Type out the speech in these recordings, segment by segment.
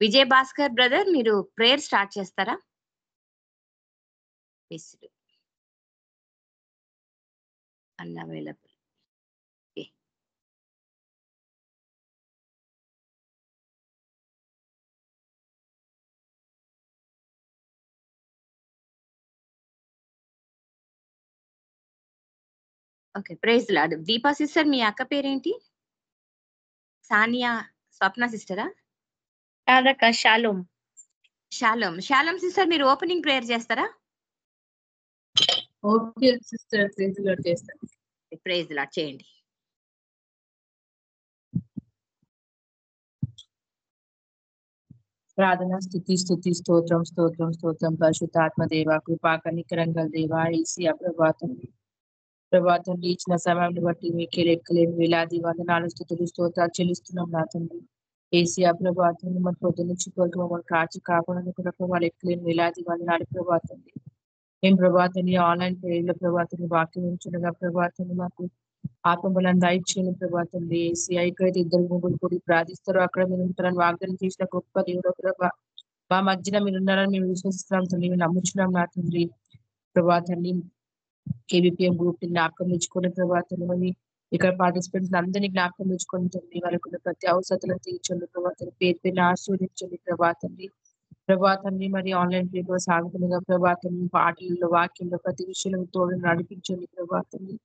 Vijay Bhaskar brother మీరు prayer start చేస్తారా? Unavailable okay praise lord Deepa sister మీ అక్క పేరేంటి? సానియా స్వప్న సిస్టరా కాదక్క షాలోం. శాలం శాలం సిస్టర్ మీరు ఓపెనింగ్ ప్రేయర్ చేస్తారా? ఓకే సిస్టర్ ప్రైజ్ లార్డ్ చేస్తాను ప్రైజ్ లాడ్ చేయండి. ప్రార్థన స్థుతి స్థుతి స్తోత్రం స్తోత్రం స్తోత్రం. పరిశుద్ధాత్మ దేవ కృపా కనికరంగల దేవ ఈసీ ప్రభాతం. ప్రభాతం ఇచ్చిన సమయాన్ని బట్టి మీకే లెక్కలేని వేలాది వందనాలు స్థుతులు స్తోత్రాలు చెల్లిస్తున్నాం నా తండ్రి. ఏసీ ప్రభాతం మన పొద్దు నుంచి కొరకు మమ్మల్ని కాచి కాపాడని కొరకు వాళ్ళు ఎక్కలేని వేలాది వాళ్ళు నాడు ప్రభాతండి మేము ప్రభాతాన్ని ఆన్లైన్ పేర్ల ప్రభాతాన్ని వాక్యం ఉంచుండగా ప్రభాతాన్ని మాకు ఆత్మబలాన్ని దయచేయని ప్రభాతండి ఏసీ ఎక్కడైతే ఇద్దరు ముగ్గురు కూడి ప్రార్థిస్తారో. అక్కడ మీరు ఉంటారని వాగ్దానం చేసిన గొప్ప దేవుడు ప్రభా మా మధ్యన మీరు ఉన్నారని మేము విశ్వసిస్తున్నాం తండ్రి మేము నమ్ముచున్నాం నా తండ్రి. ప్రభాతాన్ని కేబిపిఎం గ్రూప్ని జ్ఞాపకం తెచ్చుకునే ప్రభాతాన్ని ఇక్కడ పార్టిసిపెంట్స్ అందరినీ జ్ఞాపకం తెచ్చుకొని తండ్రి వాళ్ళకు ఉన్న ప్రతి అవసరాలను తీర్చండి. ప్రభాతాన్ని పేరు పేరుని ఆస్వాదించండి ప్రభాతాన్ని ప్రభాతాన్ని మరి ఆన్లైన్ పేపర్ సాగుతుండగా ప్రభాతాన్ని పాటలలో వాక్యంలో ప్రతి విషయంలో తోడు నడిపించండి ప్రభాతాన్ని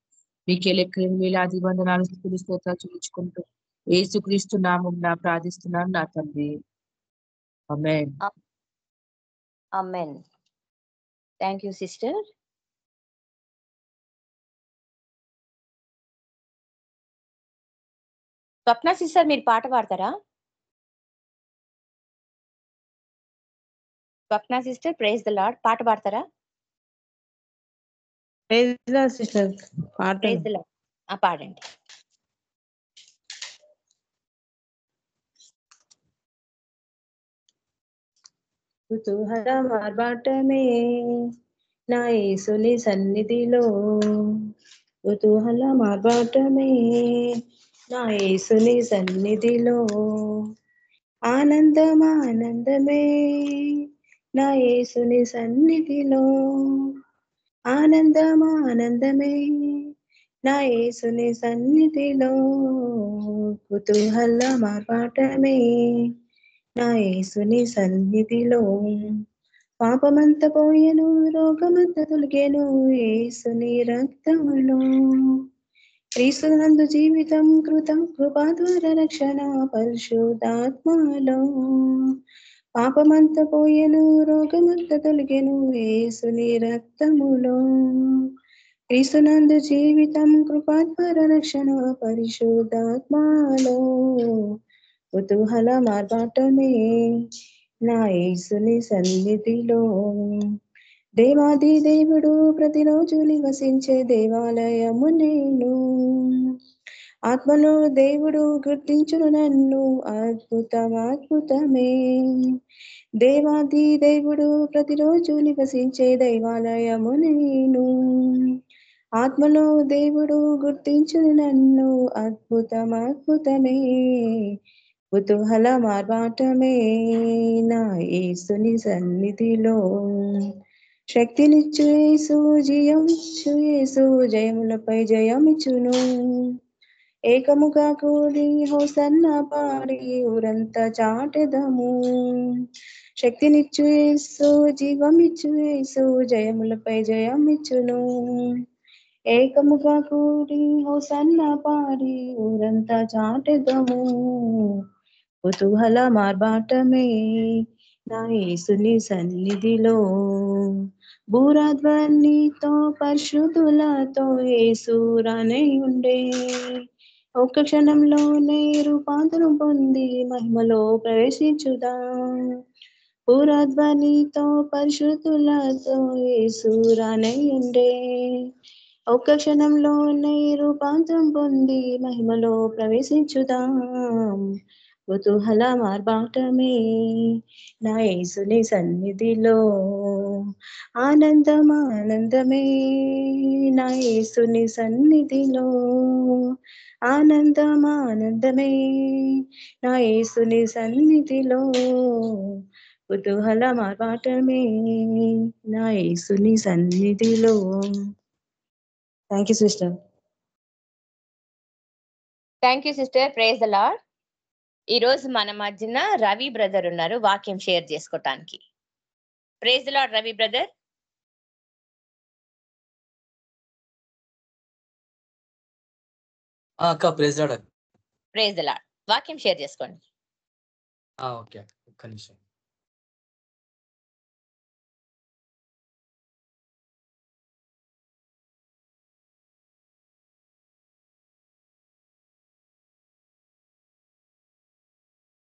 మీకే లెక్క వేలాది వందనాలు స్థుతులు స్తోత్రాలు చూపించుకుంటూ ఏసుక్రీస్తు నామం నా ప్రార్థిస్తున్నాను నా తండ్రి. Amen amen thank you sister Swapna sister మీరు పాట పాడతారా? Swapna sister praise the lord పాట పాడతారా? సిస్టర్ పాట ప్రైజ్ ద లాడ్ ఆ పాడండి. కుతూహల మార్బాటమే నా యేసుని సన్నిధిలో. కుతూహల మార్బాటమే నా యేసుని సన్నిధిలో ఆనందం ఆనందమే. నా యేసుని సన్నిధిలో ఆనందం ఆనందమే. నా యేసుని సన్నిధిలో కుతూహల మార్పాటమే నా యేసుని సన్నిధిలో పాపమంత పోయెను రోగమంత తొలిగేను యేసుని రక్తములో. క్రీస్తునందు జీవితం కృతం కృపాద్వార రక్షణ పరిశుద్ధాత్మలో. పాపమంత పోయెను రోగమంత తొలగెను యేసుని రక్తములో. క్రీస్తునందు జీవితం కృపాద్వార రక్షణ పరిశుద్ధాత్మలో. కుతూహల మార్పాటమే నా యేసుని సన్నిధిలో. దేవాది దేవుడు ప్రతిరోజు నివసించే దేవాలయము నేను. ఆత్మలో దేవుడు గుర్తించును నన్ను అద్భుతం అద్భుతమే దేవాది దేవుడు ప్రతిరోజు నివసించే దైవాలయము నేను. ఆత్మలో దేవుడు గుర్తించును నన్ను అద్భుతం అద్భుతమే కుతూహల మార్బాటమే నా ఏసుని సన్నిధిలో. శక్తినిచ్చు యేసు జయమిచ్చు యేసు జయములపై జయమిచ్చును. ఏకముగా కూడి హోసన్న పాడి ఊరంతా చాటెదము. శక్తినిచ్చు యేసు జీవమిచ్చు యేసు జయములపై జయమిచ్చును. ఏకముగా కూడి హోసన్న పాడి ఊరంతా చాటెదము. కుతూహల మార్బాటమే నా యేసుని సన్నిధిలో. భూరాధ్వనితో పరిశుద్ధులతో యేసురానే ఉండే. ఒక్క క్షణంలోనే రూపాంతరం పొంది మహిమలో ప్రవేశించుదా. పూరాధ్వనితో పరిశుద్ధులతో యేసురానే ఉండే. ఒక్క క్షణంలోనే రూపాంతరం పొంది మహిమలో ప్రవేశించుదాం. కుతూహల మార్బాటమే నా యేసుని సన్నిధిలో. ఆనందం ఆనందమే నా యేసుని సన్నిధిలో. ఆనందం ఆనందమే నా యేసుని సన్నిధిలో. కుతూహల మార్బాటమే నా యేసుని సన్నిధిలో. Thank you sister thank you sister praise the lord ఈ రోజు మన మధ్యన రవి బ్రదర్ ఉన్నారు వాక్యం షేర్ చేసుకోవటానికి praise the lord Ravi brother అక్క రాడ్ అక్క. ప్రేజ్ ద లాడ్ వాక్యం షేర్ చేసుకోండి ఓకే. ఒక్క నిమిషం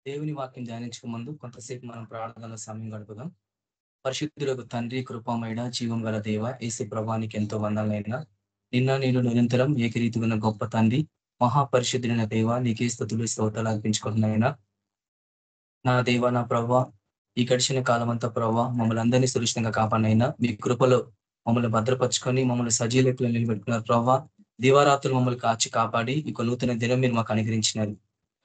దేవుని వాక్యం ధ్యానించక ముందు కొంతసేపు మనం ప్రార్థనలో సమయం గడుపుదాం. పరిశుద్ధులకు తండ్రి కృపమైన జీవం గల దేవ ఏసు ప్రభానికి ఎంతో వందలైన నిన్న నేను నిరంతరం ఏకరీతిగా గొప్ప తండ్రి మహాపరిశుద్ధులైన దేవ నీకే స్థుతులు శ్రోతలు అర్పించుకుంటున్నాయినా. నా దేవ నా ప్రభా ఈ గడిచిన కాలం అంతా ప్రభా మమ్మల్ని అందరినీ సురక్షితంగా కాపాడినైనా. మీ కృపలో మమ్మల్ని భద్రపరుచుకొని మమ్మల్ని సజీలకులు నిలబెట్టుకున్నారు. ప్రభా దివారాత్రులు మమ్మల్ని కాచి కాపాడి ఇక నూతన దినం మీరు మాకు అనుగ్రహించినారు.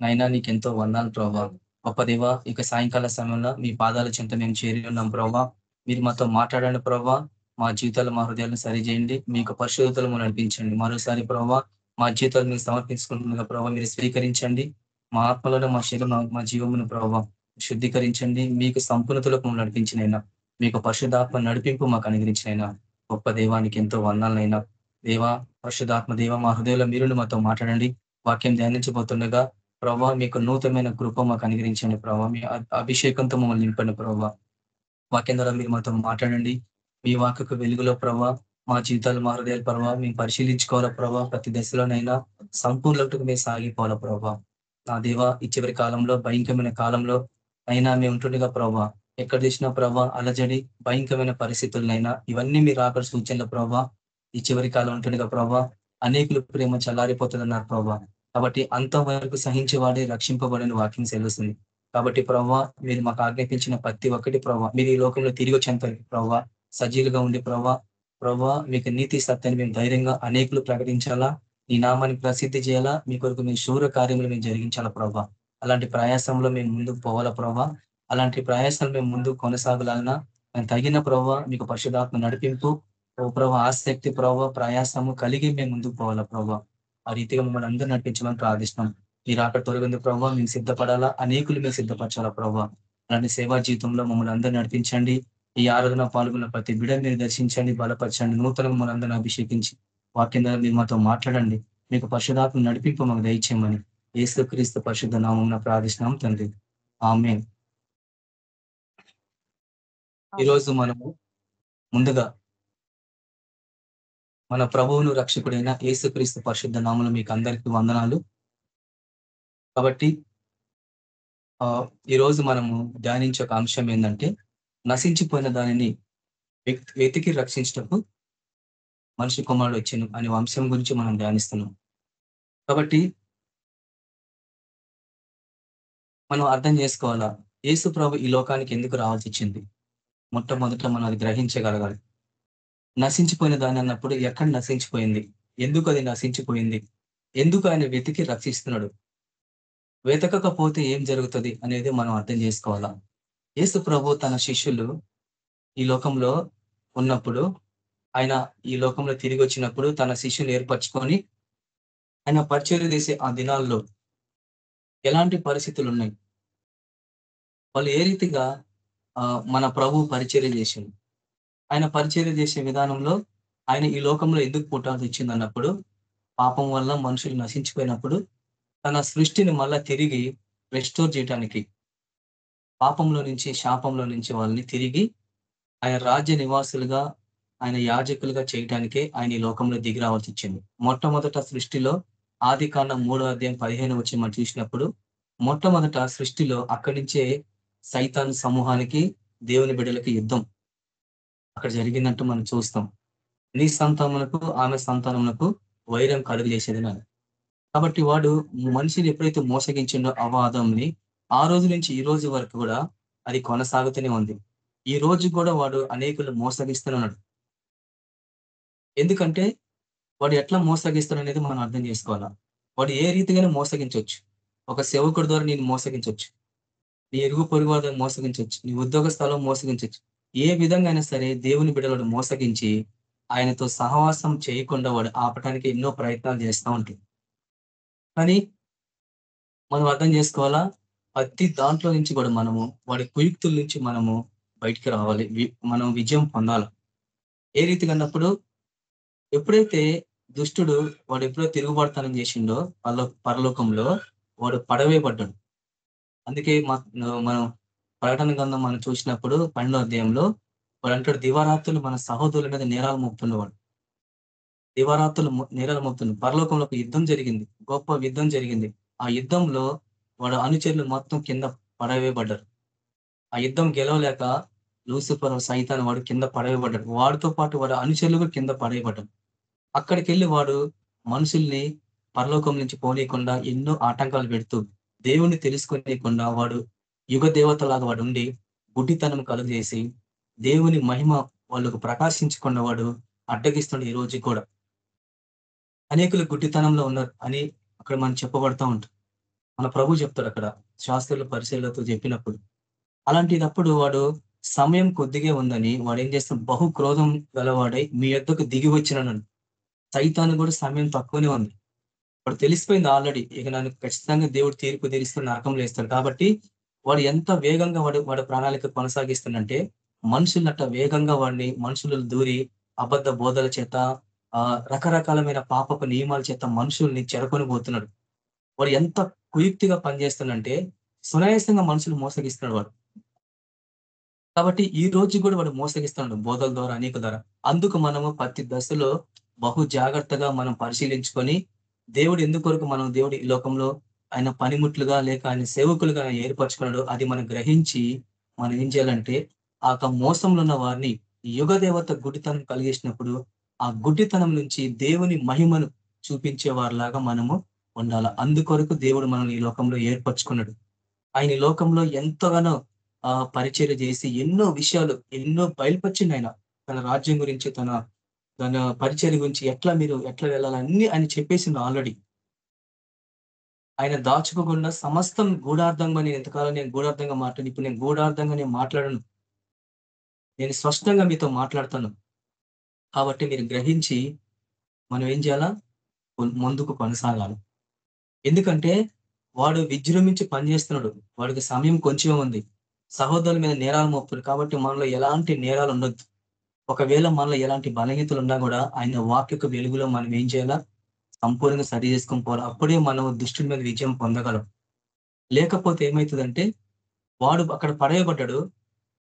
నైనా నీకు ఎంతో వందాలు ప్రభా. గొప్ప దేవ ఇక సాయంకాల సమయంలో మీ పాదాల చెంత మేము చేరి ఉన్నాం ప్రభా. మీరు మాతో మాట్లాడండి ప్రభా. మా జీవితాలు మా హృదయాలను సరిచేయండి మీకు పరిశుద్ధతలు నడిపించండి. మరోసారి ప్రభావ మా జీవితాలు మీరు సమర్పించుకుంటున్న ప్రభావ మీరు స్వీకరించండి. మా ఆత్మలను మా శరీరం మా- జీవమును ప్రభావ శుద్ధీకరించండి. మీకు సంపూర్ణతలకు మమ్మల్ని నడిపించినైనా మీకు పరిశుద్ధాత్మ నడిపింపు మాకు అనుగ్రహించినైనా గొప్ప దేవానికి ఎంతో వందాలనైనా దేవా పరిశుధాత్మ దేవ మా హృదయంలో మీరు మాతో మాట్లాడండి. వాక్యం ధ్యానించబోతుండగా ప్రభావ మీకు నూతనమైన కృప మాకు అనుగ్రహించండి ప్రభావ మీ అభిషేకంతో మమ్మల్ని నింపండి ప్రభావ వాక్యం ద్వారా మీరు మాతో మాట్లాడండి. మీ వాక్యకు వెలుగులో ప్రభావ మా జీవితాలు మా హృదయాలు ప్రభావ మేము పరిశీలించుకోవాలా ప్రభావ ప్రతి దశలోనైనా సంపూర్ణకు మేము సాగిపోవాలా ప్రభావ నా దేవ ఇచ్చివరి కాలంలో భయంకరమైన కాలంలో అయినా మేము ఉంటుండగా ప్రభావ ఎక్కడ చూసినా ప్రభావ అలజడి భయంకరమైన పరిస్థితులనైనా ఇవన్నీ మీరు ఆకలి సూచనల ప్రభావ ఈ చివరి కాలం ఉంటుండగా ప్రభావ అనేకులు ప్రేమ చల్లారిపోతుందన్నారు ప్రభావ కాబట్టి అంతవరకు సహించేవాడే రక్షింపబడని వాక్యం సెలవుస్తుంది. కాబట్టి ప్రవ్వా మీరు మాకు ఆజ్ఞాపించిన ప్రతి ఒక్కటి ప్రవ్వా మీరు ఈ లోకంలో తిరిగి వచ్చేంత ప్రవ్వా సజీలుగా ఉండి ప్రవ్వా ప్రవ్వా మీకు నీతి సత్యాన్ని మేము ధైర్యంగా అనేకులు ప్రకటించాలా? ఈ నామాన్ని ప్రసిద్ధి చేయాలా? మీ కొరకు మీ శూర కార్యములు మేము జరిగించాలా ప్రభా అలాంటి ప్రయాసంలో మేము ముందుకు పోవాలా ప్రభా అలాంటి ప్రయాసాలు మేము ముందుకు కొనసాగలాగినా మేము తగిన ప్రభావ మీకు పరిశుధాత్మ నడిపింపు ఓ ప్రభా ఆసక్తి ప్రవ ప్రయాసము కలిగి మేము ముందుకు పోవాలా ప్రభా ఆ రీతిగా మమ్మల్ని అందరూ నడిపించమని ప్రార్థిస్తున్నాం. మీరు అక్కడ తొలగింది ప్రభావ మేము సిద్ధపడాలా? అనేకులు మేము సిద్ధపరచాలా ప్రభావ అలాంటి సేవా జీవితంలో మమ్మల్ని అందరూ నడిపించండి. ఈ ఆరాధన పాల్గొన్న ప్రతి బిడ మీరు దర్శించండి బలపరచండి నూతన మమ్మల్ని అందరినీ అభిషేకించి వాక్యం ద్వారా మీరు మాతో మాట్లాడండి. మీకు పరిశుధాత్మ నడిపింపు మాకు దయచేయమని ఏసు క్రీస్తు పరిశుద్ధ నామం ప్రార్థిస్తున్నాం తండ్రి. ఆమె ఈరోజు మనము ముందుగా మన ప్రభువును రక్షకుడైన యేసుక్రీస్తు పరిశుద్ధ నామలు మీకు అందరికీ వందనాలు. కాబట్టి ఈరోజు మనము ధ్యానించే ఒక అంశం ఏంటంటే నశించిపోయిన దానిని వెతికి రక్షించటకు మనిషి కుమారుడు వచ్చాను అనే అంశం గురించి మనం ధ్యానిస్తున్నాం. కాబట్టి మనం అర్థం చేసుకోవాలా? యేసు ప్రభు ఈ లోకానికి ఎందుకు రావాల్సి వచ్చింది? మొట్టమొదట మనం అది గ్రహించగలగాలి. నశించిపోయిన దాని అన్నప్పుడు ఎక్కడ నశించిపోయింది? ఎందుకు అది నశించిపోయింది? ఎందుకు ఆయన వెతికి రక్షిస్తున్నాడు? వెతకకపోతే ఏం జరుగుతుంది అనేది మనం అర్థం చేసుకోవాలా? యేసు ప్రభు తన శిష్యులు ఈ లోకంలో ఉన్నప్పుడు ఆయన ఈ లోకంలో తిరిగి వచ్చినప్పుడు తన శిష్యులు ఏర్పరచుకొని ఆయన పరిచయం చేసే ఆ దినాల్లో ఎలాంటి పరిస్థితులు ఉన్నాయి? వాళ్ళు ఏ రీతిగా మన ప్రభు పరిచయం చేసింది ఆయన పరిచర్య చేసే విధానంలో ఆయన ఈ లోకంలో ఎందుకు పుట్టాల్సి వచ్చింది అన్నప్పుడు పాపం వల్ల మనుషులు నశించిపోయినప్పుడు తన సృష్టిని మళ్ళా తిరిగి రెస్టోర్ చేయడానికి పాపంలో నుంచి శాపంలో నుంచి వాళ్ళని తిరిగి ఆయన రాజ్య నివాసులుగా ఆయన యాజకులుగా చేయటానికే ఆయన ఈ లోకంలో దిగి రావాల్సి వచ్చింది. మొట్టమొదట సృష్టిలో ఆది కాండం మూడో అధ్యాయం పదిహేను వచ్చి మనం చూసినప్పుడు మొట్టమొదట సృష్టిలో అక్కడి నుంచే సైతాన్ సమూహానికి దేవుని బిడ్డలకి యుద్ధం. అక్కడ జరిగిందంటూ మనం చూస్తాం. నీ సంతానములకు ఆమె సంతానములకు వైరం కలుగు చేసేది నాది కాబట్టి వాడు మనిషిని ఎప్పుడైతే మోసగించిండో అవాదంని ఆ రోజు నుంచి ఈ రోజు వరకు కూడా అది కొనసాగుతూనే ఉంది. ఈ రోజు కూడా వాడు అనేకులు మోసగిస్తున్నాడు ఎందుకంటే వాడు ఎట్లా మోసగిస్తాడు అనేది మనం అర్థం చేసుకోవాలా? వాడు ఏ రీతిగానే మోసగించవచ్చు ఒక సేవకుడి ద్వారా నేను మోసగించవచ్చు నీ ఎరుగు పొరుగు వారిని మోసగించవచ్చు నీ ఉద్యోగ స్థలం మోసగించవచ్చు ఏ విధంగా అయినా సరే దేవుని బిడ్డలను మోసగించి ఆయనతో సహవాసం చేయకుండా వాడు ఆపటానికి ఎన్నో ప్రయత్నాలు చేస్తూ ఉంటాడు. కానీ మనం అర్థం చేసుకోవాలా? ప్రతి దాంట్లో నుంచి కూడా మనము వాడి కుయుక్తుల నుంచి మనము బయటికి రావాలి. వి- మనం విజయం పొందాలి? ఏ రీతిగా అన్నప్పుడు ఎప్పుడైతే దుష్టుడు వాడు ఎప్పుడో తిరుగుబడతానని చేసిండో పరలో పరలోకంలో వాడు పడవే పడ్డాడు అందుకే మనం ప్రకటన గ్రంథం మనం చూసినప్పుడు పన్నెండో అధ్యాయంలో వాడు అంటాడు దివారాత్రులు మన సహోదరుల మీద నేరాలు మోపుతున్నవాడు. దివారాత్రులు నేరాలు మోపుతుంది పరలోకంలో ఒక యుద్ధం జరిగింది. గొప్ప యుద్ధం జరిగింది. ఆ యుద్ధంలో వాడు అనుచరులు మొత్తం కింద పడవేయబడ్డారు. ఆ యుద్ధం గెలవలేక లూసిఫర్ సైతాన్ని వాడు కింద పడవేయబడ్డాడు. వాడితో పాటు వాడు అనుచరులు కూడా కింద పడవేయబడ్డాడు అక్కడికి వెళ్ళి వాడు మనుషుల్ని పరలోకం నుంచి పోనీయకుండా ఎన్నో ఆటంకాలు పెడుతూ దేవుణ్ణి తెలుసుకోనీయకుండా వాడు యుగ దేవతలాగా వాడు ఉండి గుడ్డితనం కలుగజేసి దేవుని మహిమ వాళ్ళకు ప్రకాశించకుండా వాడు అడ్డగిస్తుండే ఈ రోజు కూడా. అనేకులు గుడ్డితనంలో ఉన్నారు అని అక్కడ మనం చెప్పబడతా ఉంటాం. మన ప్రభు చెప్తాడు అక్కడ శాస్త్రుల పరిశీలనతో చెప్పినప్పుడు. అలాంటిదప్పుడు వాడు సమయం కొద్దిగా ఉందని వాడు ఏం చేస్తాడు? బహు క్రోధం గలవాడై మీ యొక్కకు దిగి వచ్చినాడు సైతాను కూడా సమయం తక్కువనే ఉంది. వాడు తెలిసిపోయింది ఆల్రెడీ. ఇక నన్ను ఖచ్చితంగా దేవుడు తీర్పు తీరుస్తూ నరకంలో వేస్తాడు కాబట్టి వాడు ఎంత వేగంగా వాడు వాడు ప్రణాళిక కొనసాగిస్తుందంటే మనుషులట వేగంగా వాడిని మనుషులు దూరి అబద్ధ బోధల చేత ఆ రకరకాలమైన పాపపు నియమాల చేత మనుషుల్ని చెరకొని పోతున్నాడు. వాడు ఎంత కుయుక్తిగా పనిచేస్తుందంటే సునాయాసంగా మనుషులు మోసగిస్తున్నాడు వాడు. కాబట్టి ఈ రోజు కూడా వాడు మోసగిస్తున్నాడు బోధల ద్వారా అనేక ద్వారా. అందుకు మనము ప్రతి దశలో బహు జాగ్రత్తగా మనం పరిశీలించుకొని దేవుడు ఎందుకొరకు మనం దేవుడు ఈ లోకంలో ఆయన పనిముట్లుగా లేక ఆయన సేవకులుగా ఏర్పరచుకున్నాడు అది మనం గ్రహించి మనం ఏం చేయాలంటే ఆ యొక్క మోసంలో ఉన్న వారిని యుగ దేవత గుడితనం కలిగేసినప్పుడు ఆ గుడ్డితనం నుంచి దేవుని మహిమను చూపించే వారిలాగా మనము ఉండాలి. అందుకొరకు దేవుడు మనల్ని ఈ లోకంలో ఏర్పరచుకున్నాడు. ఆయన ఈ లోకంలో ఎంతగానో ఆ పరిచయం చేసి ఎన్నో విషయాలు ఎన్నో బయలుపరిచింది ఆయన. తన రాజ్యం గురించి తన తన పరిచయం గురించి ఎట్లా మీరు ఎట్లా వెళ్ళాలని ఆయన చెప్పేసింది ఆల్రెడీ. ఆయన దాచుకోకుండా సమస్తం గూఢార్థంగా నేను ఎంతకాలం నేను గూఢార్థంగా మాట్లాడి ఇప్పుడు నేను గూఢార్థంగా నేను మాట్లాడను. నేను స్పష్టంగా మీతో మాట్లాడతాను. కాబట్టి మీరు గ్రహించి మనం ఏం చేయాలా? ముందుకు కొనసాగాలి. ఎందుకంటే వాడు విజృంభించి పనిచేస్తున్నాడు. వాడికి సమయం కొంచెం ఉంది. సహోదరుల మీద నేరాలు మోపుతాడు. కాబట్టి మనలో ఎలాంటి నేరాలు ఉండొద్దు. ఒకవేళ మనలో ఎలాంటి బలహీతలు ఉన్నా కూడా ఆయన వాక్యకు వెలుగులో మనం ఏం చేయాలా? సంపూర్ణంగా సరి చేసుకొని పోవాలి. అప్పుడే మనం దుష్టుడి మీద విజయం పొందగలం. లేకపోతే ఏమవుతుందంటే వాడు అక్కడ పడవేయబడ్డాడు.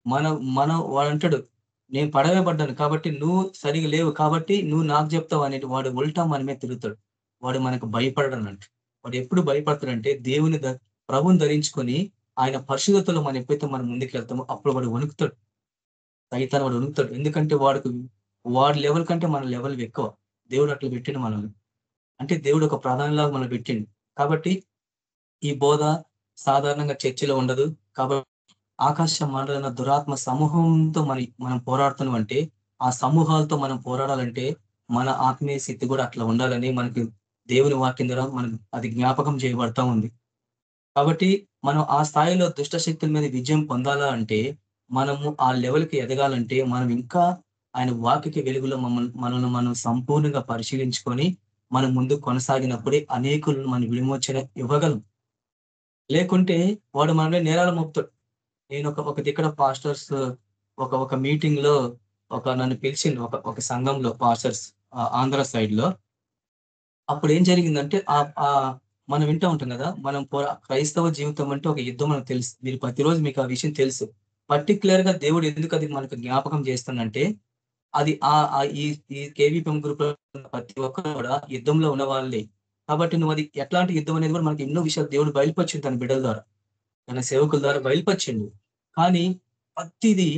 మన మన వాడు అంటాడు నేను పడవేయబడ్డాను కాబట్టి నువ్వు సరిగా లేవు కాబట్టి నువ్వు నాకు చెప్తావు అనేది వాడు ఉల్టా మన తిరుగుతాడు. వాడు మనకు భయపడడు వాడు ఎప్పుడు భయపడతాడంటే దేవుని ద- ప్రభుని ధరించుకొని ఆయన పరిశుద్ధతలో మనం ఎప్పుడైతే మనం ముందుకు వెళ్తామో అప్పుడు వాడు వణుకుతాడు. సైతాన్ని వాడు వణుకుతాడు. ఎందుకంటే వాడికి వాడి లెవెల్ కంటే మన లెవెల్ ఎక్కువ. దేవుడు అట్లా పెట్టిన మనల్ని. అంటే దేవుడు ఒక ప్రాధాన్యలాగా మనం పెట్టిండు. కాబట్టి ఈ బోధ సాధారణంగా చర్చిలో ఉండదు. కాబట్టి ఆకాశ మండలైన దురాత్మ సమూహంతో మరి మనం పోరాడుతున్నాం అంటే ఆ సమూహాలతో మనం పోరాడాలంటే మన ఆత్మీయ స్థితి కూడా అట్లా ఉండాలని మనకి దేవుని వాక్యం ద్వారా మనం అది జ్ఞాపకం చేయబడతా ఉంది. కాబట్టి మనం ఆ స్థాయిలో దుష్ట శక్తుల మీద విజయం పొందాలా అంటే మనము ఆ లెవెల్కి ఎదగాలంటే మనం ఇంకా ఆయన వాక్యకి వెలుగులో మమ్మల్ని మనల్ని మనం సంపూర్ణంగా పరిశీలించుకొని మనం ముందు కొనసాగినప్పుడే అనేకులను మనం విడిమోచన ఇవ్వగలం. లేకుంటే వాడు మనమే నేరాలు మోపుతాడు. నేను ఒక ఒక దిక్కడ పాస్టర్స్ ఒక ఒక మీటింగ్లో ఒక నన్ను పిలిచింది ఒక ఒక సంఘంలో పాస్టర్స్ ఆంధ్ర సైడ్లో అప్పుడు ఏం జరిగిందంటే ఆ మనం వింటూ ఉంటాం కదా మనం పోరా క్రైస్తవ జీవితం అంటే ఒక యుద్ధం మనకు తెలుసు. మీరు ప్రతిరోజు మీకు ఆ విషయం తెలుసు. పర్టికులర్గా దేవుడు ఎందుకు అది మనకు జ్ఞాపకం చేస్తుందంటే అది ఆ ఆ ఈ కేవీపీఎం గ్రూప్ ప్రతి ఒక్కరు కూడా యుద్ధంలో ఉన్న వాళ్ళే. కాబట్టి నువ్వు అది ఎట్లాంటి యుద్ధం అనేది కూడా మనకి ఎన్నో విషయాలు దేవుడు బయలుపరిచింది తన బిడ్డల ద్వారా తన సేవకుల ద్వారా బయలుపరిచిండు. కానీ ప్రతిది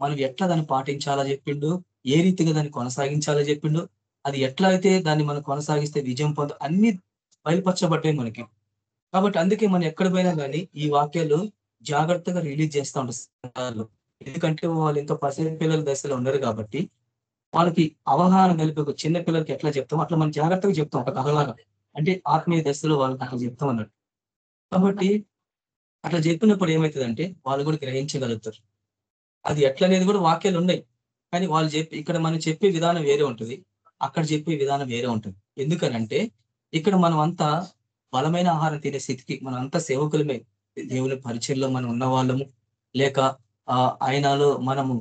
మనం ఎట్లా దాన్ని పాటించాలో చెప్పిండు ఏ రీతిగా దాన్ని కొనసాగించాలో చెప్పిండు అది ఎట్లా అయితే దాన్ని మనం కొనసాగిస్తే విజయం పొంద అన్ని బయలుపరచబడ్డాయి మనకి. కాబట్టి అందుకే మనం ఎక్కడ పోయినా కానీ ఈ వాక్యాలు జాగ్రత్తగా రిలీజ్ చేస్తూ ఉంటారు. ఎందుకంటే వాళ్ళు ఇంకా పసిపిల్లల దశలో ఉన్నారు కాబట్టి వాళ్ళకి అవగాహన కలిపి ఒక చిన్న పిల్లలకి ఎట్లా చెప్తాం అట్లా మనం జాగ్రత్తగా చెప్తాం ఒక కథలాగా. అంటే ఆత్మీయ దశలో వాళ్ళకి అట్లా చెప్తాం అన్నట్టు. కాబట్టి అట్లా చెప్పినప్పుడు ఏమవుతుందంటే వాళ్ళు కూడా గ్రహించగలుగుతారు. అది ఎట్లా అనేది కూడా వాక్యాలు ఉన్నాయి. కానీ వాళ్ళు చెప్పి ఇక్కడ మనం చెప్పే విధానం వేరే ఉంటుంది. అక్కడ చెప్పే విధానం వేరే ఉంటుంది. ఎందుకనంటే ఇక్కడ మనం అంతా బలమైన ఆహారం తినే స్థితికి మనం అంతా సేవకులమే. దేవుని పరిచయంలో మనం ఉన్న వాళ్ళము లేక ఆ ఆయనలో మనము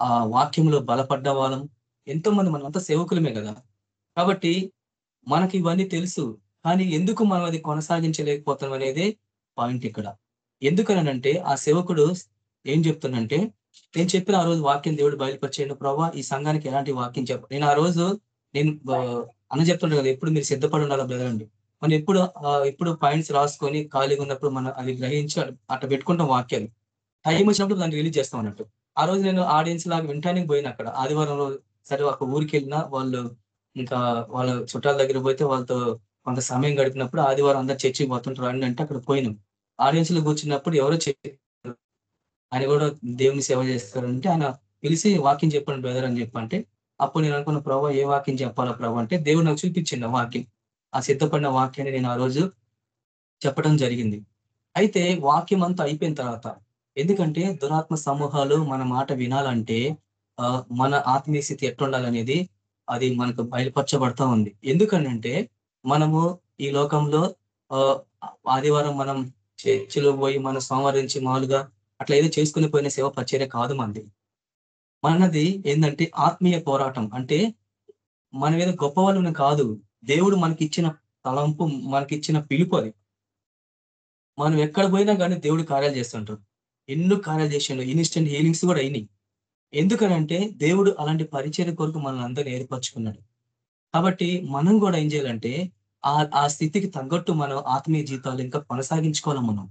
ఆ, వాక్యంలో బలపడ్డ వాళ్ళం. ఎంతో మంది మనం అంతా సేవకులమే కదా. కాబట్టి మనకి ఇవన్నీ తెలుసు. కానీ ఎందుకు మనం అది కొనసాగించలేకపోతాం అనేది పాయింట్ ఇక్కడ. ఎందుకనంటే ఆ సేవకుడు ఏం చెప్తానంటే నేను చెప్పిన ఆ రోజు వాక్యం దేవుడు బయలుపరిచేయండి ప్రభావ ఈ సంఘానికి ఎలాంటి వాక్యం చెప్ప నేను ఆ రోజు నేను అన్న చెప్తుండే కదా ఎప్పుడు మీరు సిద్ధపడి ఉండాలి బ్రదరండి. మనం ఎప్పుడు ఆ, ఎప్పుడు పాయింట్స్ రాసుకొని ఖాళీగా ఉన్నప్పుడు మనం అది గ్రహించి అట్లా పెట్టుకుంటాం వాక్యాలు. టైం వచ్చినప్పుడు దాన్ని రిలీజ్ చేస్తాం అన్నట్టు. ఆ రోజు నేను ఆడియన్స్ లాగా వింటానికి పోయిన అక్కడ. ఆదివారం రోజు సరే ఒక ఊరికి వెళ్ళినా వాళ్ళు ఇంకా వాళ్ళ చుట్టాల దగ్గర పోతే వాళ్ళతో కొంత సమయం గడిపినప్పుడు ఆదివారం అందరు చర్చికి పోతుంటారు. అని అంటే అక్కడ పోయినాం. ఆడియన్స్లో కూర్చున్నప్పుడు ఎవరో చర్చి ఆయన కూడా దేవుని సేవ చేస్తారంటే ఆయన పిలిచి వాక్యం చెప్పండి బ్రదర్ అని చెప్పంటే అప్పుడు నేను అనుకున్న ప్రభావ ఏ వాక్యం చెప్పాలా ప్రభావ అంటే దేవుడు నాకు చూపించింది ఆ వాక్యం. ఆ సిద్ధపడిన వాక్యాన్ని నేను ఆ రోజు చెప్పడం జరిగింది. అయితే వాక్యం అంతా అయిపోయిన తర్వాత ఎందుకంటే దురాత్మ సమూహాలు మన మాట వినాలంటే ఆ, మన ఆత్మీయ స్థితి ఎట్లుండాలనేది అది మనకు బయలుపరచబడతా ఉంది. ఎందుకనంటే మనము ఈ లోకంలో ఆ, ఆదివారం మనం చర్చిలో పోయి మన సోమవారం మామూలుగా అట్లా ఏదో చేసుకుని పోయిన సేవ పరిచర్య కాదు మనది మనది ఏంటంటే ఆత్మీయ పోరాటం. అంటే మన మీద గొప్ప వాళ్ళని కాదు దేవుడు మనకి ఇచ్చిన తలంపు మనకిచ్చిన పిలుపు అది. మనం ఎక్కడ పోయినా కానీ దేవుడు కార్యాలు చేస్తుంటారు ఎన్నో కార్యాలు చేసిండు. ఇన్స్టెంట్ హీలింగ్స్ కూడా అయినాయి. ఎందుకనంటే దేవుడు అలాంటి పరిచయ కొరకు మనల్ని అందరినీ ఏర్పరచుకున్నాడు. కాబట్టి మనం కూడా ఏం చేయాలంటే ఆ ఆ స్థితికి తగ్గట్టు మనం ఆత్మీయ జీవితాలు ఇంకా కొనసాగించుకోవాలి మనం.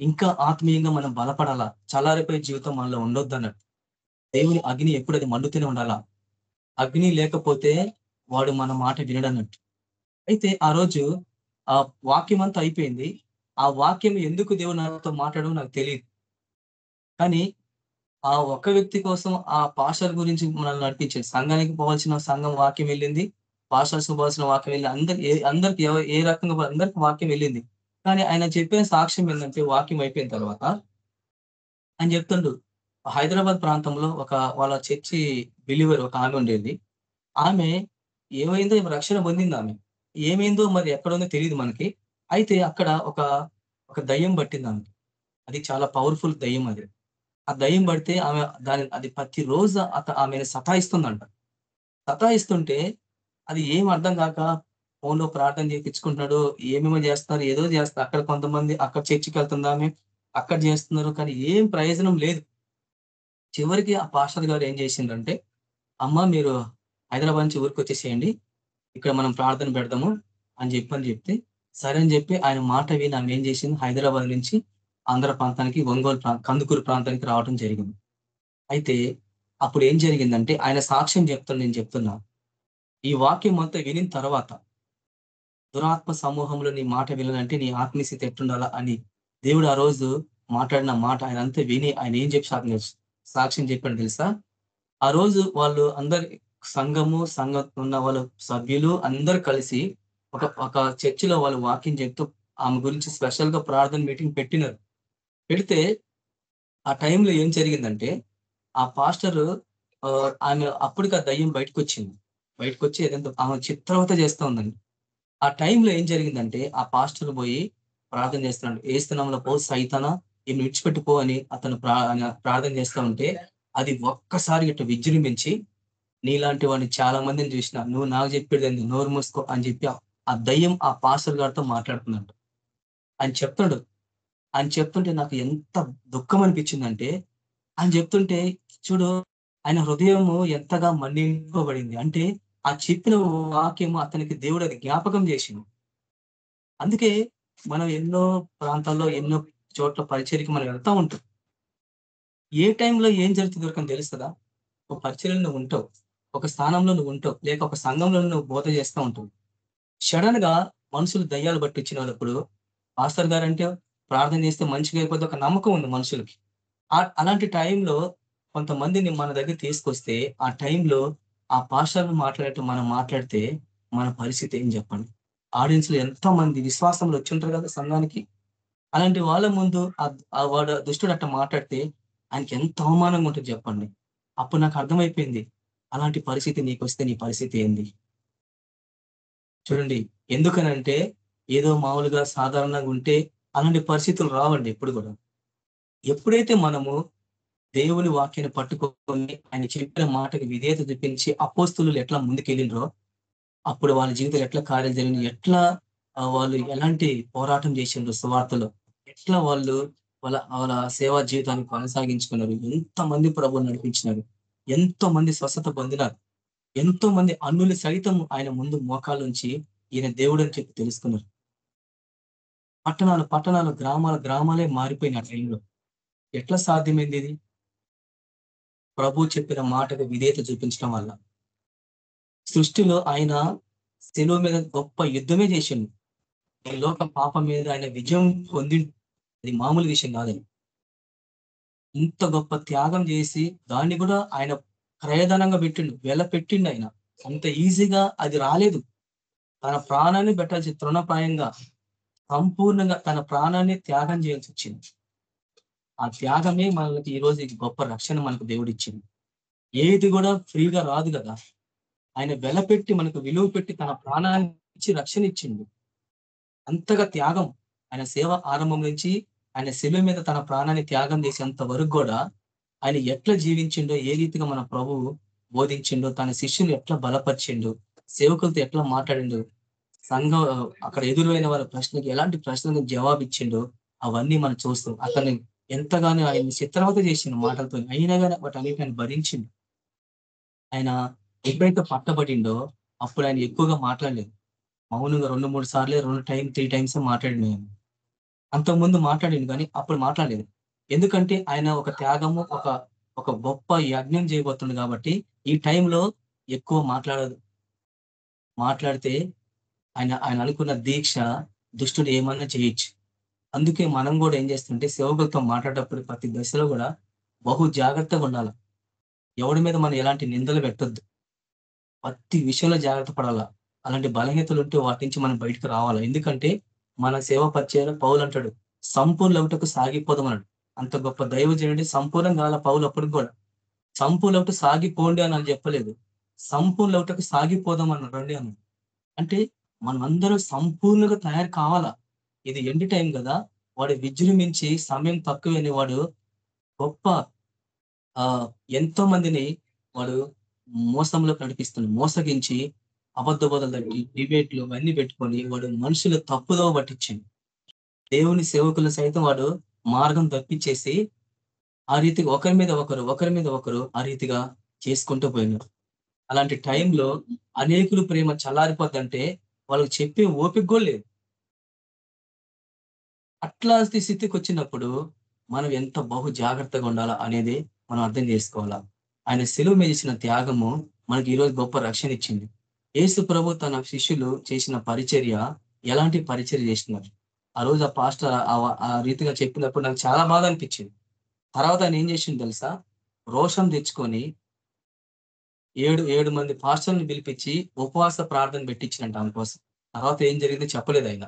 ఇంకా ఆత్మీయంగా మనం బలపడాలా? చల్లారిపోయే జీవితం మనలో ఉండొద్దు అన్నట్టు దేవుని అగ్ని ఎప్పుడు అది మండుతూనే ఉండాలా? అగ్ని లేకపోతే వాడు మన మాట వినడన్నట్టు. అయితే ఆ రోజు ఆ వాక్యం అంతా అయిపోయింది. ఆ వాక్యం ఎందుకు దేవుడు నాతో మాట్లాడడం నాకు తెలియదు కానీ ఆ ఒక్క వ్యక్తి కోసం ఆ పాస్టర్ గురించి మనల్ని నడిపించింది సంఘానికి పోవాల్సిన సంఘం వాక్యం వెళ్ళింది. పాస్టర్స్ పోవాల్సిన వాక్యం వెళ్ళి అందరికి ఏ- అందరికి ఏ రకంగా అందరికి వాక్యం వెళ్ళింది. కానీ ఆయన చెప్పిన సాక్ష్యం ఏంటంటే వాక్యం అయిపోయిన తర్వాత ఆయన చెప్తుండు హైదరాబాద్ ప్రాంతంలో ఒక వాళ్ళ చర్చి బిలీవర్ ఒక ఆమె ఉండేది. ఆమె ఏమైందో రక్షణ పొందింది ఆమె. ఏమైందో మరి ఎక్కడుందో తెలియదు మనకి. అయితే అక్కడ ఒక ఒక దయ్యం పట్టింది ఆమెకి. అది చాలా పవర్ఫుల్ దయ్యం అది. ఆ దయ్యం పడితే ఆమె దాని అది ప్రతి రోజు అత ఆమెను సతాయిస్తుందంట. సతాయిస్తుంటే అది ఏం అర్థం కాక ఫోన్లో ప్రార్థన చేయించుకుంటున్నాడు ఏమేమో చేస్తున్నారు ఏదో చేస్తారు అక్కడ కొంతమంది అక్కడ చర్చికి వెళ్తుంది ఆమె అక్కడ చేస్తున్నారు కానీ ఏం ప్రయోజనం లేదు. చివరికి ఆ పాస్టర్ గారు ఏం చేసిందంటే అమ్మ మీరు హైదరాబాద్ నుంచి ఊరికి వచ్చేసేయండి ఇక్కడ మనం ప్రార్థన పెడదాము అని చెప్పని చెప్తే సరే అని చెప్పి ఆయన మాట విని ఆమె ఏం చేసింది? హైదరాబాద్ నుంచి ఆంధ్ర ప్రాంతానికి ఒంగోలు ప్రా కందుకూరు ప్రాంతానికి రావడం జరిగింది. అయితే అప్పుడు ఏం జరిగిందంటే ఆయన సాక్ష్యం చెప్తాను నేను చెప్తున్నా. ఈ వాక్యం అంతా వినిన తర్వాత దురాత్మ సమూహంలో నీ మాట వినాలంటే నీ ఆత్మీయస్థితి ఎట్టుండాలా అని దేవుడు ఆ రోజు మాట్లాడిన మాట ఆయన అంతా విని ఆయన ఏం చెప్పి సాక్ష్యం సాక్ష్యం చెప్పాడు తెలుసా? ఆ రోజు వాళ్ళు అందరి సంఘము సంఘం ఉన్న వాళ్ళ సభ్యులు అందరు కలిసి ఒక ఒక చర్చిలో వాళ్ళు వాకింగ్ చెప్తూ ఆమె గురించి స్పెషల్గా ప్రార్థన మీటింగ్ పెట్టినారు. పెడితే ఆ టైంలో ఏం జరిగిందంటే ఆ పాస్టర్ ఆమె అప్పటికి ఆ దయ్యం బయటకు వచ్చింది బయటకు వచ్చి ఏదంతా ఆమె చిత్రవత చేస్తూ ఉందండి. ఆ టైంలో ఏం జరిగిందంటే ఆ పాస్టర్ పోయి ప్రార్థన చేస్తున్నాడు. ఏ ఏస్తున్నాంలో పో సైతానా ఈమె విడిచిపెట్టుకో అని అతను ప్రా ప్రార్థన చేస్తూ ఉంటే అది ఒక్కసారి ఇటు విజృంభించి నీలాంటి వాడిని చాలా మందిని చూసిన నువ్వు నాకు చెప్పేది ఎందుకు నోరు మూసుకో అని చెప్పి ఆ- ఆ దయ్యం ఆ పాస్టర్ గారితో మాట్లాడుతున్నాడు ఆయన చెప్తాడు ఆయన చెప్తుంటే నాకు ఎంత దుఃఖం అనిపించిందంటే ఆయన చెప్తుంటే చూడు ఆయన హృదయము ఎంతగా మన్నింపబడింది అంటే ఆ చెప్పిన వాక్యము అతనికి దేవుడు అది జ్ఞాపకం చేసింది అందుకే మనం ఎన్నో ప్రాంతాల్లో ఎన్నో చోట్ల పరిచర్కి మనం వెళ్తా ఉంటాం. ఏ టైంలో ఏం జరుగుతుంది దొరకని తెలుస్తుందా? ఒక పరిచర్యలో నువ్వు ఉంటావు. ఒక స్థానంలో నువ్వు ఉంటావు. లేక ఒక సంఘంలో నువ్వు బోధ చేస్తూ ఉంటావు. సడన్గా మనుషులు దయ్యాలు పట్టించిన వాళ్ళప్పుడు మాస్టర్ గారు అంటే ప్రార్థన చేస్తే మంచిగా అయిపోతే ఒక నమ్మకం ఉంది మనుషులకి. అలాంటి టైంలో కొంతమందిని మన దగ్గర తీసుకొస్తే ఆ టైంలో ఆ పాషాలను మాట్లాడటం మనం మాట్లాడితే మన పరిస్థితి ఏం చెప్పండి? ఆడియన్స్లో ఎంతో మంది విశ్వాసంలో వచ్చి ఉంటారు కదా సంఘానికి. అలాంటి వాళ్ళ ముందు ఆ- ఆ వాడు దుష్టుడు అట్ట మాట్లాడితే ఆయనకి ఎంత అవమానంగా ఉంటుంది చెప్పండి? అప్పుడు నాకు అర్థమైపోయింది. అలాంటి పరిస్థితి నీకు వస్తే నీ పరిస్థితి ఏంది? చూడండి ఎందుకనంటే ఏదో మామూలుగా సాధారణంగా ఉంటే అలాంటి పరిస్థితులు రావండి ఎప్పుడు కూడా. ఎప్పుడైతే మనము దేవుని వాక్యాన్ని పట్టుకొని ఆయన చెప్పిన మాటకి విధేయత చూపించి అపోస్తులు ఎట్లా ముందుకెళ్ళిండ్రో అప్పుడు వాళ్ళ జీవితంలో ఎట్లా కార్యం జరిగింది ఎట్లా వాళ్ళు ఎలాంటి పోరాటం చేసిండ్రు సువార్తలో ఎట్లా వాళ్ళు వాళ్ళ వాళ్ళ సేవా జీవితాన్ని కొనసాగించుకున్నారు ఎంత మంది ప్రభు నడిపించినారు ఎంతో మంది స్వస్థత పొందినారు ఎంతో మంది అన్నులు సైతం ఆయన ముందు మోకాల నుంచి ఈయన దేవుడు అని చెప్పి తెలుసుకున్నారు. పట్టణాలు పట్టణాలు గ్రామాల గ్రామాలే మారిపోయిన ఆ టైంలో ఎట్లా సాధ్యమైంది ఇది? ప్రభు చెప్పిన మాటకు విధేయత చూపించడం వల్ల. సృష్టిలో ఆయన సెలవు మీద గొప్ప యుద్ధమే చేసిండు. ఈ లోక పాపం మీద ఆయన విజయం పొంది అది మామూలు విషయం కాదని. ఇంత గొప్ప త్యాగం చేసి దాన్ని కూడా ఆయన క్రయధనంగా పెట్టిండు వెల పెట్టిండు ఆయన. అంత ఈజీగా అది రాలేదు. తన ప్రాణాన్ని పెట్టాల్సి తృణప్రాయంగా సంపూర్ణంగా తన ప్రాణాన్ని త్యాగం చేయాల్సి వచ్చింది. ఆ త్యాగమే మనకి ఈ గొప్ప రక్షణ మనకు దేవుడు ఇచ్చింది ఏది కూడా ఫ్రీగా రాదు కదా. ఆయన వెలపెట్టి మనకు విలువ పెట్టి తన ప్రాణాన్ని ఇచ్చి రక్షణ ఇచ్చిండు. అంతగా త్యాగం ఆయన సేవ ఆరంభం నుంచి ఆయన శిలువ మీద తన ప్రాణాన్ని త్యాగం చేసేంత వరకు కూడా ఆయన ఎట్లా జీవించిండో ఏ రీతిగా మన ప్రభువు బోధించిండో తన శిష్యులు ఎట్లా బలపరిచిండు సేవకులతో ఎట్లా మాట్లాడిండు సంఘం అక్కడ ఎదురైన వాళ్ళ ప్రశ్నకి ఎలాంటి ప్రశ్నలకు జవాబు ఇచ్చిండో అవన్నీ మనం చూస్తాం. అతన్ని ఎంతగానో ఆయన చిత్రవత చేసిన మాటలతో అయినా కానీ వాటన్నిటి ఆయన భరించిండు. ఆయన ఎప్పుడైతే పట్టబడిండో అప్పుడు ఆయన ఎక్కువగా మాట్లాడలేదు. మౌనంగా రెండు మూడు సార్లు రెండు టైం త్రీ టైమ్స్ మాట్లాడిన ఆయన. అంతకుముందు మాట్లాడింది కానీ అప్పుడు మాట్లాడలేదు. ఎందుకంటే ఆయన ఒక త్యాగము ఒక ఒక గొప్ప యజ్ఞం చేయబోతుంది కాబట్టి ఈ టైంలో ఎక్కువ మాట్లాడదు. మాట్లాడితే ఆయన ఆయన అనుకున్న దీక్ష దుష్టుడు ఏమన్నా చేయొచ్చు. అందుకే మనం కూడా ఏం చేస్తుంటే సేవకులతో మాట్లాడేటప్పుడు ప్రతి దశలో కూడా బహు జాగ్రత్తగా ఉండాలి. ఎవడి మీద మనం ఎలాంటి నిందలు పెట్టొద్దు. ప్రతి విషయంలో జాగ్రత్త పడాలా. అలాంటి బలహీనతలు ఉంటే వాటి నుంచి మనం బయటకు రావాలా. ఎందుకంటే మన సేవ పరిచయాలు పౌలు అంటాడు సంపూర్ణ సంపూర్ణకు సాగిపోదామన్నాడు అంత గొప్ప దైవజనుడి సంపూర్ణం కాల పౌలు అప్పటికి కూడా. సంపూర్ణకు సాగిపోండి అని చెప్పలేదు. సంపూర్ణ లవుటకు సాగిపోదాం అన్నాడు అన్నాడు. అంటే మనమందరూ సంపూర్ణంగా తయారు కావాలా? ఇది ఎండ్ టైం కదా. వాడు విజృంభించి సమయం తక్కువని వాడు గొప్ప ఆ ఎంతో మందిని వాడు మోసంలోకి నడిపిస్తున్నాడు. మోసగించి అబద్ధ బోధలు డిబేట్లు అవన్నీ పెట్టుకొని వాడు మనుషులు తప్పుదో పట్టించింది దేవుని సేవకులు సైతం వాడు మార్గం తప్పించేసి ఆ రీతిగా ఒకరి మీద ఒకరు ఒకరి మీద ఒకరు ఆ రీతిగా చేసుకుంటూ పోయినారు. అలాంటి టైంలో అనేకులు ప్రేమ చల్లారిపోద్దంటే వాళ్ళకి చెప్పే ఓపిక కూడా లేదు. అట్లాంటి స్థితికి వచ్చినప్పుడు మనం ఎంత బహు జాగ్రత్తగా ఉండాలా అనేది మనం అర్థం చేసుకోవాలా. ఆయన సెలువు మీద చేసిన త్యాగము మనకి ఈరోజు గొప్ప రక్షణ ఇచ్చింది. యేసు ప్రభు తన శిష్యులు చేసిన పరిచర్య ఎలాంటి పరిచర్య చేస్తున్నారు? ఆ రోజు ఆ పాస్టర్ ఆ- ఆ రీతిగా చెప్పినప్పుడు నాకు చాలా బాధ అనిపించింది. తర్వాత ఆయన ఏం చేసింది తెలుసా? రోషం తెచ్చుకొని ఏడు ఏడు మంది పాస్టర్ని పిలిపించి ఉపవాస ప్రార్థన పెట్టించినట్టు ఆమె కోసం తర్వాత ఏం జరిగిందో చెప్పలేదు ఆయన.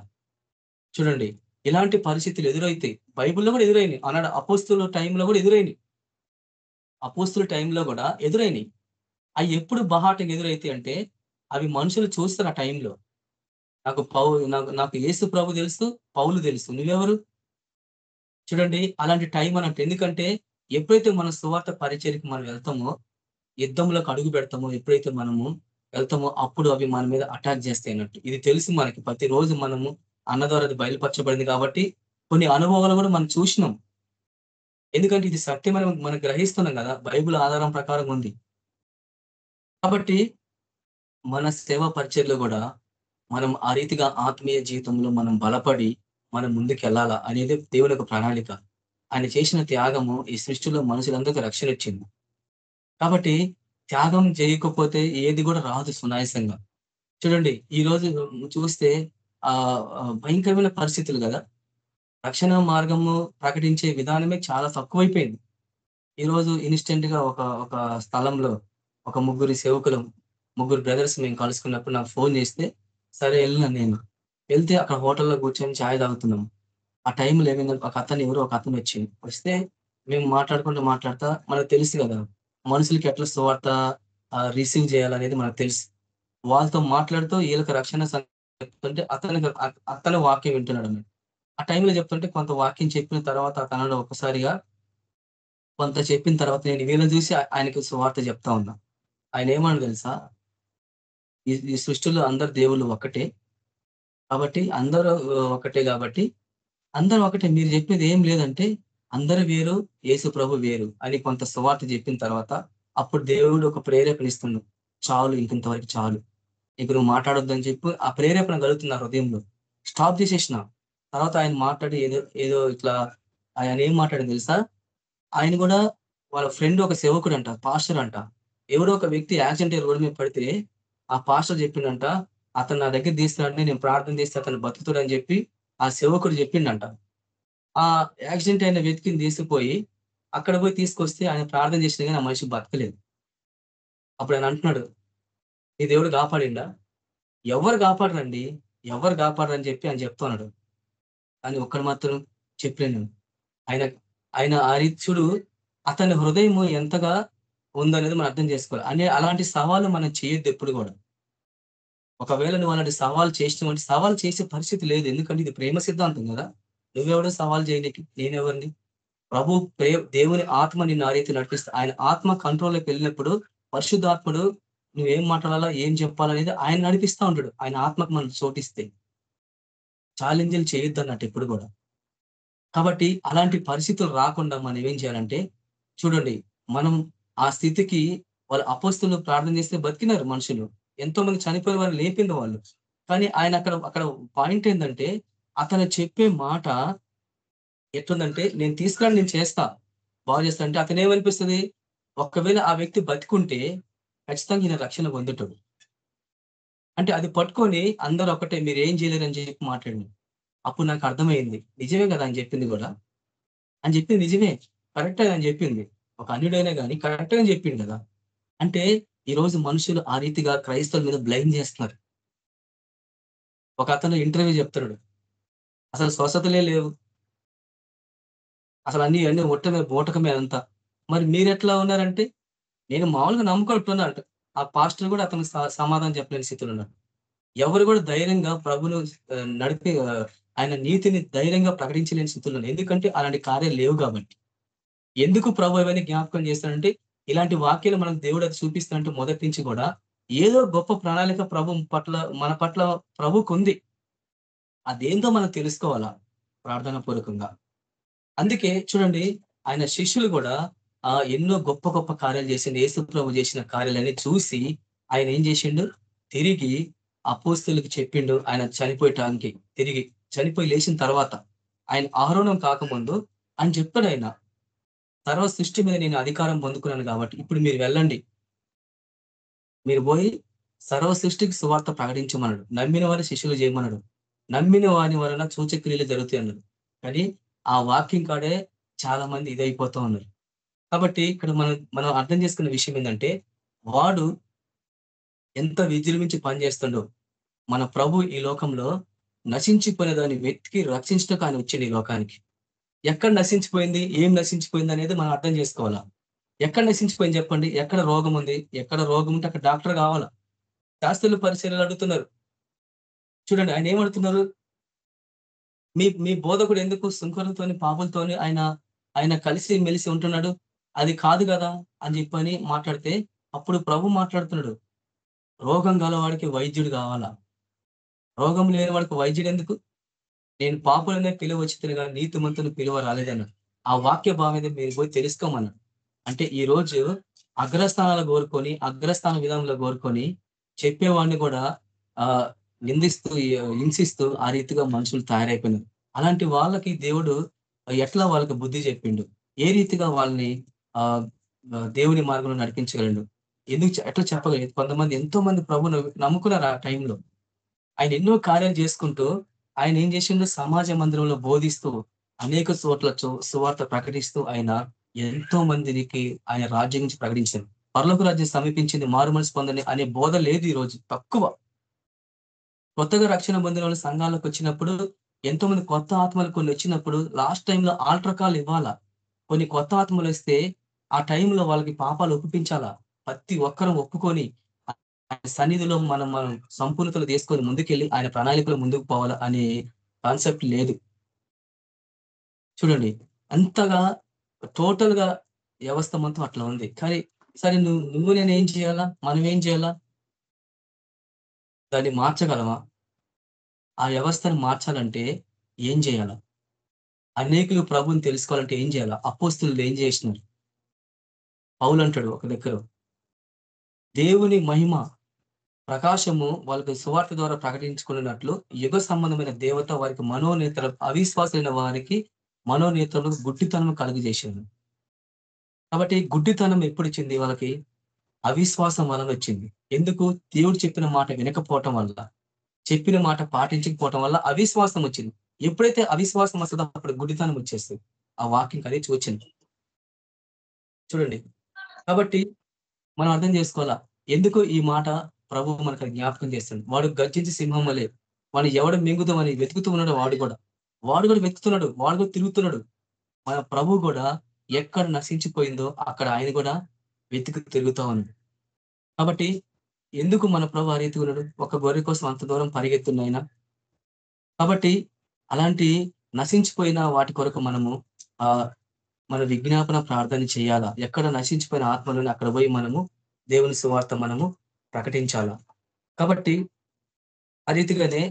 చూడండి ఇలాంటి పరిస్థితులు ఎదురైతాయి బైబిల్లో కూడా ఎదురైనాయి. అన్నాడు అపోస్తుల టైంలో కూడా ఎదురైనాయి. అపోస్తుల టైంలో కూడా ఎదురైనాయి. అవి ఎప్పుడు బహాటంగా ఎదురైతాయి అంటే అవి మనుషులు చూస్తారు ఆ టైంలో. నాకు పౌ నాకు నాకు యేసు ప్రభు తెలుసు పౌలు తెలుసు. నువ్వెవరు? చూడండి అలాంటి టైం అన్నట్టు. ఎందుకంటే ఎప్పుడైతే మన సువార్త పరిచయకి మనం వెళ్తామో యుద్ధంలోకి అడుగు పెడతామో ఎప్పుడైతే మనము వెళ్తామో అప్పుడు అవి మన మీద అటాక్ చేస్తాయి అన్నట్టు. ఇది తెలుసు మనకి ప్రతి రోజు మనము అన్న ద్వారా అది బయలుపరచబడింది కాబట్టి కొన్ని అనుభవాలు కూడా మనం చూసినాం. ఎందుకంటే ఇది సత్యం మనం మనం గ్రహిస్తున్నాం కదా బైబిల్ ఆధారం ప్రకారం ఉంది. కాబట్టి మన సేవా పరిచయలో కూడా మనం ఆ రీతిగా ఆత్మీయ జీవితంలో మనం బలపడి మనం ముందుకు వెళ్ళాలా అనేది దేవుని యొక్క ప్రణాళిక. ఆయన చేసిన త్యాగము ఈ సృష్టిలో మనుషులందరికీ రక్షణ ఇచ్చింది. కాబట్టి త్యాగం చేయకపోతే ఏది కూడా రాదు సునాయాసంగా. చూడండి ఈ రోజు చూస్తే ఆ భయంకరమైన పరిస్థితులు కదా. రక్షణ మార్గము ప్రకటించే విధానమే చాలా తక్కువైపోయింది. ఈరోజు ఇన్స్టెంట్గా ఒక ఒక స్థలంలో ఒక ముగ్గురు సేవకులు ముగ్గురు బ్రదర్స్ మేము కలుసుకున్నప్పుడు నాకు ఫోన్ చేస్తే సరే వెళ్ళిన నేను. వెళ్తే అక్కడ హోటల్లో కూర్చొని ఛాయ్ తాగుతున్నాం ఆ టైంలో ఏమైంది ఒక అతను ఎవరో ఒక అతను వచ్చింది వస్తే మేము మాట్లాడుకుంటూ మాట్లాడతా మనకు తెలుసు కదా. మనుషులకి ఎట్లా సువార్త రిసీవ్ చేయాలనేది మనకు తెలుసు. వాళ్ళతో మాట్లాడుతూ వీళ్ళకి రక్షణ చెప్తుంటే అతనికి అతని వాక్యం వింటున్నాడు అన్నమాట. ఆ టైంలో చెప్తుంటే కొంత వాక్యం చెప్పిన తర్వాత అతను ఒకసారిగా కొంత చెప్పిన తర్వాత నేను వీళ్ళని చూసి ఆయనకి సువార్త చెప్తా ఉన్నా. ఆయన ఏమన్నా తెలుసా? ఈ ఈ సృష్టిలో అందరు దేవుళ్ళు ఒక్కటే కాబట్టి అందరూ ఒకటే కాబట్టి అందరూ ఒకటే. మీరు చెప్పేది ఏం లేదంటే అందరు వేరు యేసు ప్రభు వేరు అని కొంత సువార్త చెప్పిన తర్వాత అప్పుడు దేవుడు ఒక ప్రేరేపణ చాలు ఇంకంతవరకు చాలు. ఇక నువ్వు అని చెప్పి ఆ ప్రేరేపణ కలుగుతుంది హృదయంలో. స్టాప్ చేసేసిన. తర్వాత ఆయన మాట్లాడి ఏదో ఏదో ఇట్లా ఆయన ఏం మాట్లాడింది తెలుసా? ఆయన కూడా వాళ్ళ ఫ్రెండ్ ఒక సేవకుడు అంట పాస్టర్ అంట. ఎవరో ఒక వ్యక్తి యాక్సిడెంట్ రోడ్డు మీద పడితే ఆ పాస్టర్ చెప్పిండంట అతను నా దగ్గర తీస్తున్నాడని నేను ప్రార్థన చేస్తే అతను బతుకుతాడని చెప్పి ఆ సేవకుడు చెప్పిండంట. ఆ యాక్సిడెంట్ అయిన వ్యక్తిని తీసుకుపోయి అక్కడ పోయి తీసుకొస్తే ఆయన ప్రార్థన చేసిన కానీ ఆ మనిషి బతకలేదు. అప్పుడు ఆయన అంటున్నాడు ఈ దేవుడు కాపాడిండా? ఎవరు కాపాడరండి? ఎవరు కాపాడరని చెప్పి ఆయన చెప్తున్నాడు కానీ ఒక్కడు మాత్రం చెప్పలేను ఆయన ఆయన ఆ రీత్యుడు అతని హృదయం ఎంతగా ఉందనేది మనం అర్థం చేసుకోవాలి. అనే అలాంటి సవాలు మనం చేయొద్దు ఎప్పుడు కూడా. ఒకవేళ నువ్వు అలాంటి సవాల్ చేసినవంటి సవాల్ చేసే పరిస్థితి లేదు. ఎందుకంటే ఇది ప్రేమ సిద్ధాంతం కదా. నువ్వెవడో సవాల్ చేయడానికి నేనెవరిని? ప్రభు ప్రే దేవుని ఆత్మ నిన్ను ఆ రీతి నడిపిస్తా. ఆయన ఆత్మ కంట్రోల్లోకి వెళ్ళినప్పుడు పరిశుద్ధాత్ముడు నువ్వేం మాట్లాడాలా ఏం చెప్పాలనేది ఆయన నడిపిస్తా ఉంటాడు ఆయన ఆత్మకు మనం చోటిస్తే. ఛాలెంజ్లు చేయొద్దు అన్నట్టు ఎప్పుడు కూడా. కాబట్టి అలాంటి పరిస్థితులు రాకుండా మనం ఏం చేయాలంటే చూడండి మనం ఆ స్థితికి వాళ్ళ అపోస్తులు ప్రార్థన చేస్తే బతికినారు మనుషులు. ఎంతో మంది చనిపోయిన వాళ్ళు లేపింది వాళ్ళు. కానీ ఆయన అక్కడ అక్కడ పాయింట్ ఏంటంటే అతను చెప్పే మాట ఎట్లుందంటే నేను తీసుకురాని నేను చేస్తా. బాగు చేస్తా. అంటే అతను ఏమనిపిస్తుంది? ఒకవేళ ఆ వ్యక్తి బతికుంటే ఖచ్చితంగా ఈయన రక్షణ పొందుతాడు. అంటే అది పట్టుకొని అందరూ ఒకటే మీరు ఏం చేయలేరని చెప్పి మాట్లాడింది అప్పుడు నాకు అర్థమైంది. నిజమే కదా అని చెప్పింది కూడా. అని చెప్పింది నిజమే. కరెక్ట్ అని చెప్పింది. ఒక అన్యుడైనా కానీ కరెక్ట్ అని చెప్పింది కదా. అంటే ఈరోజు మనుషులు ఆ రీతిగా క్రైస్తవుల మీద బ్లైండ్ చేస్తున్నారు. ఒక అతను ఇంటర్వ్యూ చెప్తున్నాడు అసలు స్వస్థతలే లేవు. అసలు అన్ని అన్ని ఒట్టమే బోటకమే అంతా మరి మీరెట్లా ఉన్నారంటే నేను మామూలుగా నమ్ముకుంటున్నాను ఆ పాస్టర్ కూడా అతను స- సమాధానం చెప్పలేని స్థితిలో ఉన్నాడు. ఎవరు కూడా ధైర్యంగా ప్రభును నడిపి ఆయన నీతిని ధైర్యంగా ప్రకటించలేని స్థితిలో ఎందుకంటే అలాంటి కార్యాలు లేవు కాబట్టి. ఎందుకు ప్రభు ఇవన్నీ జ్ఞాపకం చేస్తాడంటే ఇలాంటి వాక్యాలు మనం దేవుడు అది చూపిస్తానంటే మొదటి నుంచి కూడా ఏదో గొప్ప ప్రణాళిక ప్రభు పట్ల మన పట్ల ప్రభుకు ఉంది. అదేందో మనం తెలుసుకోవాలా ప్రార్థన పూర్వకంగా. అందుకే చూడండి ఆయన శిష్యులు కూడా ఆ ఎన్నో గొప్ప గొప్ప కార్యాలు చేసిండు యేసు ప్రభు చేసిన కార్యాలన్నీ చూసి ఆయన ఏం చేసిండు? తిరిగి అపోస్తులకు చెప్పిండు ఆయన చనిపోయటానికి. తిరిగి చనిపోయి లేచిన తర్వాత ఆయన ఆరోహణం కాకముందు అని చెప్తాడు ఆయన సర్వ సృష్టి మీద నేను అధికారం పొందుకున్నాను కాబట్టి ఇప్పుడు మీరు వెళ్ళండి. మీరు పోయి సర్వ సృష్టికి సువార్త ప్రకటించమన్నాడు. నమ్మిన వారి శిష్యులు చేయమన్నాడు. నమ్మిన వాని వలన సూచక్రియలు జరుగుతాయి అన్నారు. కానీ ఆ వాక్యం కాడే చాలా మంది ఇదైపోతా ఉన్నారు. కాబట్టి ఇక్కడ మనం మనం అర్థం చేసుకున్న విషయం ఏంటంటే వాడు ఎంత విజృంభించి పనిచేస్తుండో మన ప్రభు ఈ లోకంలో నశించిపోయిన దాన్ని వెతికి రక్షించడం ఆయన వచ్చింది ఈ లోకానికి. ఎక్కడ నశించిపోయింది ఏం నశించిపోయింది అనేది మనం అర్థం చేసుకోవాలా? ఎక్కడ నశించిపోయింది చెప్పండి? ఎక్కడ రోగం ఉంది? ఎక్కడ రోగం ఉంటే అక్కడ డాక్టర్ కావాలా? శాస్త్రులు పరిశీలనలు అడుగుతున్నారు. చూడండి ఆయన ఏమడుతున్నారు? మీ మీ బోధకుడు ఎందుకు సుంకరులతోని పాపులతోని ఆయన ఆయన కలిసి మెలిసి ఉంటున్నాడు? అది కాదు కదా అని చెప్పని మాట్లాడితే అప్పుడు ప్రభు మాట్లాడుతున్నాడు. రోగం గలవాడికి వైద్యుడు కావాలా? రోగం లేని వాడికి వైద్యుడు ఎందుకు? నేను పాపులనే పిలువ వచ్చిన కానీ నీతి పిలువ రాలేదన్నాడు ఆ వాక్య భావం మీరు పోయి తెలుసుకోమన్నాడు అంటే ఈ రోజు అగ్రస్థానాలు కోరుకొని అగ్రస్థాన విధానంలో కోరుకొని చెప్పేవాడిని కూడా ఆ నిందిస్తూ హింసిస్తూ ఆ రీతిగా మనుషులు తయారైపోయినారు. అలాంటి వాళ్ళకి దేవుడు ఎట్లా వాళ్ళకి బుద్ధి చెప్పిండు? ఏ రీతిగా వాళ్ళని ఆ దేవుని మార్గంలో నడిపించగలడు ఎందుకు ఎట్లా చెప్పగలదు కొంతమంది ఎంతో మంది ప్రభును నమ్ముకున్నారు ఆ టైంలో. ఆయన ఎన్నో కార్యాలు చేసుకుంటూ ఆయన ఏం చేసిండు? సమాజ మందిరంలో బోధిస్తూ అనేక చోట్ల చో- సువార్త ప్రకటిస్తూ ఆయన ఎంతో మందికి ఆయన రాజ్యం నుంచి ప్రకటించారు పర్లోక రాజ్యం సమీపించింది మారు పొందని అనే బోధ లేదు ఈ రోజు తక్కువ. కొత్తగా రక్షణ పొందిన వాళ్ళు సంఘాలకు వచ్చినప్పుడు ఎంతో మంది కొత్త ఆత్మలు కొన్ని వచ్చినప్పుడు లాస్ట్ టైంలో ఆల్ట్రకాలు ఇవ్వాలా? కొన్ని కొత్త ఆత్మలు వస్తే ఆ టైంలో వాళ్ళకి పాపాలు ఒప్పించాలా? ప్రతి ఒక్కరం ఒప్పుకొని ఆయన సన్నిధిలో మనం మనం సంపూర్ణతలు తీసుకొని ముందుకెళ్ళి ఆయన ప్రణాళికలు ముందుకు పోవాలా అనే కాన్సెప్ట్ లేదు. చూడండి అంతగా టోటల్గా వ్యవస్థ మొత్తం అట్లా ఉంది. కానీ సరే నువ్వు నువ్వు నేను ఏం చేయాలా? మనం ఏం చేయాలా? దాన్ని మార్చగలమా? ఆ వ్యవస్థను మార్చాలంటే ఏం చేయాలా? అనేకులు ప్రభుని తెలుసుకోవాలంటే ఏం చేయాలా? అపోస్తులు ఏం చేసినారు? పౌలు అంటాడు ఒక దగ్గర. దేవుని మహిమ ప్రకాశము వాళ్ళకి సువార్త ద్వారా ప్రకటించుకున్నట్లు యుగ సంబంధమైన దేవత వారికి మనోనేతల అవిశ్వాసమైన వారికి మనోనేతలకు గుడ్డితనం కలుగజేసింది. కాబట్టి గుడ్డితనం ఎప్పుడు ఇచ్చింది వాళ్ళకి? అవిశ్వాసం వలన వచ్చింది. ఎందుకు? దేవుడు చెప్పిన మాట వినకపోవటం వల్ల. చెప్పిన మాట పాటించకపోవటం వల్ల అవిశ్వాసం వచ్చింది. ఎప్పుడైతే అవిశ్వాసం వస్తుందో అప్పుడు గుడితనం వచ్చేస్తుంది. ఆ వాక్యం అనేది వచ్చింది. చూడండి. కాబట్టి మనం అర్థం చేసుకోవాలా? ఎందుకు ఈ మాట ప్రభు మనకు జ్ఞాపకం చేస్తుంది? వాడు గర్జించి సింహం వలే వాడు ఎవడు మింగుదామని వెతుకుతూ ఉన్నాడు వాడు కూడా. వాడు కూడా వెతుకుతున్నాడు వాడు కూడా తిరుగుతున్నాడు. మన ప్రభు కూడా ఎక్కడ నశించిపోయిందో అక్కడ ఆయన కూడా వెతుకు తిరుగుతా ఉన్నాడు. కాబట్టి ఎందుకు మన ప్రభు ఆ రీతి ఉన్నాడు? ఒక గొర్రె కోసం అంత దూరం పరిగెత్తున్నాయన కాబట్టి అలాంటి నశించిపోయిన వాటి కొరకు మనము ఆ మన విజ్ఞాపన ప్రార్థన చేయాలా? ఎక్కడ నశించిపోయిన ఆత్మలను అక్కడ పోయి మనము దేవుని సువార్త మనము ప్రకటించాలా? కాబట్టి ఆ రీతిగానే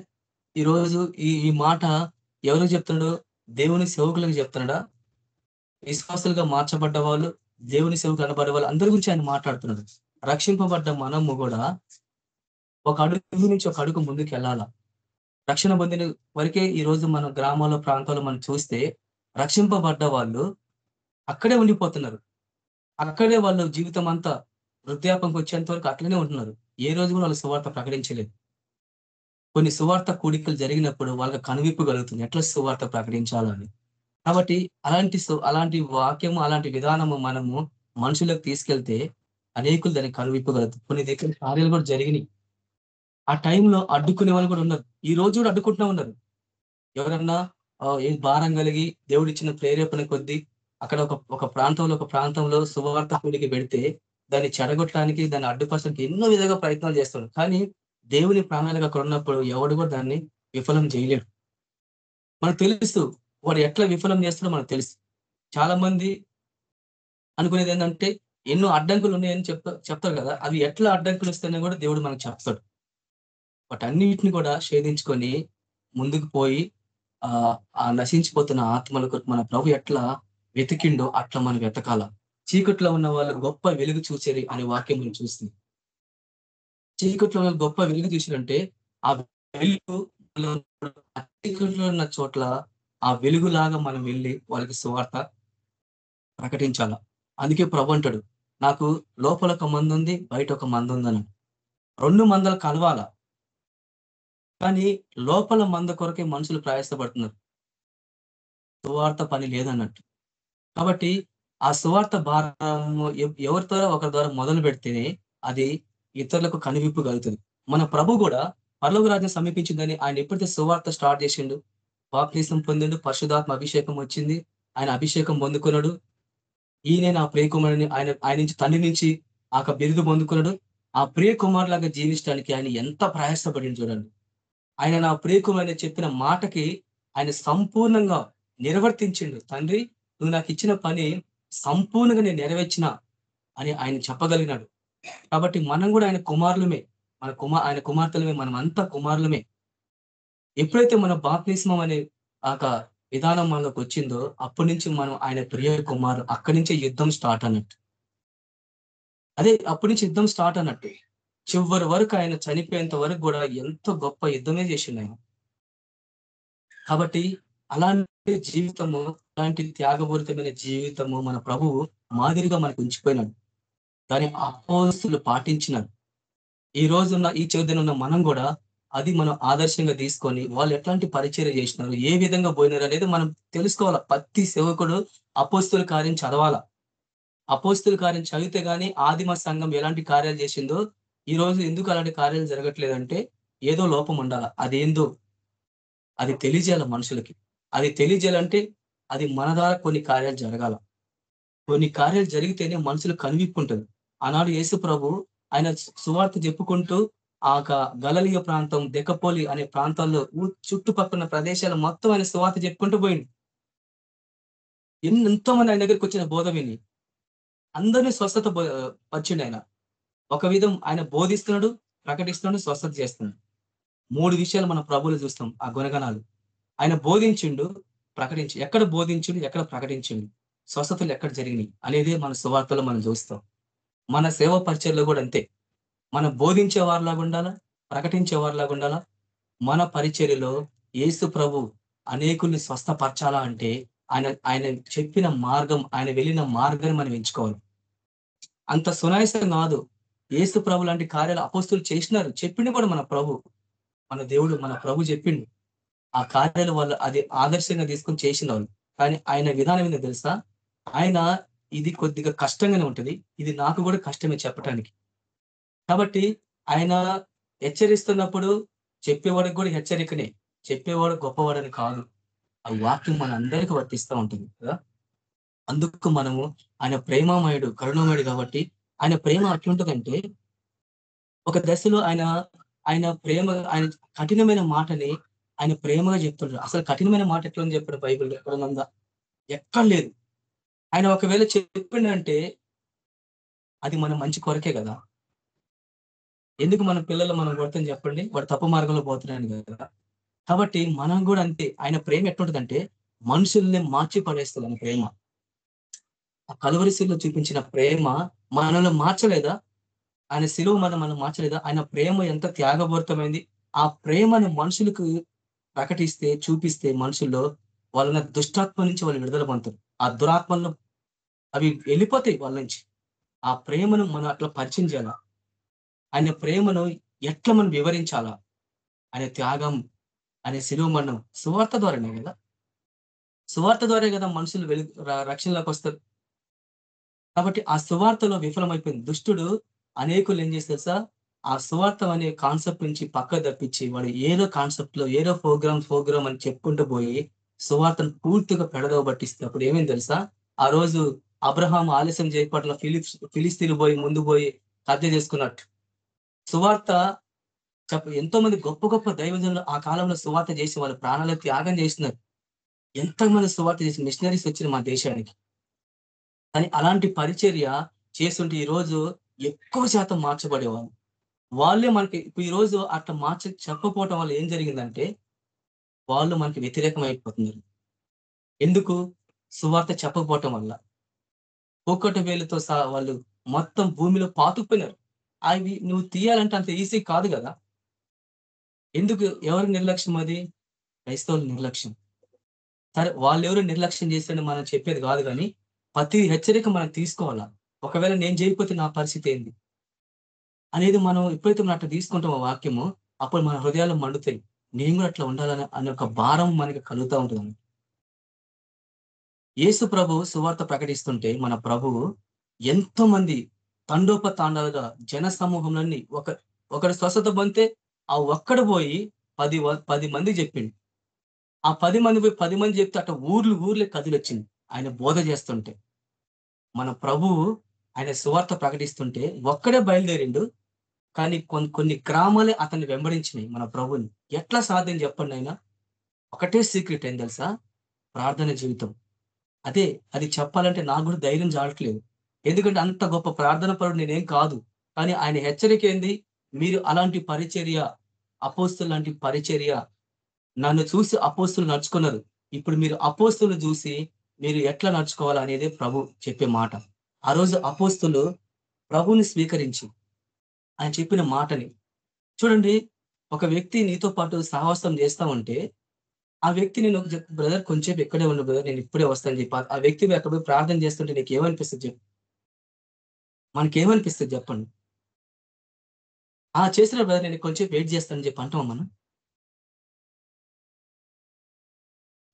ఈరోజు ఈ ఈ మాట ఎవరు చెప్తున్నాడో? దేవుని సేవకులకు చెప్తున్నాడా? విశ్వాసులుగా మార్చబడ్డ వాళ్ళు దేవుని సేవకులు అనబడే వాళ్ళు అందరి గురించి ఆయన మాట్లాడుతున్నాడు. రక్షింపబడ్డ మనము కూడా ఒక అడుగు నుంచి ఒక అడుగు ముందుకు వెళ్ళాలా రక్షణ పొందిన వరకే ఈ రోజు మన గ్రామాల్లో ప్రాంతాల్లో మనం చూస్తే రక్షింపబడ్డ వాళ్ళు అక్కడే ఉండిపోతున్నారు. అక్కడే వాళ్ళ జీవితం అంతా వృద్ధాపంకి వచ్చేంత వరకు అట్లనే ఉంటున్నారు. ఏ రోజు కూడా వాళ్ళు సువార్త ప్రకటించలేదు. కొన్ని సువార్త కూడికలు జరిగినప్పుడు వాళ్ళకి కనువిప్పు కలుగుతుంది. ఎట్లా సువార్త ప్రకటించాలని? కాబట్టి అలాంటి సు- అలాంటి వాక్యము అలాంటి విధానము మనము మనుషులకు తీసుకెళ్తే అనేకులు దాన్ని కనువిప్పగలదు కొన్ని దగ్గర కార్యాలు కూడా జరిగినాయి. ఆ టైంలో అడ్డుకునే వాళ్ళు కూడా ఉన్నారు. ఈ రోజు కూడా అడ్డుకుంటూనే ఉన్నారు. ఎవరన్నా ఏం భారం కలిగి దేవుడు ఇచ్చిన ప్రేరేపణ కొద్దీ అక్కడ ఒక ఒక ప్రాంతంలో ఒక ప్రాంతంలో శుభవార్త కూడికి పెడితే దాన్ని చెడగొట్టడానికి దాన్ని అడ్డుపరచడానికి ఎన్నో విధంగా ప్రయత్నాలు చేస్తున్నారు కానీ దేవుని ప్రాణాలకు అక్కడ ఉన్నప్పుడు ఎవడు కూడా దాన్ని విఫలం చేయలేడు. మనకు తెలుసు వాడు ఎట్లా విఫలం చేస్తాడో మనకు తెలుసు. చాలా మంది అనుకునేది ఏంటంటే ఎన్నో అడ్డంకులు ఉన్నాయని చెప్తా చెప్తారు కదా. అవి ఎట్లా అడ్డంకులు వస్తాయని కూడా దేవుడు మనకు చెప్తాడు. వాటన్నిటిని కూడా షేధించుకొని ముందుకు పోయి ఆ నశించిపోతున్న నశించిపోతున్న కొరకు మన ప్రభు ఎట్లా వెతికిండో అట్లా మనం వెతకాల. చీకట్లో ఉన్న వాళ్ళు గొప్ప వెలుగు చూసేది అనే వాక్యం మనం చూస్తుంది చీకట్లో ఉన్న గొప్ప వెలుగు చూసినంటే ఆ వెలుగు చీకట్లో ఉన్న చోట్ల ఆ వెలుగులాగా మనం వెళ్ళి వాళ్ళకి సువార్త ప్రకటించాల. అందుకే ప్రభు అంటాడు నాకు లోపల ఒక మందు ఉంది బయట ఒక మందు ఉందని రెండు మందలు కలవాల? కానీ లోపల మంద కొరకే మనుషులు ప్రయాసపడుతున్నారు. సువార్త పని లేదన్నట్టు. కాబట్టి ఆ సువార్త భారము ఎవరితో ఎవరి ద్వారా? ఒకరి ద్వారా మొదలు పెడితేనే అది ఇతరులకు కనువిప్పు కలుగుతుంది. మన ప్రభు కూడా పర్లోక రాజ్యం సమీపించిందని ఆయన ఎప్పుడైతే సువార్త స్టార్ట్ చేసిండు బాప్తీసం పొందిండు పరిశుధాత్మ అభిషేకం వచ్చింది ఆయన అభిషేకం పొందుకున్నాడు ఈయన నా ప్రియ కుమారుని ఆయన ఆయన నుంచి తండ్రి నుంచి ఆ బిరుదు పొందుకున్నాడు. ఆ ప్రియ కుమార్ లాగా జీవించడానికి ఆయన ఎంత ప్రయాసపడింది చూడండి. ఆయన నా ప్రియకుమారుని చెప్పిన మాటకి ఆయన సంపూర్ణంగా నిర్వర్తించిండు. తండ్రి నువ్వు నాకు ఇచ్చిన పని సంపూర్ణంగా నేను నెరవేర్చిన అని ఆయన చెప్పగలిగినాడు. కాబట్టి మనం కూడా ఆయన కుమారులమే. మన కుమార్ ఆయన కుమార్తెలమే. మనం అంతా కుమారులమే. ఎప్పుడైతే మన బాప్తిస్మం అనే ఆ విధానం మనకు వచ్చిందో అప్పటి నుంచి మనం ఆయన ప్రియ కుమారు అక్కడి నుంచే యుద్ధం స్టార్ట్ అన్నట్టు. అదే అప్పటి నుంచి యుద్ధం స్టార్ట్ అన్నట్టు. చివరి వరకు ఆయన చనిపోయేంత వరకు కూడా ఎంతో గొప్ప యుద్ధమే చేసిండు ఆయన. కాబట్టి అలాంటి జీవితము అలాంటి త్యాగపూరితమైన జీవితము మన ప్రభువు మాదిరిగా మనకు ఉంచిపోయినాడు. దాని అపోస్తులు పాటించినాడు ఈ రోజున్న ఈ చోదన ఉన్న మనం కూడా అది మనం ఆదర్శంగా తీసుకొని వాళ్ళు ఎట్లాంటి పరిచయం చేసినారు ఏ విధంగా పోయినారు అనేది మనం తెలుసుకోవాలా. ప్రతి సేవకుడు అపోస్తుల కార్యం చదవాలా. అపోస్తుల కార్యం చదివితే గానీ ఆదిమ సంఘం ఎలాంటి కార్యాలు చేసిందో ఈ రోజు ఎందుకు అలాంటి కార్యాలు జరగట్లేదంటే ఏదో లోపం ఉండాల. అదేందో అది తెలియజేయాలి మనుషులకి. అది తెలియజేయాలంటే అది మన ద్వారా కొన్ని కార్యాలు జరగాల. కొన్ని కార్యాలు జరిగితేనే మనుషులు కనివిప్పుంటుంది ఆనాడు యేసు ప్రభు ఆయన సువార్త చెప్పుకుంటూ ఆ గలలియ ప్రాంతం దెకపోలి అనే ప్రాంతాల్లో చుట్టుపక్కల ప్రదేశాలు మొత్తం ఆయన సువార్త చెప్పుకుంటూ పోయింది ఎంతో మంది ఆయన దగ్గరికి వచ్చిన బోధ విని అందరినీ స్వస్థత బో- వచ్చిండు ఆయన. ఒక విధం ఆయన బోధిస్తున్నాడు ప్రకటిస్తున్నాడు స్వస్థత చేస్తున్నాడు. మూడు విషయాలు మన ప్రభువులు చూస్తాం ఆ గుణగణాలు. ఆయన బోధించిండు ప్రకటించి ఎక్కడ బోధించిండు ఎక్కడ ప్రకటించిండు స్వస్థతలు ఎక్కడ జరిగినాయి అనేది మన సువార్తలో మనం చూస్తాం. మన సేవ పరిచయలో కూడా అంతే. మనం బోధించే వారిలాగా ఉండాలా? ప్రకటించే వారిలాగా ఉండాలా? మన పరిచర్యలో ఏసు ప్రభు అనేకుల్ని స్వస్థపరచాలా అంటే ఆయన ఆయన చెప్పిన మార్గం ఆయన వెళ్ళిన మార్గాన్ని మనం ఎంచుకోవాలి. అంత సునాయసం కాదు. ఏసు ప్రభు లాంటి కార్యాలు అపోస్తులు చేసినారు. చెప్పిండు కూడా మన ప్రభు. మన దేవుడు మన ప్రభు చెప్పిండు. ఆ కార్యాల వల్ల అది ఆదర్శంగా తీసుకొని చేసిన వాళ్ళు. కానీ ఆయన విధానం ఏందో తెలుసా? ఆయన ఇది కొద్దిగా కష్టంగానే ఉంటుంది. ఇది నాకు కూడా కష్టమే చెప్పటానికి. కాబట్టి ఆయన హెచ్చరిస్తున్నప్పుడు చెప్పేవాడికి కూడా హెచ్చరికనే. చెప్పేవాడు గొప్పవాడని కాదు. ఆ వాక్యం మన అందరికీ వర్తిస్తూ ఉంటుంది కదా. అందుకు మనము ఆయన ప్రేమమయుడు కరుణమయుడు కాబట్టి ఆయన ప్రేమ అట్లుంటుందంటే ఒక దశలో ఆయన ఆయన ప్రేమ ఆయన కఠినమైన మాటని ఆయన ప్రేమగా చెప్తుంటారు అసలు కఠినమైన మాట ఎట్లా ఉంది చెప్పాడు బైబిల్ ఎక్కడ ఉందా ఎక్కడ లేదు. ఆయన ఒకవేళ చెప్పిండంటే అది మన మంచి కొరకే కదా. ఎందుకు మన పిల్లలు మనం కొడతాం చెప్పండి? వాడు తప్పు మార్గంలో పోతున్నాను కదా. కాబట్టి మనం కూడా అంతే. ఆయన ప్రేమ ఎట్టుంటుందంటే మనుషుల్ని మార్చి పడేస్తుంది ఆయన ప్రేమ. ఆ కలువరిశిలో చూపించిన ప్రేమ మనల్ని మార్చలేదా? ఆయన శిలువ మనం మనం మార్చలేదా? ఆయన ప్రేమ ఎంత త్యాగపూరితమైంది? ఆ ప్రేమను మనుషులకు ప్రకటిస్తే చూపిస్తే మనుషుల్లో వాళ్ళ దుష్టాత్మ నుంచి వాళ్ళు విడుదల పొందుతారు. ఆ దురాత్మలను అవి వెళ్ళిపోతాయి వాళ్ళ నుంచి. ఆ ప్రేమను మనం అట్లా పరిచయం చేయాలా? ఆయన ప్రేమను ఎట్లా మనం వివరించాలా? ఆయన త్యాగం అనే శిలువ మనం సువార్త ద్వారానే కదా? సువార్త ద్వారా కదా మనుషులు వెలు రక్షణలోకి వస్తారు. కాబట్టి ఆ సువార్తలో విఫలమైపోయింది. దుష్టుడు అనేకులు ఏం చేస్తారు సార్? ఆ సువార్త అనే కాన్సెప్ట్ నుంచి పక్క తప్పించి వాడు ఏదో కాన్సెప్ట్లో ఏదో ప్రోగ్రామ్ ప్రోగ్రామ్ అని చెప్పుకుంటూ పోయి సువార్తను పూర్తిగా పెడదవ పట్టిస్తే అప్పుడు ఏమైంది తెలుసా? ఆ రోజు అబ్రహాం ఆలస్యం చేయపట్ల ఫిలిప్స్ ఫిలిస్తీన్లు పోయి ముందు పోయి కబ్జా చేసుకున్నట్టు. సువార్త చెప్ప ఎంతో మంది గొప్ప గొప్ప దైవజనులు ఆ కాలంలో సువార్త చేసి వాళ్ళు ప్రాణాలు త్యాగం చేస్తున్నారు. ఎంతమంది సువార్త చేసి మిషనరీస్ వచ్చిన మా దేశానికి. కానీ అలాంటి పరిచర్య చేస్తుంటే ఈ రోజు ఎక్కువ శాతం మార్చబడేవాళ్ళు. వాళ్ళే మనకి ఇప్పుడు ఈ రోజు అట్లా మార్చ చెప్పకపోవటం వల్ల ఏం జరిగిందంటే వాళ్ళు మనకి వ్యతిరేకం అయిపోతున్నారు ఎందుకు? సువార్త చెప్పకపోవటం వల్ల. ఒక్కటి వేలుతో సహా వాళ్ళు మొత్తం భూమిలో పాతుకుపోయినారు. అవి నువ్వు తీయాలంటే అంత ఈజీ కాదు కదా. ఎందుకు? ఎవరి నిర్లక్ష్యం అది? క్రైస్తవుల నిర్లక్ష్యం. సరే వాళ్ళు ఎవరు నిర్లక్ష్యం చేస్తారని మనం చెప్పేది కాదు కానీ ప్రతి హెచ్చరిక మనం తీసుకోవాలా? ఒకవేళ నేను చేయకపోతే నా పరిస్థితి ఏంది? అనేది మనం ఎప్పుడైతే మనం అట్లా తీసుకుంటామో వాక్యము అప్పుడు మన హృదయాలు మండుతాయి. నేను కూడా అట్లా ఉండాలని అనే ఒక భారం మనకి కలుగుతూ ఉంటుంది. యేసు ప్రభు సువార్త ప్రకటిస్తుంటే మన ప్రభువు ఎంతో మంది తండోపతాండాలుగా జన సమూహంలన్నీ ఒక ఒకటి స్వస్థత పొందితే ఆ ఒక్కడు పోయి పది వ- పది మంది చెప్పిండు. ఆ పది మంది పోయి పది మంది చెప్తే అట్లా ఊర్లు ఊర్లే కదిలొచ్చింది. ఆయన బోధ చేస్తుంటే మన ప్రభువు ఆయన సువార్త ప్రకటిస్తుంటే ఒక్కడే బయలుదేరిండు. కానీ కొన్ని కొన్ని గ్రామాలే అతన్ని వెంబడించినాయి మన ప్రభుని ఎట్లా సాధ్యం చెప్పండి ఆయన? ఒకటే సీక్రెట్ ఏం తెలుసా? ప్రార్థన జీవితం. అదే అది చెప్పాలంటే నాకు కూడా ధైర్యం చాలట్లేదు. ఎందుకంటే అంత గొప్ప ప్రార్థన పరుడు నేనేం కాదు. కానీ ఆయన హెచ్చరిక ఏంది? మీరు అలాంటి పరిచర్య అపోస్తులు లాంటి పరిచర్య నన్ను చూసి అపోస్తులు నడుచుకున్నారు. ఇప్పుడు మీరు అపోస్తులు చూసి మీరు ఎట్లా నడుచుకోవాలి అనేది ప్రభు చెప్పే మాట. ఆ రోజు అపోస్తులు ప్రభుని స్వీకరించి ఆయన చెప్పిన మాటని చూడండి ఒక వ్యక్తి నీతో పాటు సహవాసం చేస్తా ఉంటే ఆ వ్యక్తి నేను బ్రదర్ కొంచెం ఇక్కడే ఉండు బ్రదర్ నేను ఇప్పుడే వస్తాను చెప్పి ఆ- వ్యక్తి అక్కడ ప్రార్థన చేస్తుంటే నీకు ఏమనిపిస్తుంది చెప్పు? మనకి ఏమనిపిస్తుంది చెప్పండి? ఆ చేసిన బ్రదర్ నేను కొంచెం వెయిట్ చేస్తానని చెప్పి అంటాం మనం?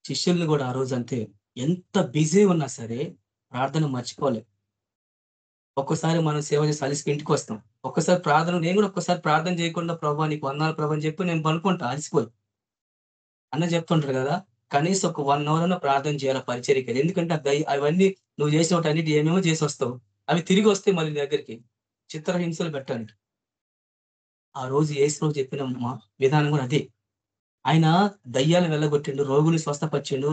శిష్యుల్ని కూడా ఆ రోజు అంతే. ఎంత బిజీ ఉన్నా సరే ప్రార్థన మర్చిపోలేదు ఒక్కసారి మనం సేవ చేసి అలిసికి ఇంటికి వస్తాం. ఒక్కసారి ప్రార్థన నేను కూడా ఒక్కసారి ప్రార్థన చేయకుండా ప్రభావ నీకు వందాలు ప్రభావం చెప్పి నేను పనుకుంటా అలసిపోయి. అన్న చెప్తుంటారు కదా కనీసం ఒక వన్ అవర్ అన్న ప్రార్థన చేయాలి పరిచర్యకి? ఎందుకంటే అవన్నీ నువ్వు చేసిన వాటి అన్నిటి ఏమేమో చేసి వస్తావు. అవి తిరిగి వస్తే మళ్ళీ దగ్గరికి చిత్రహింసలు పెట్టండి. ఆ రోజు ఏసు రోజు చెప్పిన మా- విధానం కూడా అదే. ఆయన దయ్యాలు వెళ్ళగొట్టిండు రోగులు స్వస్థపరిచిండు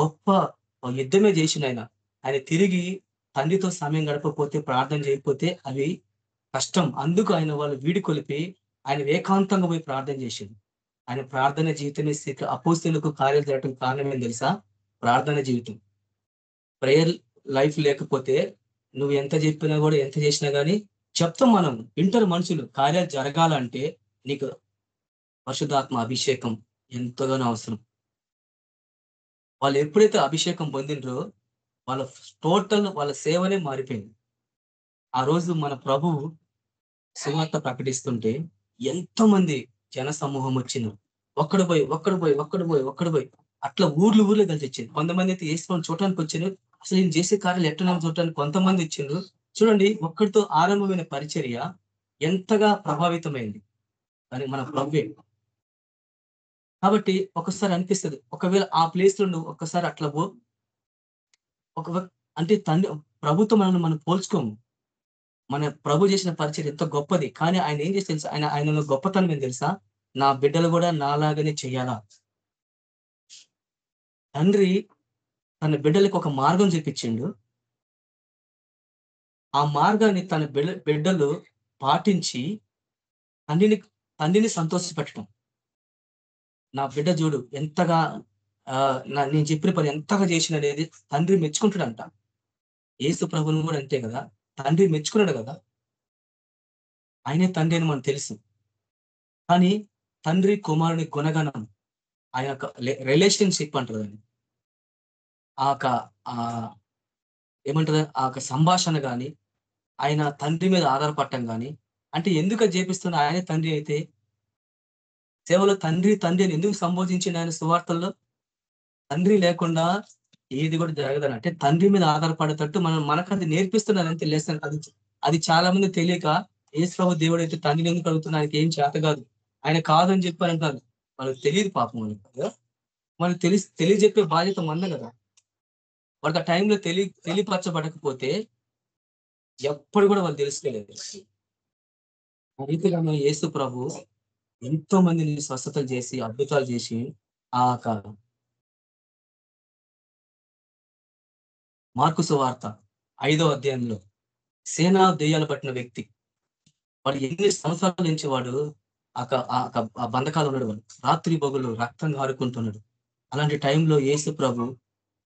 గొప్ప యుద్ధమే చేసిండు ఆయన. ఆయన తిరిగి తండ్రితో సమయం గడపకపోతే ప్రార్థన చేయకపోతే అవి కష్టం. అందుకు ఆయన వాళ్ళు వీడి కొలిపి ఆయన ఏకాంతంగా పోయి ప్రార్థన చేసిండు. ఆయన ప్రార్థన జీవితమే స్థితి. అపోస్తులకు కార్యాలు జరగడం కారణం ఏం తెలుసా? ప్రార్థన జీవితం. ప్రేయర్ లైఫ్ లేకపోతే నువ్వు ఎంత చెప్పినా కూడా ఎంత చేసినా కానీ చెప్తాం మనం. వింటారు మనుషులు కార్యాలు జరగాలంటే నీకు పరిశుద్ధాత్మ అభిషేకం ఎంతగానో అవసరం. వాళ్ళు ఎప్పుడైతే అభిషేకం పొందినరో వాళ్ళ టోటల్ వాళ్ళ సేవనే మారిపోయింది. ఆ రోజు మన ప్రభువు సువార్త ప్రకటిస్తుంటే ఎంతో మంది జన సమూహం వచ్చింది ఒక్కడు పోయి ఒక్కడు పోయి ఒక్కడు పోయి ఒక్కడు పోయి అట్లా ఊర్లు ఊర్లు కలిసి వచ్చింది కొంతమంది అయితే వేసుకొని చూడటానికి వచ్చినారు అసలు నేను చేసే కార్యాలు ఎట్లా చూడటానికి కొంతమంది ఇచ్చిండ్రు. చూడండి ఒక్కడితో ఆరంభమైన పరిచర్య ఎంతగా ప్రభావితమైంది. అని మన ప్రభువే కాబట్టి ఒకసారి అనిపిస్తుంది ఒకవేళ ఆ ప్లేస్లో నువ్వు ఒక్కసారి అట్లా పో. ఒక అంటే తండ్రి ప్రభుత్వం మనల్ని మనం పోల్చుకోము. మన ప్రభు చేసిన పరిచయం ఎంతో గొప్పది. కానీ ఆయన ఏం చేసి తెలుసా? ఆయన ఆయన గొప్పతనం ఏం తెలుసా? నా బిడ్డలు కూడా నాలాగానే చేయాలా? తండ్రి తన బిడ్డలకు ఒక మార్గం చూపించిండు. ఆ మార్గాన్ని తన బిడ్డ బిడ్డలు పాటించి తండ్రిని తండ్రిని సంతోషపెట్టడం నా బిడ్డ చూడు ఎంతగా నా- నేను చెప్పిన పని ఎంతగా చేసిన అనేది తండ్రి మెచ్చుకుంటాడంట. ఏసు ప్రభుని కూడా అంతే కదా. తండ్రి మెచ్చుకున్నాడు కదా. ఆయనే తండ్రి అని మనకు తెలుసు. కానీ తండ్రి కుమారుని గుణగణం ఆయన యొక్క రిలేషన్షిప్ అంటారు దాన్ని. ఆ యొక్క ఆ ఏమంటారు ఆ యొక్క సంభాషణ కానీ ఆయన తండ్రి మీద ఆధారపడటం కానీ అంటే ఎందుకు చేపిస్తున్న ఆయనే తండ్రి అయితే? సేవలో తండ్రి తండ్రి అని ఎందుకు సంబోధించింది ఆయన సువార్తల్లో? తండ్రి లేకుండా ఏది కూడా జరగదని. అంటే తండ్రి మీద ఆధారపడేటట్టు మనం మనకు అది నేర్పిస్తున్నారు అంతే అది అది చాలా మంది తెలియక ఏసు దేవుడు అయితే తండ్రిని ఎందుకు అడుగుతున్నా ఆయనకి ఏం చేత కాదు. ఆయన కాదని చెప్పారని కాదు వాళ్ళకి తెలియదు పాపం అని. మనకు తెలి తెలియజెప్పే బాధ్యత మంద కదా. వాళ్ళకి ఆ టైంలో తెలి తెలియపరచబడకపోతే ఎప్పుడు కూడా వాళ్ళు తెలుసుకోలేదు. ఆ రీతిగా యేసు ప్రభు ఎంతో మందిని స్వస్థతలు చేసి అద్భుతాలు చేసి ఆ యొక్క మార్కు సువార్త ఐదో అధ్యాయంలో సేనా దెయ్యాలు పట్టిన వ్యక్తి. వాడు ఎన్ని సంవత్సరాల నుంచి వాడు ఆ ఆ ఆ బంధకాలు ఉన్నాడు వాడు. రాత్రి బొగులు రక్తం కారుకుంటున్నాడు అలాంటి టైంలో యేసు ప్రభు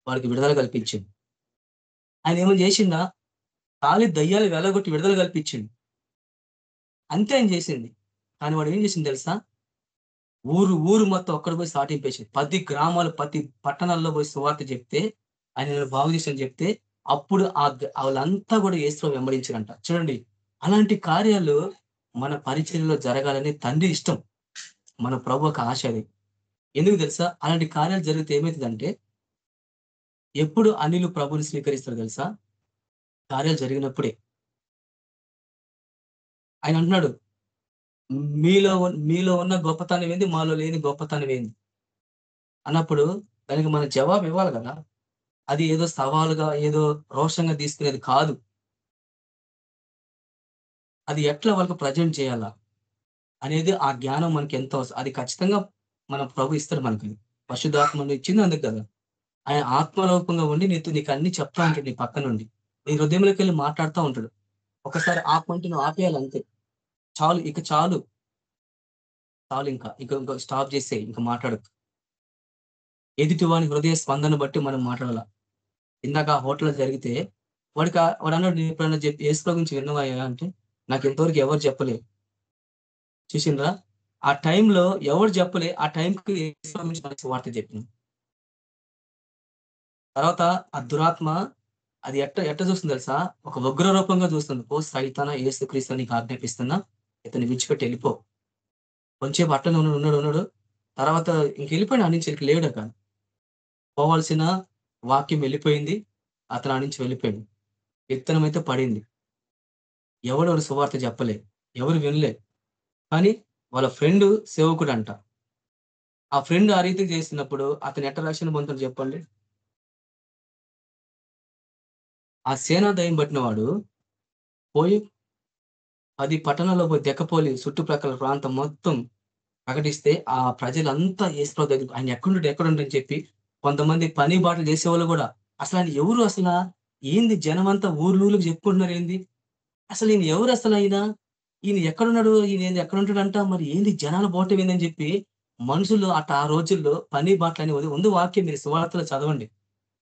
వాడికి విడుదల కల్పించింది. ఆయన ఏమో చేసిందా ఖాళీ దయ్యాలు వెలగొట్టి విడుదల కల్పించింది అంతే ఆయన చేసింది. కానీ వాడు ఏం చేసింది తెలుసా? ఊరు ఊరు మొత్తం ఒక్కడ పోయి సాటింపేసింది పది గ్రామాలు ప్రతి పట్టణాల్లో పోయి సువార్త చెప్తే ఆయన బాగు చేసిన చెప్తే అప్పుడు ఆ వాళ్ళంతా కూడా ఏసులో వెంబడించారంట. చూడండి అలాంటి కార్యాలు మన పరిచర్యలో జరగాలని తండ్రి ఇష్టం. మన ప్రభు ఒక ఆశ అది. ఎందుకు తెలుసా? అలాంటి కార్యాలు జరిగితే ఏమవుతుందంటే ఎప్పుడు అనిలు ప్రభుని స్వీకరిస్తారు తెలుసా? కార్యాలు జరిగినప్పుడే. ఆయన అంటున్నాడు మీలో మీలో ఉన్న గొప్పతనం ఏంది? మాలో లేని గొప్పతనం ఏంది? అన్నప్పుడు దానికి మన జవాబు ఇవ్వాలి కదా. అది ఏదో సవాలుగా ఏదో రోషంగా తీసుకునేది కాదు. అది ఎట్లా వాళ్ళకి ప్రజెంట్ చేయాలా అనేది ఆ జ్ఞానం మనకి ఎంత అవసరం అది ఖచ్చితంగా మన ప్రభు ఇస్తాడు మనకి. పరిశుద్ధాత్మను ఇచ్చింది అందుకు కదా. ఆయన ఆత్మరూపంగా ఉండి నీతో నీకు అన్ని చెప్తా ఉంటాడు నీ పక్క నుండి నీ హృదయంలోకి వెళ్ళి మాట్లాడుతూ ఉంటాడు. ఒకసారి ఆపమంటే నువ్వు ఆపేయాలి అంతే. చాలు ఇక చాలు. చాలు ఇంకా ఇక ఇంకా స్టాప్ చేసే ఇంకా మాట్లాడకు ఎదుటి వాని హృదయ స్పందన బట్టి మనం మాట్లాడాల? ఇందాక ఆ హోటల్ జరిగితే వాడికి వాడు అన్నాడు నేను ఎప్పుడన్నా చెప్పి ఏసులో గురించి విన్నవయ్యా అంటే నాకు ఇంతవరకు ఎవరు చెప్పలే. చూసిండ్రా? ఆ టైంలో ఎవరు చెప్పలే ఆ టైంకి యేసులో గురించి వార్త చెప్పింది తర్వాత ఆ దురాత్మ అది ఎట్ట ఎట్ట చూస్తుంది తెలుసా? ఒక ఉగ్ర రూపంగా చూస్తుంది. ఓ సైతాన ఏసుక్రీస్తు నీకు ఆజ్ఞాపిస్తున్నా ఇతను విడిచిపెట్టి వెళ్ళిపో. కొంచెం అట్టనే ఉన్నాడు ఉన్నాడు ఉన్నాడు. తర్వాత ఇంక వెళ్ళిపోయాడు ఆ నుంచి లేడు కానీ పోవాల్సిన వాక్యం వెళ్ళిపోయింది. అతను ఆ నుంచి వెళ్ళిపోయాడు. విత్తనం అయితే పడింది. ఎవడు ఎవరు సువార్త చెప్పలే ఎవరు వినలే. కానీ వాళ్ళ ఫ్రెండ్ సేవకుడు అంట ఆ ఫ్రెండ్ ఆ రీతికి చేసినప్పుడు అతను ఎట్ట రక్షణ పొందుతాడు చెప్పండి. ఆ సేనా దయం పట్టిన వాడు పోయి పది పట్టణాల్లో పోయి దెక్కపోలి చుట్టుప్రక్కల ప్రాంతం మొత్తం ప్రకటిస్తే ఆ ప్రజలంతా ఏసుప్రభు దగ్గర ఆయన ఎక్కడుంటే ఎక్కడుండని చెప్పి కొంతమంది పని బాటలు చేసేవాళ్ళు కూడా. అసలు ఆయన ఎవరు అసలు? ఏంది జనం అంతా ఊర్లూరులకు చెప్పుకుంటున్నారు ఏంది? అసలు ఈయన ఎవరు అసలు అయినా ఈయన ఎక్కడున్నాడు? ఈయన ఏంది? ఎక్కడ మరి ఏంది జనాలు బోటం ఏందని చెప్పి మనుషులు అట్ట ఆ రోజుల్లో పని బాటలు అనేది ఉంది వాక్యం మీరు సువార్తలు చదవండి.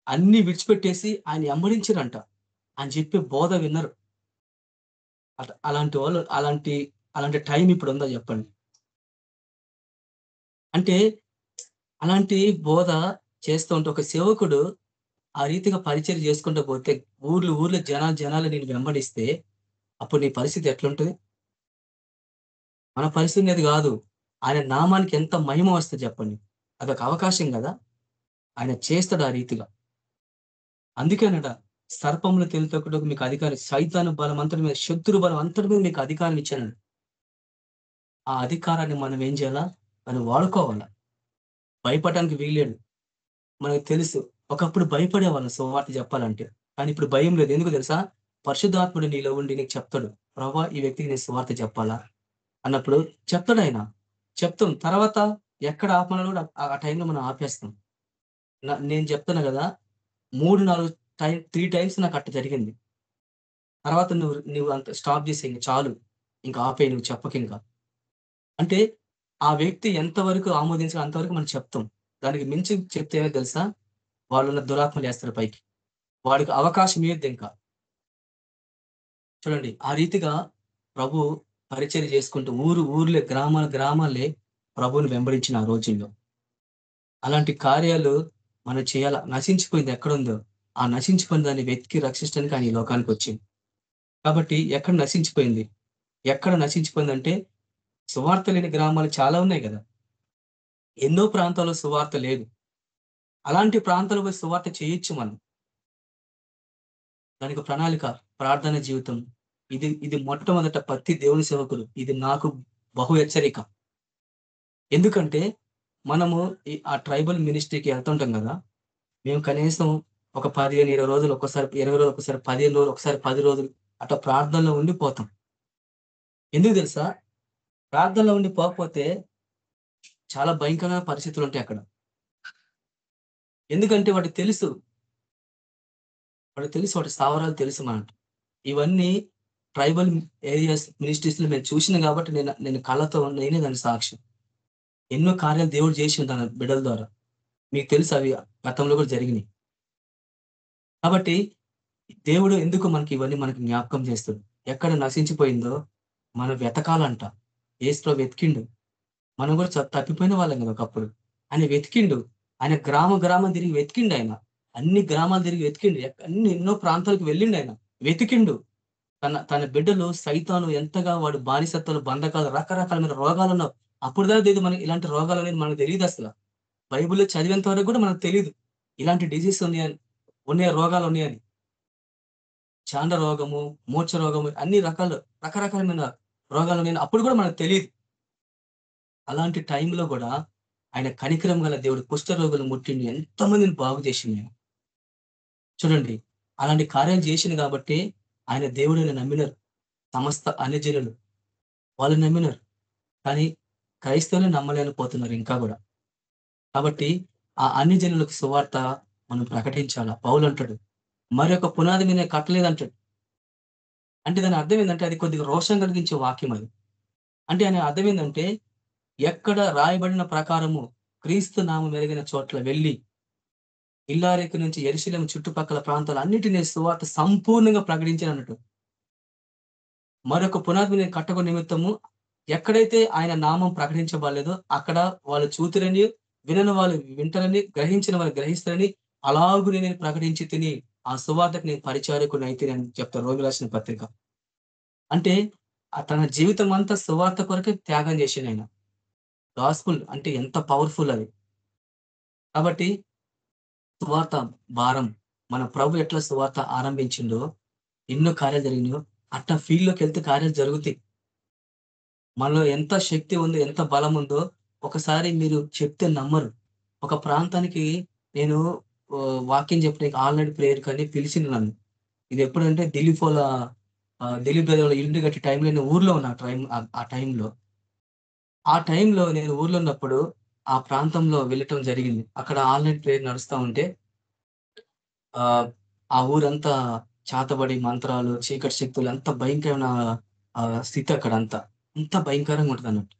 అన్ని విడిచిపెట్టేసి ఆయన వెంబడించారంట అని చెప్పి బోధ విన్నారు. అలాంటి వాళ్ళు అలాంటి అలాంటి టైం ఇప్పుడు ఉందా చెప్పండి. అంటే అలాంటి బోధ చేస్తూ ఉంటే ఒక సేవకుడు ఆ రీతిగా పరిచయం చేసుకుంటూ పోతే ఊర్లు ఊర్లో జనాలు జనాలు నేను వెంబడిస్తే అప్పుడు నీ పరిస్థితి ఎట్లుంటుంది? మన పరిస్థితి అనేది కాదు. ఆయన నామానికి ఎంత మహిమ వస్తుంది చెప్పండి. అదొక అవకాశం కదా. ఆయన చేస్తాడు ఆ రీతిగా. అందుకేనట సర్పములు తెలుతొక్కటకు మీకు అధికారం సైతాను బలం అంతటి మీద శత్రు బలం అంతటి మీద మీకు అధికారం ఇచ్చాను ఆ అధికారాన్ని మనం ఏం చేయాలా? మనం వాడుకోవాలా? భయపడడానికి వీల్లేడు మనకు తెలుసు ఒకప్పుడు భయపడేవాళ్ళం సువార్త చెప్పాలంటే. కానీ ఇప్పుడు భయం లేదు. ఎందుకు తెలుసా? పరిశుద్ధాత్ముడు నీలో ఉండి నీకు చెప్తాడు ప్రభా ఈ వ్యక్తికి నేను సువార్త చెప్పాలా? అన్నప్పుడు చెప్తాడు ఆయన. చెప్తాం. తర్వాత ఎక్కడ ఆపమని కూడా ఆ- ఆ టైంలో మనం ఆపేస్తాం. నా- నేను చెప్తున్నా కదా మూడు నాలుగు టైం త్రీ టైమ్స్ నాకు అట్ట జరిగింది. తర్వాత నువ్వు నువ్వు అంత స్టాప్ చేసే ఇంక చాలు. ఇంకా ఆపే నువ్వు చెప్పక ఇంకా. అంటే ఆ వ్యక్తి ఎంతవరకు ఆమోదించిన అంతవరకు మనం చెప్తాం. దానికి మించి చెప్తే తెలుసా? వాళ్ళు ఉన్న దురాత్మలు వేస్తారు పైకి. వాడికి అవకాశం ఇవ్వద్దు ఇంకా. చూడండి ఆ రీతిగా ప్రభు పరిచయం చేసుకుంటూ ఊరు ఊర్లే గ్రామాల గ్రామాలే ప్రభుని వెంబడించిన ఆ రోజుల్లో. అలాంటి కార్యాలు మనం చేయాల? నశించిపోయింది ఎక్కడుందో. ఆ నశించిపోయిన దాన్ని వెతికి రక్షించడానికి ఆయన ఈ లోకానికి వచ్చింది కాబట్టి ఎక్కడ నశించిపోయింది? ఎక్కడ నశించిపోయిందంటే సువార్త లేని గ్రామాలు చాలా ఉన్నాయి కదా. ఎన్నో ప్రాంతాల్లో సువార్త లేదు. అలాంటి ప్రాంతాలు పోయి సువార్త చేయొచ్చు మనం. దానికి ప్రణాళిక ప్రార్థన జీవితం. ఇది ఇది మొట్టమొదట ప్రతి దేవుని సేవకులు. ఇది నాకు బహు హెచ్చరిక. ఎందుకంటే మనము ఈ ఆ ట్రైబల్ మినిస్ట్రీకి వెళ్తుంటాం కదా. మేము కనీసం ఒక పదిహేను ఇరవై రోజులు ఒకసారి ఇరవై రోజులు ఒకసారి పదిహేను రోజులు ఒకసారి పది రోజులు అట్లా ప్రార్థనలో ఉండిపోతాం. ఎందుకు తెలుసా? ప్రార్థనలో ఉండి పోకపోతే చాలా భయంకరమైన పరిస్థితులు ఉంటాయి అక్కడ. ఎందుకంటే వాటికి తెలుసు. వాటికి తెలుసు వాటి స్థావరాలు తెలుసు మనట ఇవన్నీ ట్రైబల్ ఏరియాస్ మినిస్ట్రీస్లో మేము చూసిన కాబట్టి నేను నేను కళ్ళతో నేనే దాని సాక్ష్యం ఎన్నో కార్యాలు దేవుడు చేసి తన బిడ్డల ద్వారా. మీకు తెలుసు అవి గతంలో కూడా జరిగినాయి. కాబట్టి దేవుడు ఎందుకు మనకి ఇవన్నీ మనకి జ్ఞాపకం చేస్తాడు? ఎక్కడ నశించిపోయిందో మనం వెతకాలంట. ఏసులో వెతికిండు. మనం కూడా తప్పిపోయిన వాళ్ళం కదా ఒకప్పుడు. ఆయన వెతికిండు. ఆయన గ్రామ గ్రామం తిరిగి వెతికిండు ఆయన. అన్ని గ్రామాలు తిరిగి వెతికిండు. అన్ని ఎన్నో ప్రాంతాలకు వెళ్ళిండు ఆయన. వెతికిండు. తన తన బిడ్డలు సైతాను ఎంతగా వాడు బానిసత్వాలు బంధకాలు రకరకాలమైన రోగాలు ఉన్నావు అప్పుడు దాకా తెలియదు మనకి ఇలాంటి రోగాలు అనేది మనకు తెలియదు అసలు. బైబిల్లో చదివేంత వరకు కూడా మనకు తెలియదు ఇలాంటి డిజీజ్ ఉన్నాయని ఉన్నాయి రోగాలు ఉన్నాయని. చాండ రోగము మూర్ఛ రోగము అన్ని రకాలు రకరకాలమైన రోగాలు ఉన్నాయని అప్పుడు కూడా మనకు తెలియదు అలాంటి టైంలో కూడా ఆయన కనికరం గల దేవుడు కుష్ఠ రోగులు ముట్టిండి. ఎంతమందిని బాగు చేసింది చూడండి అలాంటి కార్యాలు చేసింది కాబట్టి ఆయన దేవుడిని నమ్మినారు. సమస్త అన్యజనులు. వాళ్ళు నమ్మినారు. కానీ క్రైస్తవులు నమ్మలేకపోతున్నారు ఇంకా కూడా. కాబట్టి ఆ అన్ని జనులకు సువార్త మనం ప్రకటించాలా? పౌలు అంటాడు మరొక పునాది మీద కట్టలేదంటాడు. అంటే దాని అర్థం ఏంటంటే అది కొద్దిగా రోషం కలిగించే వాక్యం అది. అంటే ఆయన అర్థం ఏంటంటే ఎక్కడ రాయబడిన ప్రకారము క్రీస్తు నామం మెరిగిన చోట్ల వెళ్ళి ఇల్లారేకు నుంచి ఎరుశలేం చుట్టుపక్కల ప్రాంతాలు అన్నిటినీ సువార్త సంపూర్ణంగా ప్రకటించాను అన్నట్టు మరొక పునాది మీద కట్టక నిమిత్తము ఎక్కడైతే ఆయన నామం ప్రకటించబడలేదో అక్కడ వాళ్ళు చూతురని వినని వాళ్ళు వింటారని గ్రహించిన వాళ్ళు గ్రహిస్తారని అలాగు నేను ప్రకటించి తిని ఆ సువార్తకు నేను పరిచారకుని అయితే అని చెప్తాను రోగి రాసిన పత్రిక. అంటే తన జీవితం అంతా సువార్త కొరకే త్యాగం చేసిన ఆయన. గాస్పుల్ అంటే ఎంత పవర్ఫుల్ అది. కాబట్టి సువార్త భారం. మన ప్రభు ఎట్లా సువార్త ఆరంభించిండో ఎన్నో కార్యాలు జరిగినాయో అట్లా ఫీల్డ్లోకి వెళ్తే కార్యాలు జరుగుతాయి. మనలో ఎంత శక్తి ఉందో ఎంత బలం ఉందో ఒకసారి మీరు చెప్తే నమ్మరు. ఒక ప్రాంతానికి నేను వాక్యం చెప్పడానికి ఆల్రెడీ ప్రేయర్ కానీ పిలిచింది నన్ను. ఇది ఎప్పుడంటే దిలీప్ వాళ్ళ దిలీప్ బ్రదర్ ఇల్లు కట్టే టైంలో నేను ఊర్లో ఉన్నా టైం ఆ- టైంలో ఆ టైంలో నేను ఊర్లో ఉన్నప్పుడు ఆ ప్రాంతంలో వెళ్ళటం జరిగింది. అక్కడ ఆన్లైన్ ప్రేయర్ నడుస్తూ ఉంటే ఆ ఊరంతా చాతబడి మంత్రాలు చీకటి శక్తులు అంత భయంకరమైన స్థితి అక్కడ అంతా అంత భయంకరంగా ఉంటుంది అన్నట్టు.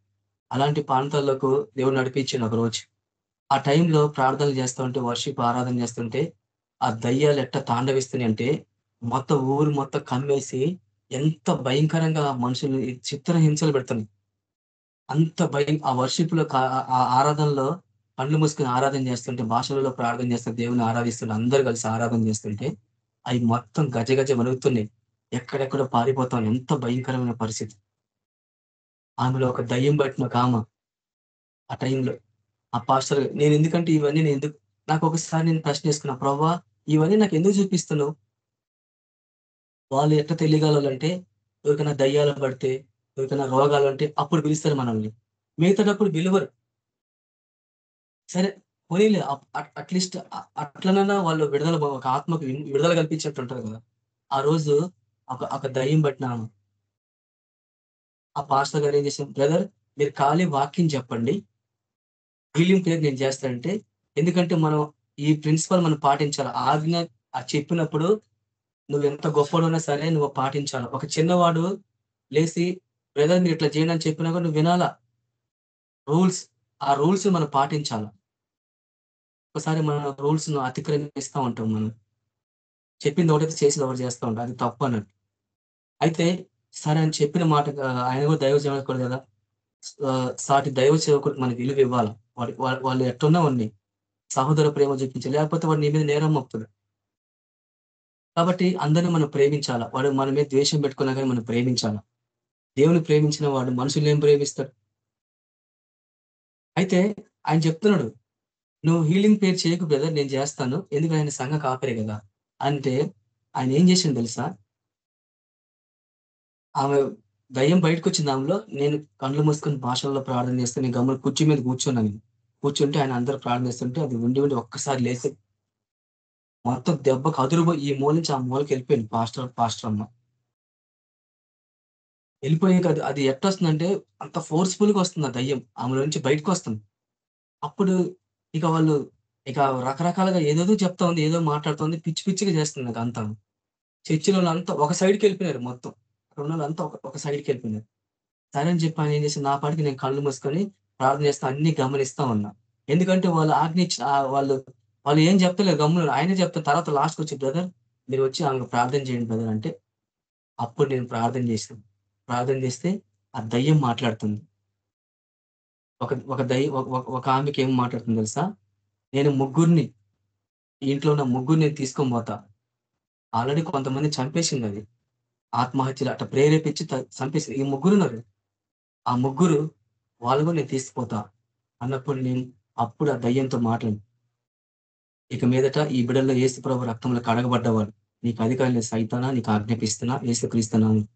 అలాంటి ప్రాంతాలకు దేవుడు నడిపించింది ఒక రోజు. ఆ టైంలో ప్రార్థనలు చేస్తుంటే వర్షిప్ ఆరాధన చేస్తుంటే ఆ దయ్యాలు ఎట్ట తాండవిస్తున్నాయి అంటే మొత్తం ఊరు మొత్తం కమ్మేసి ఎంత భయంకరంగా మనుషులు చిత్ర హింసలు పెడుతున్నాయి. అంత భయం ఆ వర్షిప్లో ఆ ఆరాధనలో పండ్లు మూసుకుని ఆరాధన చేస్తుంటే భాషలలో ప్రార్థన చేస్తే దేవుని ఆరాధిస్తుంటే అందరు కలిసి ఆరాధన చేస్తుంటే అవి మొత్తం గజ గజ వణుగుతున్నాయి ఎక్కడెక్కడ పారిపోతాం. ఎంత భయంకరమైన పరిస్థితి. ఆమెలో ఒక దయ్యం పట్టిన ఆమె ఆ టైంలో ఆ పాస్టర్ నేను ఎందుకంటే ఇవన్నీ నేను ఎందుకు నాకు ఒకసారి నేను ప్రశ్న వేసుకున్నా ప్రవ్వా ఇవన్నీ నాకు ఎందుకు చూపిస్తున్నావు? వాళ్ళు ఎట్లా తెలియగలంటే ఎవరికైనా దయ్యాలు పడితే ఎవరికైనా రోగాలు అంటే అప్పుడు పిలుస్తారు మనల్ని. మిగతాటప్పుడు పిలువరు. సరే పోనీలే అట్లీస్ట్ అట్లనైనా వాళ్ళు విడుదల ఒక ఆత్మకు విడుదల కల్పించేట్టు ఉంటారు కదా. ఆ రోజు ఒక ఒక దయ్యం పట్టిన ఆమె. ఆ పాస్టర్ గారు ఏం చేశారు? బ్రదర్ మీరు ఖాళీ వాక్యం చెప్పండి. హీలింగ్ ప్రేయర్ నేను చేస్తానంటే ఎందుకంటే మనం ఈ ప్రిన్సిపల్ మనం పాటించాలి. ఆజ్ఞ చెప్పినప్పుడు నువ్వు ఎంత గొప్పడున్నా సరే నువ్వు పాటించాలి. ఒక చిన్నవాడు లేచి బ్రదర్ మీరు ఇట్లా చేయండి చెప్పినా కూడా నువ్వు వినాలా? రూల్స్ ఆ రూల్స్ మనం పాటించాలి. ఒకసారి మన రూల్స్ను అతిక్రమిస్తూ ఉంటాం మనం. చెప్పింది ఒకటైతే చేసింది ఒకటి చేస్తూ ఉంటాం. అది తప్పు అన్నట్టు. అయితే సరే అని చెప్పిన మాట ఆయన కూడా దైవ సేవకుడు కదా? సాటి దైవ సేవకుడు మనకి విలువ ఇవ్వాలి. వాడి వాళ్ళు ఎట్టున్నా వాడిని సహోదర ప్రేమ చూపించాలి. లేకపోతే వాడు నీ మీద నేరం మోపుతాడు. కాబట్టి అందరిని మనం ప్రేమించాలా? వాడు మన మీద ద్వేషం పెట్టుకున్నా కానీ మనం ప్రేమించాలా? దేవుని ప్రేమించిన వాడు మనుషులు ఏం ప్రేమిస్తాడు? అయితే ఆయన చెప్తున్నాడు నువ్వు హీలింగ్ పేరు చేయకు బ్రదర్ నేను చేస్తాను. ఎందుకు ఆయన సంఘ కాపరే కదా? అంటే ఆయన ఏం చేసిండు తెలుసా? ఆమె దయ్యం బయటకు వచ్చింది ఆమెలో నేను కళ్ళు మూసుకొని భాషల్లో ప్రార్థన చేస్తే నేను గమ్మున కుర్చీ మీద కూర్చున్నాను కూర్చుంటే ఆయన అందరూ ప్రార్థన చేస్తుంటే అది ఉండి ఉండి ఒక్కసారి లేచి మొత్తం దెబ్బకు అదురుబో ఈ మూల నుంచి ఆ మూలకి వెళ్ళిపోయింది పాస్టర్ పాస్టర్ అమ్మ. వెళ్ళిపోయాక అది అది ఎట్టొస్తుందంటే అంత ఫోర్స్ఫుల్గా వస్తుంది ఆ దయ్యం. ఆమె నుంచి బయటకు వస్తుంది. అప్పుడు ఇక వాళ్ళు ఇక రకరకాలుగా ఏదోదో చెప్తా ఉంది ఏదో మాట్లాడుతుంది పిచ్చి పిచ్చిగా చేస్తుంది నాకు అంతా. చర్చిలో అంతా ఒక సైడ్కి వెళ్ళిపోయినారు మొత్తం. అక్కడ ఉన్న ఒక ఒక సైడ్కి వెళ్ళిపోయినారు సరే అని చెప్పి ఆయన ఏం చేసి నా పాటికి నేను కళ్ళు మూసుకొని ప్రార్థన చేస్తా అన్ని గమనిస్తా ఉన్నా. ఎందుకంటే వాళ్ళు ఆజ్ఞ వాళ్ళు వాళ్ళు ఏం చెప్తలేదు గమ్మున ఆయనే చెప్తారు తర్వాత లాస్ట్కి వచ్చి బ్రదర్ మీరు వచ్చి ఆమెకు ప్రార్థన చేయండి బ్రదర్ అంటే అప్పుడు నేను ప్రార్థన చేసాను. ప్రార్థన చేస్తే ఆ దయ్యం మాట్లాడుతుంది. ఒక ఒక దయ్య ఒక- ఒక- ఒక ఆమెకి ఏం మాట్లాడుతుంది తెలుసా? నేను ముగ్గురిని ఇంట్లో ఉన్న ముగ్గురిని నేను తీసుకొని పోతా. ఆల్రెడీ కొంతమంది చంపేసింది అది. ఆత్మహత్యలు అట్లా ప్రేరేపించి చంపేసి చంపేసింది ఈ ముగ్గురు ఆ ముగ్గురు వాళ్ళు కూడా నేను తీసుకుపోతా అన్నప్పుడు నేను అప్పుడు ఆ దయ్యంతో మాట్లాడి. ఇక మీదట ఈ బిడల్లో ఏసు ప్రభు రక్తంలో కడగబడ్డవాడు. నీకు అధికారం లేదు సైతానా నీకు ఆజ్ఞాపిస్తున్నా ఏసు క్రీస్తున్నాను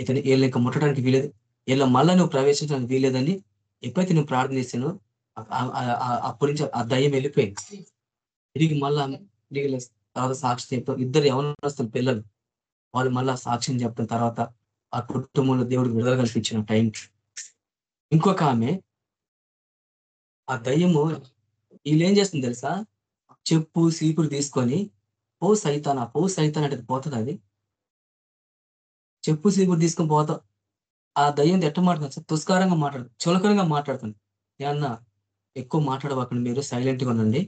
ఇతని వీళ్ళు ఇంకా ముట్టడానికి వీలేదు. వీళ్ళ మళ్ళా నువ్వు ప్రవేశించడానికి వీలేదని ఎప్పుడైతే నువ్వు ప్రార్థన చేశానో ఆ- అప్పటి నుంచి ఆ దయ్యం వెళ్ళిపోయింది. తిరిగి మళ్ళా తిరిగి తర్వాత సాక్షి చెప్తారు ఇద్దరు ఎవరు పిల్లలు. వాళ్ళు మళ్ళా సాక్ష్యం చెప్పిన తర్వాత ఆ కుటుంబంలో దేవుడికి విడుదల కల్పించిన టైం. ఇంకొక ఆమె ఆ దయ్యము వీళ్ళు ఏం చేస్తుంది తెలుసా? చెప్పు సీకులు తీసుకొని పో సైతాన్ పో సైతాన్ అంటే పోతుంది అది? చెప్పు సీపురు తీసుకొని పోతా. ఆ దయ్యం ఎట్ట మాట్లాడుతుంది తుస్కారంగా మాట్లాడు చులకరంగా మాట్లాడుతుంది. ఏమన్నా ఎక్కువ మాట్లాడవకండి మీరు సైలెంట్గా ఉండండి.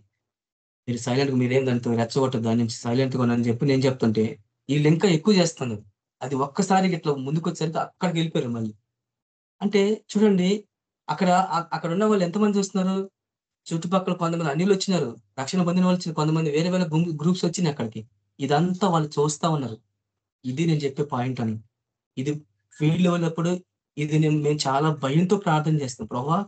మీరు సైలెంట్గా మీరేం దానితో రెచ్చగొట్టదు దాని నుంచి సైలెంట్గా ఉండండి చెప్పి నేను చెప్తుంటే వీళ్ళు ఇంకా ఎక్కువ చేస్తున్నారు. అది ఒక్కసారి ఇట్లా ముందుకు అక్కడికి వెళ్ళిపోయారు మళ్ళీ. అంటే చూడండి అక్కడ అక్కడ ఉన్న వాళ్ళు ఎంతమంది చూస్తున్నారు? చుట్టుపక్కల కొంతమంది అన్నిలు వచ్చినారు. రక్షణ పొందిన వాళ్ళు కొంతమంది వేరే వేరే గ్రూప్స్ వచ్చినాయి అక్కడికి. ఇదంతా వాళ్ళు చూస్తా ఉన్నారు. ఇది నేను చెప్పే పాయింట్ అని. ఇది ఫీల్డ్ ఉన్నప్పుడు ఇది నేను మేము చాలా భయంతో ప్రార్థన చేస్తాం. ప్రభా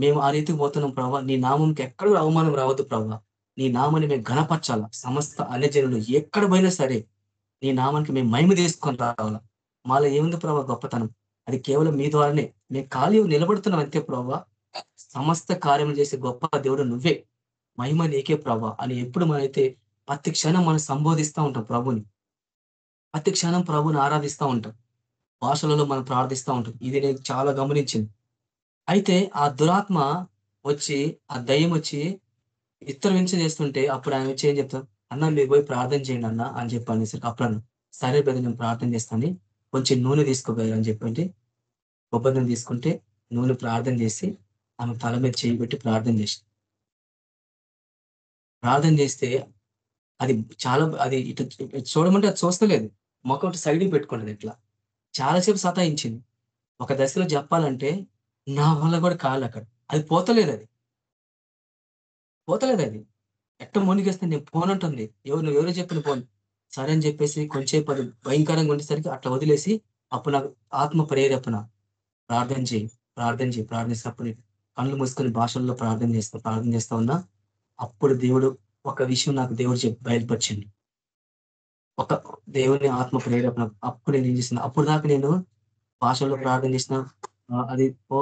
మేము ఆ రీతికి పోతున్నాం ప్రభా. నీ నామంకి ఎక్కడ అవమానం రావద్దు ప్రభా. నీ నామాన్ని మేము గణపరచాలా సమస్త అన్యజనులు ఎక్కడ పోయినా సరే నీ నామానికి మేము మహిమ తీసుకొని రావాలా? మాలో ఏముంది ప్రభా గొప్పతనం? అది కేవలం మీ ద్వారానే. మేము ఖాళీ నిలబడుతున్నాం అంతే ప్రభా. సమస్త కార్యములు చేసే గొప్ప దేవుడు నువ్వే. మహిమ నీకే ప్రభా. అని ఎప్పుడు మనైతే ప్రతి క్షణం మనం సంబోధిస్తూ ఉంటాం ప్రభుని. ప్రతి క్షణం ప్రభుని ఆరాధిస్తూ ఉంటాం. భాషలలో మనం ప్రార్థిస్తూ ఉంటాం. ఇది నేను చాలా గమనించింది. అయితే ఆ దురాత్మ వచ్చి ఆ దయ్యం వచ్చి ఇతర వించ చేస్తుంటే అప్పుడు ఆయన వచ్చి ఏం చెప్తాం అన్న మీరు పోయి ప్రార్థన చేయండి అన్న అని చెప్పి అనేసరికి అప్పుడు సరే బ్రదర్ నేను ప్రార్థన చేస్తాను. కొంచెం నూనె తీసుకోగలరు అని చెప్పండి. కొబ్బరి తీసుకుంటే నూనె ప్రార్థన చేసి ఆమె తల మీద చేయి పెట్టి ప్రార్థన చేసి. ప్రార్థన చేస్తే అది చాలా అది ఇటు చూడమంటే అది చూస్తలేదు. మొక్క సైడ్ పెట్టుకున్నది ఇట్లా. చాలాసేపు సతాయించింది. ఒక దశలో చెప్పాలంటే నా వల్ల కూడా కాదు అక్కడ. అది పోతలేదు అది. పోతలేదు అది. ఎట్ట మునిగేస్తే నేను పోనంటుంది ఎవరు నువ్వు ఎవరో చెప్పిన పోను. సరే అని చెప్పేసి కొంచెంసేపు అది భయంకరంగా ఉండేసరికి అట్లా వదిలేసి అప్పుడు నాకు ఆత్మ ప్రేరేపణ. ప్రార్థన చేయి ప్రార్థన చేయి ప్రార్థిస్తున్నప్పుడు కళ్ళు మూసుకొని భాషల్లో ప్రార్థన చేస్తా ప్రార్థన చేస్తా ఉన్నా అప్పుడు దేవుడు ఒక విషయం నాకు దేవుడు చెప్పి బయలుపరిచింది ఒక దేవుని ఆత్మ ప్రేరేపణ. అప్పుడు నేను ఏం చేసిన అప్పుడు దాకా నేను భాషల్లో ప్రార్థన చేసిన అది ఓ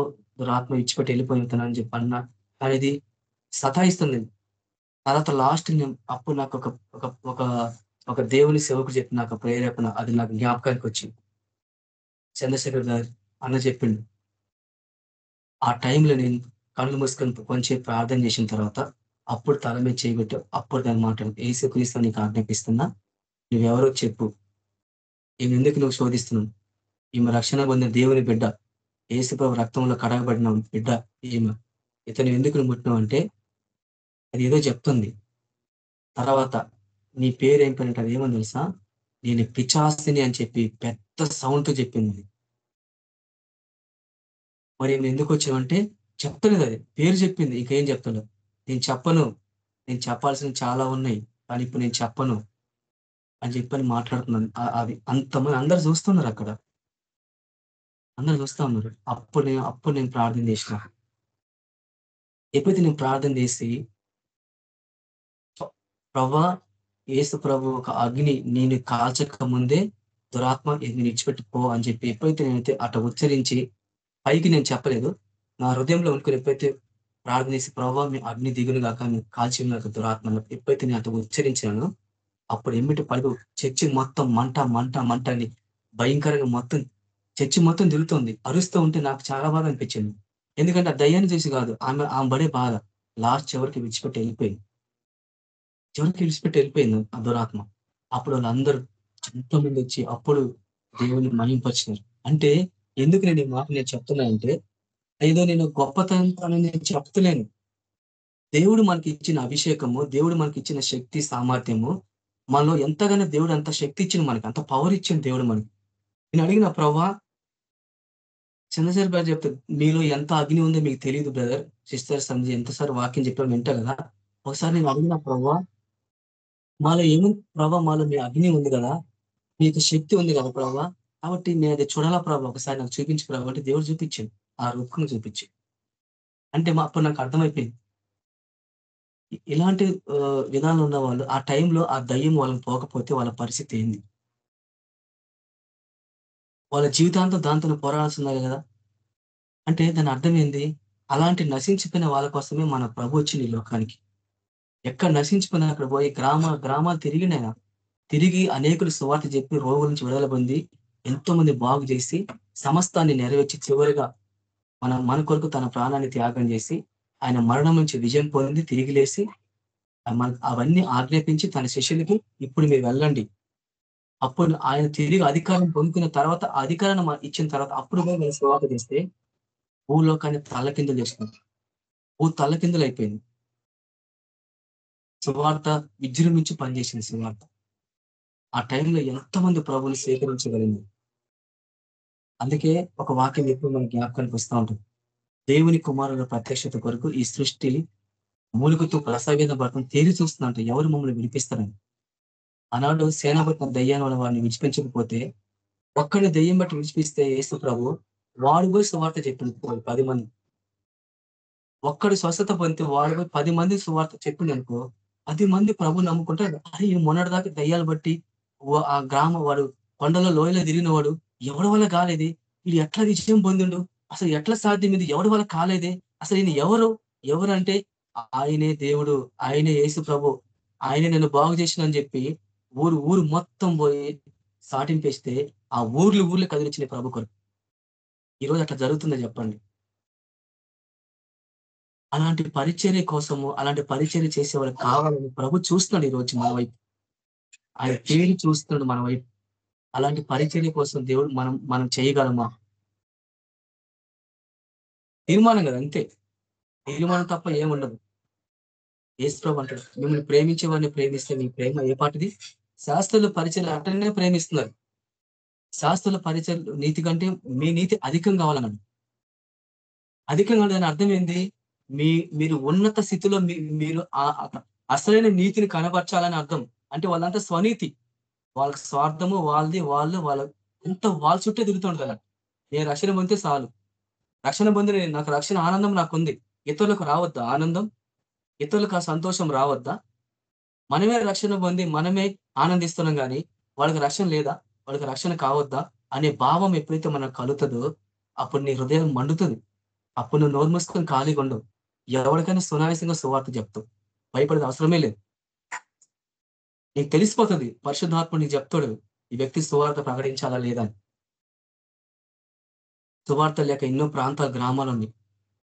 ఆత్మ ఇచ్చిపెట్టి వెళ్ళిపోతాను అని చెప్పి అన్నా. కానీ ఇది సతాయిస్తుంది. తర్వాత లాస్ట్ నేను అప్పుడు నాకు ఒక ఒక ఒక దేవుని సేవకు చెప్పిన నాకు ప్రేరేపణ అది నాకు జ్ఞాపకానికి వచ్చింది. చంద్రశేఖర్ గారు అన్న చెప్పిండు. ఆ టైంలో నేను కళ్ళు మూసుకొని కొంచెం ప్రార్థన చేసిన తర్వాత అప్పుడు తల మీద చేయబెట్టు అప్పుడు దాని మాట ఏసుక్రీస్తు నీకు ఆజ్ఞాపిస్తున్నా నువ్వెవరో చెప్పు. ఈమె ఎందుకు నువ్వు శోధిస్తున్నావు? ఈమె రక్షణ పొందిన దేవుని బిడ్డ. ఏసుప్రభు రక్తంలో కడగబడిన బిడ్డ ఈమె. ఇతను ఎందుకు నువ్వు ముట్టినావు అంటే అది ఏదో చెప్తుంది. తర్వాత నీ పేరు ఏం పని అది ఏమని తెలుసా? నేను పిచాస్తిని అని చెప్పి పెద్ద సౌండ్తో చెప్పింది. మరి ఎందుకు వచ్చావంటే చెప్తలేదు అది. పేరు చెప్పింది. ఇంకేం చెప్తలేదు. నేను చెప్పను. నేను చెప్పాల్సిన చాలా ఉన్నాయి. కానీ ఇప్పుడు నేను చెప్పను అని చెప్పని మాట్లాడుతున్నాను. ఆ- అది అంతమంది అందరు చూస్తున్నారు అక్కడ. అందరు చూస్తా ఉన్నారు. అప్పుడు నేను అప్పుడు నేను ప్రార్థన చేసిన. ఎప్పుడైతే నేను ప్రార్థన చేసి ప్రభా ఏసు ప్రభు ఒక అగ్ని నేను కాల్చక ముందే దురాత్మ ఇది పో అని చెప్పి ఎప్పుడైతే నేనైతే అట్లా ఉచ్చరించి పైకి నేను చెప్పలేదు నా హృదయంలో అనుకుని ఎప్పుడైతే ప్రార్థన చేసి ప్రభావ మీ అగ్ని దిగులు కాక మీ కాల్చి కాక దురాత్మ ఎప్పుడైతే నేను అట్లా ఉచ్చరించాను అప్పుడు ఎమ్మిటి పడుగు చర్చి మొత్తం మంట మంట మంట అని భయంకరంగా మొత్తం చర్చి మొత్తం తిరుగుతుంది. అరుస్తూ ఉంటే నాకు చాలా బాధ అనిపించింది. ఎందుకంటే ఆ దయ్యాన్ని చూసి కాదు ఆమె ఆమె పడే బాధ. లాస్ట్ చివరికి విడిచిపెట్టి వెళ్ళిపోయింది. చివరికి విడిచిపెట్టి వెళ్ళిపోయింది ఆ దురాత్మ అప్పుడు వాళ్ళందరూ ఎంతమంది వచ్చి అప్పుడు దేవుని మహింపరిచినారు. అంటే ఎందుకు నేను ఈ మాట నేను చెప్తున్నా అంటే ఏదో నేను గొప్పతనం నేను చెప్తలేను. దేవుడు మనకి ఇచ్చిన అభిషేకము దేవుడు మనకి ఇచ్చిన శక్తి సామర్థ్యము మనలో ఎంతగానో దేవుడు అంత శక్తి ఇచ్చిన మనకి అంత పవర్ ఇచ్చిన దేవుడు మనకి. నేను అడిగిన ప్రభా చంద్రశేఖర్ బ్రదర్ చెప్తారు మీలో ఎంత అగ్ని ఉందో మీకు తెలియదు బ్రదర్ సిస్టర్ సంజయ్ ఎంతసారి వాక్యం చెప్పారు వింటా కదా. ఒకసారి నేను అడిగిన ప్రభా మాలో ఏముంది? ప్రభా మాలో మీ అగ్ని ఉంది కదా. మీకు శక్తి ఉంది కదా ప్రభా. కాబట్టి నేను అది చూడాలా ప్రభా? ఒకసారి నాకు చూపించు ప్రభా. అంటే దేవుడు చూపించింది ఆ రూపంగా చూపించి అంటే మా అప్పుడు నాకు అర్థమైపోయింది. ఇలాంటి విధానం ఉన్న వాళ్ళు ఆ టైంలో ఆ దయ్యం వాళ్ళని పోకపోతే వాళ్ళ పరిస్థితి ఏంది? వాళ్ళ జీవితాంతం దాంతో పోరాడాల్సిందే కదా. అంటే దాని అర్థం ఏంది? అలాంటి నశించిపోయిన వాళ్ళ కోసమే మన ప్రభు వచ్చింది ఈ లోకానికి. ఎక్కడ నశించుకున్నా అక్కడ పోయి గ్రామ గ్రామాలు తిరిగినాయన తిరిగి అనేకులు సువార్త చెప్పి రోగుల నుంచి విడుదల పొంది ఎంతో మంది బాగు చేసి సమస్తాన్ని నెరవేర్చి చివరిగా మన మన కొరకు తన ప్రాణాన్ని త్యాగం చేసి ఆయన మరణం నుంచి విజయం పొంది తిరిగి లేసి మన- అవన్నీ ఆజ్ఞాపించి తన శిష్యులకి ఇప్పుడు మీరు వెళ్ళండి. అప్పుడు ఆయన తిరిగి అధికారం పొందుకున్న తర్వాత అధికారాన్ని ఇచ్చిన తర్వాత అప్పుడు మేము మనం సువార్త చేస్తే భూలోకాన్ని తల్లకిందులు చేసుకుంది భూ తల్లకిందులు అయిపోయింది. సువార్త విజృంభించి పనిచేసింది సువార్త. ఆ టైంలో ఎంతమంది ప్రభుని స్వీకరించగలిగింది అందుకే ఒక వాక్యం ఎప్పుడు మన జ్ఞాపకానికి వస్తూ ఉంటుంది. దేవుని కుమారుల ప్రత్యక్షత కొరకు ఈ సృష్టి మూలుగుతూ ప్రసవేద భర్తం తేరి చూస్తుందంట ఎవరు మమ్మల్ని విడిపిస్తారని? ఆనాడు సేనాభర్త దయ్యాన్ని వాళ్ళ వారిని విడిపించకపోతే ఒక్కడిని దెయ్యం బట్టి విడిపిస్తే యేసు ప్రభు వాడు పోయి సువార్త చెప్పింది పది మంది. ఒక్కడు స్వస్థత పొందితే వాడు పోయి పది మంది సువార్త చెప్పింది అనుకో పది మంది ప్రభు నమ్ముకుంటారు అరే ఈ మొన్నటిదాకా దయ్యాలు బట్టి ఆ గ్రామ వాడు కొండలో లోయలో తిరిగిన వాడు ఎవడి వల్ల కాలేది? వీడు ఎట్లా విజయం పొందిండు? అసలు ఎట్లా సాధ్యం ఇది ఎవడి వల్ల కాలేదే? అసలు ఈయన ఎవరు? ఎవరంటే ఆయనే దేవుడు ఆయనే యేసు ప్రభు. ఆయనే నన్ను బాగు చేసిన అని చెప్పి ఊరు ఊరు మొత్తం పోయి సాటింపేస్తే ఆ ఊర్లు ఊర్లు కదిలించిన ప్రభు కొరకు. ఈరోజు అట్లా జరుగుతుందని చెప్పండి. అలాంటి పరిచర్య కోసము అలాంటి పరిచర్య చేసే కావాలని ప్రభు చూస్తున్నాడు ఈ రోజు మన వైపు. ఆయన పేరు చూస్తున్నాడు మన వైపు. అలాంటి పరిచర్య కోసం దేవుడు మనం మనం చేయగలమా? తీర్మానం కదా అంతే. తీర్మానం తప్ప ఏముండదు యేసు అంటాడు మిమ్మల్ని ప్రేమించే వారిని ప్రేమిస్తే మీ ప్రేమ ఏ పాటిది? శాస్త్రుల పరిచయం అంటేనే ప్రేమిస్తున్నారు. శాస్త్రుల పరిచయం నీతి కంటే మీ నీతి అధికం కావాలన్నాడు. అధికంగా దాని అర్థం ఏంది? మీ మీరు ఉన్నత స్థితిలో మీ- మీరు ఆ- అసలైన నీతిని కనబరచాలని అర్థం. అంటే వాళ్ళంతా స్వనీతి. వాళ్ళకి స్వార్థము వాళ్ళది వాళ్ళు వాళ్ళ ఎంత వాళ్ళ చుట్టే తిరుగుతుండు కదా. నేను రక్షణ పొందితే చాలు. రక్షణ పొందిన నాకు రక్షణ ఆనందం నాకుంది. ఇతరులకు రావద్దా ఆనందం? ఇతరులకు ఆ సంతోషం రావద్దా? మనమే రక్షణ పొంది మనమే ఆనందిస్తున్నాం కానీ వాళ్ళకి రక్షణ లేదా? వాళ్ళకి రక్షణ కావద్దా? అనే భావం ఎప్పుడైతే మనకు కలుగుతుందో అప్పుడు నీ హృదయం మండుతుంది. అప్పుడు నువ్వు నోరు మూసుకొని ఖాళీగా ఉండవు ఎవరికైనా సునాయాసంగా సువార్త చెప్తావు భయపడేది అవసరమే లేదు. నీకు తెలిసిపోతుంది పరిశుద్ధాత్మ నీకు చెప్తాడు ఈ వ్యక్తి సువార్త ప్రకటించాలా లేదా సువార్త లేక ఎన్నో ప్రాంతాల గ్రామాలు ఉన్నాయి.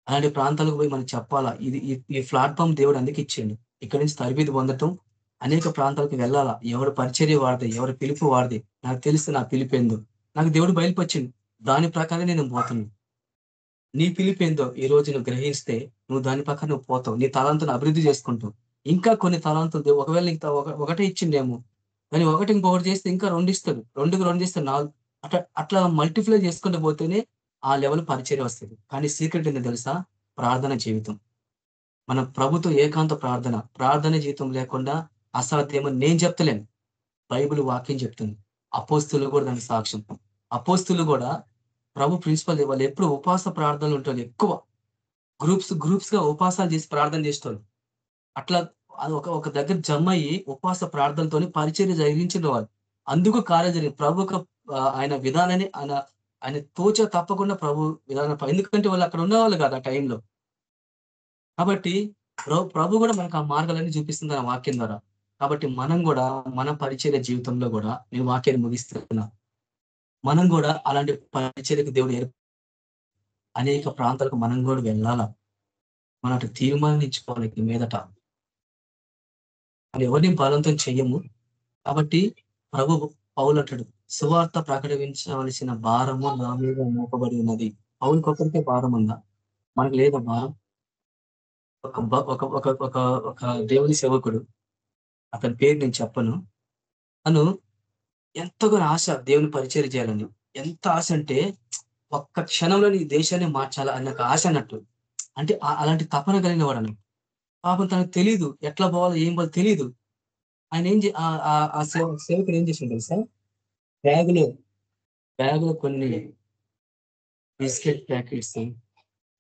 అలాంటి ప్రాంతాలకు పోయి మనం చెప్పాలా? ఇది ఈ- ప్లాట్ఫామ్ దేవుడు అందుకు ఇచ్చిండు. ఇక్కడి నుంచి తరబీది పొందటం అనేక ప్రాంతాలకు వెళ్ళాలా? ఎవరు పరిచర్య వాడితే ఎవరు పిలుపు వాడితే నాకు తెలిస్తే నా పిలిపేందు నాకు దేవుడు బయలుపరిచింది దాని ప్రకారం నేను పోతున్నాను. నీ పిలిపేందో ఏందో ఈ రోజు నువ్వు గ్రహిస్తే నువ్వు దాని పక్కన నువ్వు పోతావు. నీ తలాంతను అభివృద్ధి చేసుకుంటావు. ఇంకా కొన్ని తలాంతులు ఒకవేళ ఇంకా ఒక- ఒకటే ఇచ్చిండేమో కానీ ఒకటి ఇంకొకటి చేస్తే ఇంకా రెండు ఇస్తాడు రెండుకు రెండు ఇస్తాడు నాలుగు. అట్లా అట్లా మల్టిప్లై చేసుకుంటూ పోతేనే ఆ లెవెల్ పరిచయం వస్తుంది. కానీ సీక్రెట్ ఏంటో తెలుసా? ప్రార్థన జీవితం. మన ప్రభుత్వ ఏకాంత ప్రార్థన ప్రార్థన జీవితం లేకుండా అసాధ్యమో నేను చెప్తలేను. బైబిల్ వాక్యం చెప్తుంది. అపోస్తులు కూడా దానికి సాక్ష్యం. అపోస్తులు కూడా ప్రభు ప్రిన్సిపల్ వాళ్ళు ఎప్పుడు ఉపవాస ప్రార్థనలు ఉంటారు. ఎక్కువ గ్రూప్స్ గ్రూప్స్గా ఉపాసాలు చేసి ప్రార్థన చేస్తారు. అట్లా అది ఒక ఒక దగ్గర జమ అయ్యి ఉపవాస ప్రార్థనతో పరిచర్య జరిగించిన వాళ్ళు. అందుకు కార్యం జరిగింది. ప్రభు ఆయన విధానాన్ని ఆయన ఆయన తోచ తప్పకుండా ప్రభు విధానం ఎందుకంటే వాళ్ళు అక్కడ ఉన్నవాళ్ళు కాదు ఆ టైంలో. కాబట్టి ప్రభు కూడా మనకు ఆ మార్గాలన్నీ చూపిస్తుంది ఆ వాక్యం ద్వారా. కాబట్టి మనం కూడా మన పరిచర్య జీవితంలో కూడా నేను వాక్యాన్ని ముగిస్తున్నా. మనం కూడా అలాంటి పరిచర్యకు దేవుడు ఏర్ప అనేక ప్రాంతాలకు మనం కూడా వెళ్ళాలా? మనం అటు తీర్మానించుకోవాలి మీదట. మనం ఎవరిని బలంతో చెయ్యము. కాబట్టి ప్రభు పౌలు అంటాడు సువార్త ప్రకటించవలసిన భారము నా మీద మోపబడి ఉన్నది. పౌలకు ఒకరికే భారం ఉందా? మనకు లేదా భారం? ఒక ఒక ఒక ఒక ఒక దేవుని సేవకుడు అతని పేరు నేను చెప్పను. తను ఎంతగానో ఆశ దేవుని పరిచయం చేయాలని? ఎంత ఆశ అంటే ఒక్క క్షణంలో నీ దేశాన్ని మార్చాలా అన్న ఒక ఆశ అన్నట్టు. అంటే అలాంటి తపన కలిగిన వాడు అన్నట్టు పాపం తనకు తెలియదు ఎట్లా పోవాలో ఏం పోవాలో తెలియదు ఆయన ఏం ఆ- ఆ- సేవ సేవకుడు ఏం చేసిండు తెలుసా? బ్యాగులో బ్యాగులో కొన్ని బిస్కెట్ ప్యాకెట్స్